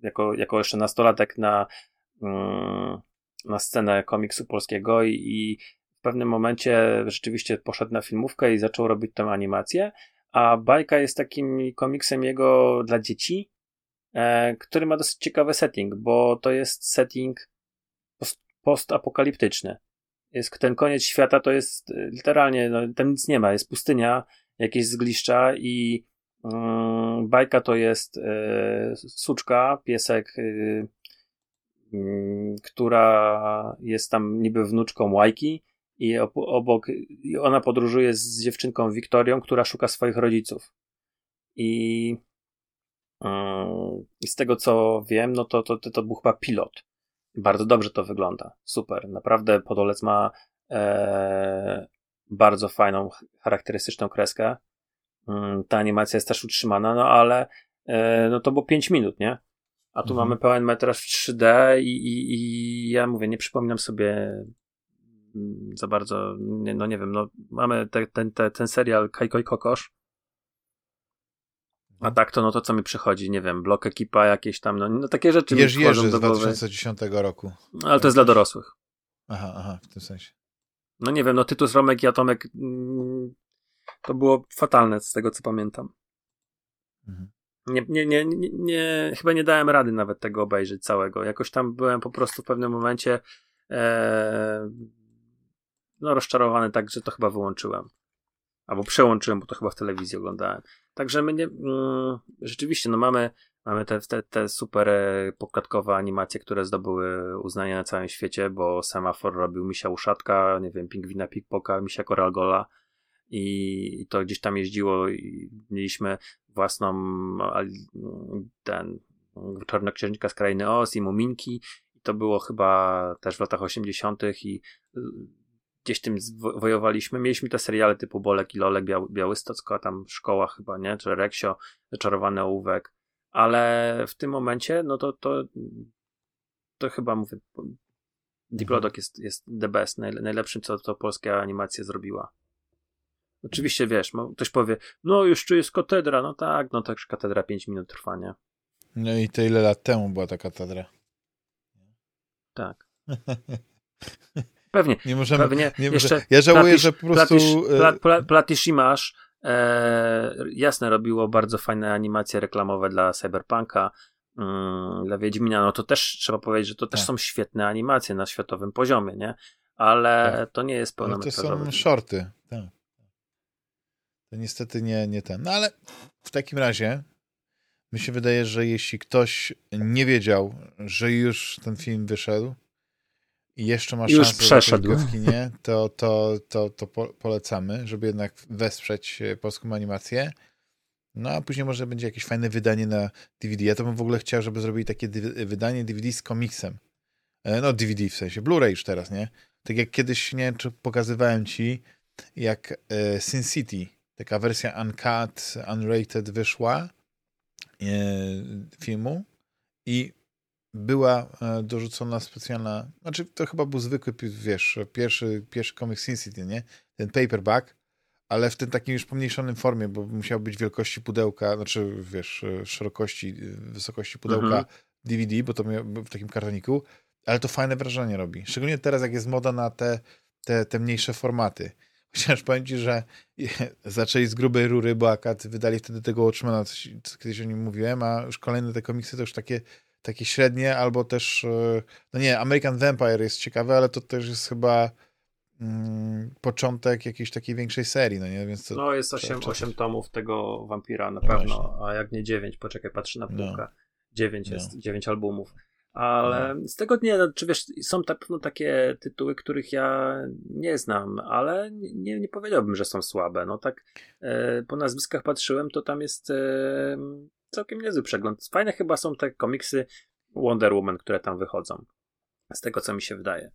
jako, jako jeszcze nastolatek na, yy, na scenę komiksu polskiego i, i w pewnym momencie rzeczywiście poszedł na filmówkę i zaczął robić tę animację, a bajka jest takim komiksem jego dla dzieci, e, który ma dosyć ciekawy setting, bo to jest setting postapokaliptyczny. Jest ten koniec świata, to jest y, literalnie, no, tam nic nie ma, jest pustynia, jakieś zgliszcza i mm, bajka to jest y, suczka, piesek, y, mm, która jest tam niby wnuczką Łajki i obok i ona podróżuje z dziewczynką Wiktorią, która szuka swoich rodziców. I, mm, i z tego co wiem, no to, to, to, to był chyba pilot. Bardzo dobrze to wygląda. Super. Naprawdę Podolec ma e, bardzo fajną, charakterystyczną kreskę. Mm, ta animacja jest też utrzymana, no ale e, no to było 5 minut, nie? A tu mhm. mamy pełen metraż w 3D i, i, i ja mówię, nie przypominam sobie mm, za bardzo, no nie wiem, no mamy te, ten, te, ten serial Kajko i Kokosz, a tak to no to co mi przychodzi, nie wiem, blok ekipa jakieś tam, no, no takie rzeczy Jerzy mi Jerzy z 2010 roku. No, ale to jest dla dorosłych. Aha, aha, w tym sensie. No nie wiem, no Tytus Romek i Atomek mm, to było fatalne z tego co pamiętam. Mhm. Nie, nie, nie, nie, nie, chyba nie dałem rady nawet tego obejrzeć całego. Jakoś tam byłem po prostu w pewnym momencie e, no rozczarowany tak, że to chyba wyłączyłem. Albo przełączyłem, bo to chyba w telewizji oglądałem. Także my nie, mm, rzeczywiście, no mamy, mamy te, te, te super e, pokładkowe animacje, które zdobyły uznanie na całym świecie, bo Semafor robił Misia Uszatka, nie wiem, Pingwina Pikpoka, Misia Koralgola i, i to gdzieś tam jeździło i mieliśmy własną ten Czarnoksiężnika z Krainy Oz i Muminki i to było chyba też w latach 80. i gdzieś tym wojowaliśmy. Mieliśmy te seriale typu Bolek i Lolek, Biały, Białystocko, a tam szkoła chyba, nie? Czy Reksio, Zaczarowany Ołówek. Ale w tym momencie, no to to, to chyba mówię, Diplodok mhm. jest, jest the best, najlepszym, co to polska animacja zrobiła. Oczywiście wiesz, ktoś powie, no już tu jest katedra, no tak, no tak, katedra 5 minut trwania. No i to ile lat temu była ta katedra? Tak. Pewnie. Nie możemy, pewnie. Nie jeszcze ja żałuję, że po prostu... Platisz, Platisz e, jasne robiło bardzo fajne animacje reklamowe dla Cyberpunka, mm, dla Wiedźmina, no to też trzeba powiedzieć, że to też tak. są świetne animacje na światowym poziomie, nie? Ale tak. to nie jest pełnometrażowe. No to są shorty, tak. To niestety nie, nie ten. No ale w takim razie mi się wydaje, że jeśli ktoś nie wiedział, że już ten film wyszedł, i jeszcze ma szansę przeszedł. w kinie, to, to, to, to polecamy, żeby jednak wesprzeć e, polską animację. No a później może będzie jakieś fajne wydanie na DVD. Ja to bym w ogóle chciał, żeby zrobili takie wydanie DVD z komiksem. E, no DVD w sensie, Blu-ray już teraz, nie? Tak jak kiedyś, nie wiem, czy pokazywałem ci, jak e, Sin City, taka wersja uncut, unrated wyszła filmu i była e, dorzucona specjalna, znaczy to chyba był zwykły, wiesz, pierwszy, pierwszy komiks Sin City, nie? Ten paperback, ale w tym takim już pomniejszonym formie, bo musiał być wielkości pudełka, znaczy wiesz, e, szerokości, e, wysokości pudełka mhm. DVD, bo to miał w takim kartoniku, ale to fajne wrażenie robi. Szczególnie teraz, jak jest moda na te, te, te mniejsze formaty. Chociaż powiem ci, że zaczęli z grubej rury, bo akad wydali wtedy tego Watchmana, co kiedyś o nim mówiłem, a już kolejne te komiksy to już takie takie średnie, albo też, e, no nie, American Vampire jest ciekawy, ale to też jest chyba mm, początek jakiejś takiej większej serii, no nie? Więc to, no jest 8, to, 8 tomów tego wampira na no pewno, właśnie. a jak nie 9, poczekaj, patrzę na półkę. No. 9 jest, no. 9 albumów. Ale no. z tego dnia, no, czy wiesz, są na pewno takie tytuły, których ja nie znam, ale nie, nie powiedziałbym, że są słabe. No tak e, po nazwiskach patrzyłem, to tam jest e, całkiem niezły przegląd. Fajne chyba są te komiksy Wonder Woman, które tam wychodzą. Z tego, co mi się wydaje.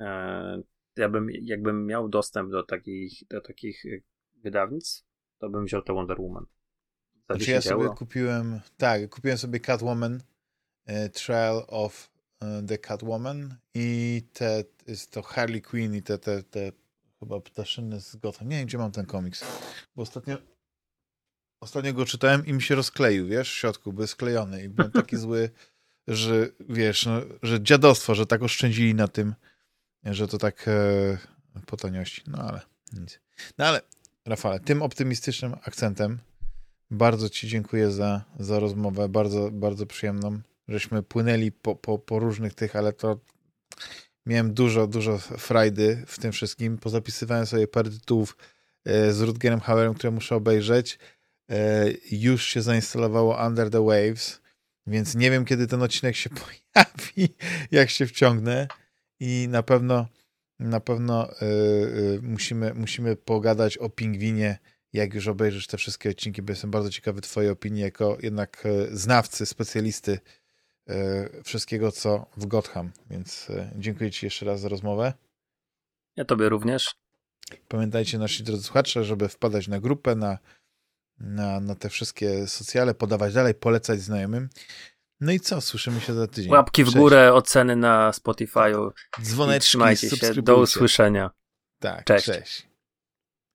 E, ja bym, jakbym miał dostęp do takich, do takich y, wydawnictw, to bym wziął te Wonder Woman. Za znaczy ja sobie euro. kupiłem, tak, kupiłem sobie Catwoman, e, Trail of e, the Catwoman i te, jest to Harley Quinn i te, te, te chyba ptaszyny z Gotham. Nie wiem, gdzie mam ten komiks, bo ostatnio Ostatnio go czytałem i mi się rozkleił, wiesz, w środku, był sklejony i byłem taki zły, że wiesz, no, że dziadostwo, że tak oszczędzili na tym, że to tak e, po taniości. No ale nic. No ale Rafale, tym optymistycznym akcentem bardzo Ci dziękuję za, za rozmowę, bardzo, bardzo przyjemną. Żeśmy płynęli po, po, po różnych tych, ale to miałem dużo, dużo frajdy w tym wszystkim. Pozapisywałem sobie parę tytułów e, z Rutgerem Hauerem, które muszę obejrzeć. E, już się zainstalowało Under the Waves, więc nie wiem, kiedy ten odcinek się pojawi, jak się wciągnę i na pewno na pewno yy, musimy, musimy pogadać o pingwinie, jak już obejrzysz te wszystkie odcinki, bo jestem bardzo ciekawy twojej opinii, jako jednak znawcy, specjalisty wszystkiego, co w Gotham, więc dziękuję ci jeszcze raz za rozmowę. Ja tobie również. Pamiętajcie, nasi drodzy słuchacze, żeby wpadać na grupę, na na, na te wszystkie socjale, podawać dalej, polecać znajomym. No i co? Słyszymy się za tydzień. Łapki w cześć. górę, oceny na Spotify'u. Dzwoneczki, trzymajcie się. Do usłyszenia. Tak, cześć. cześć.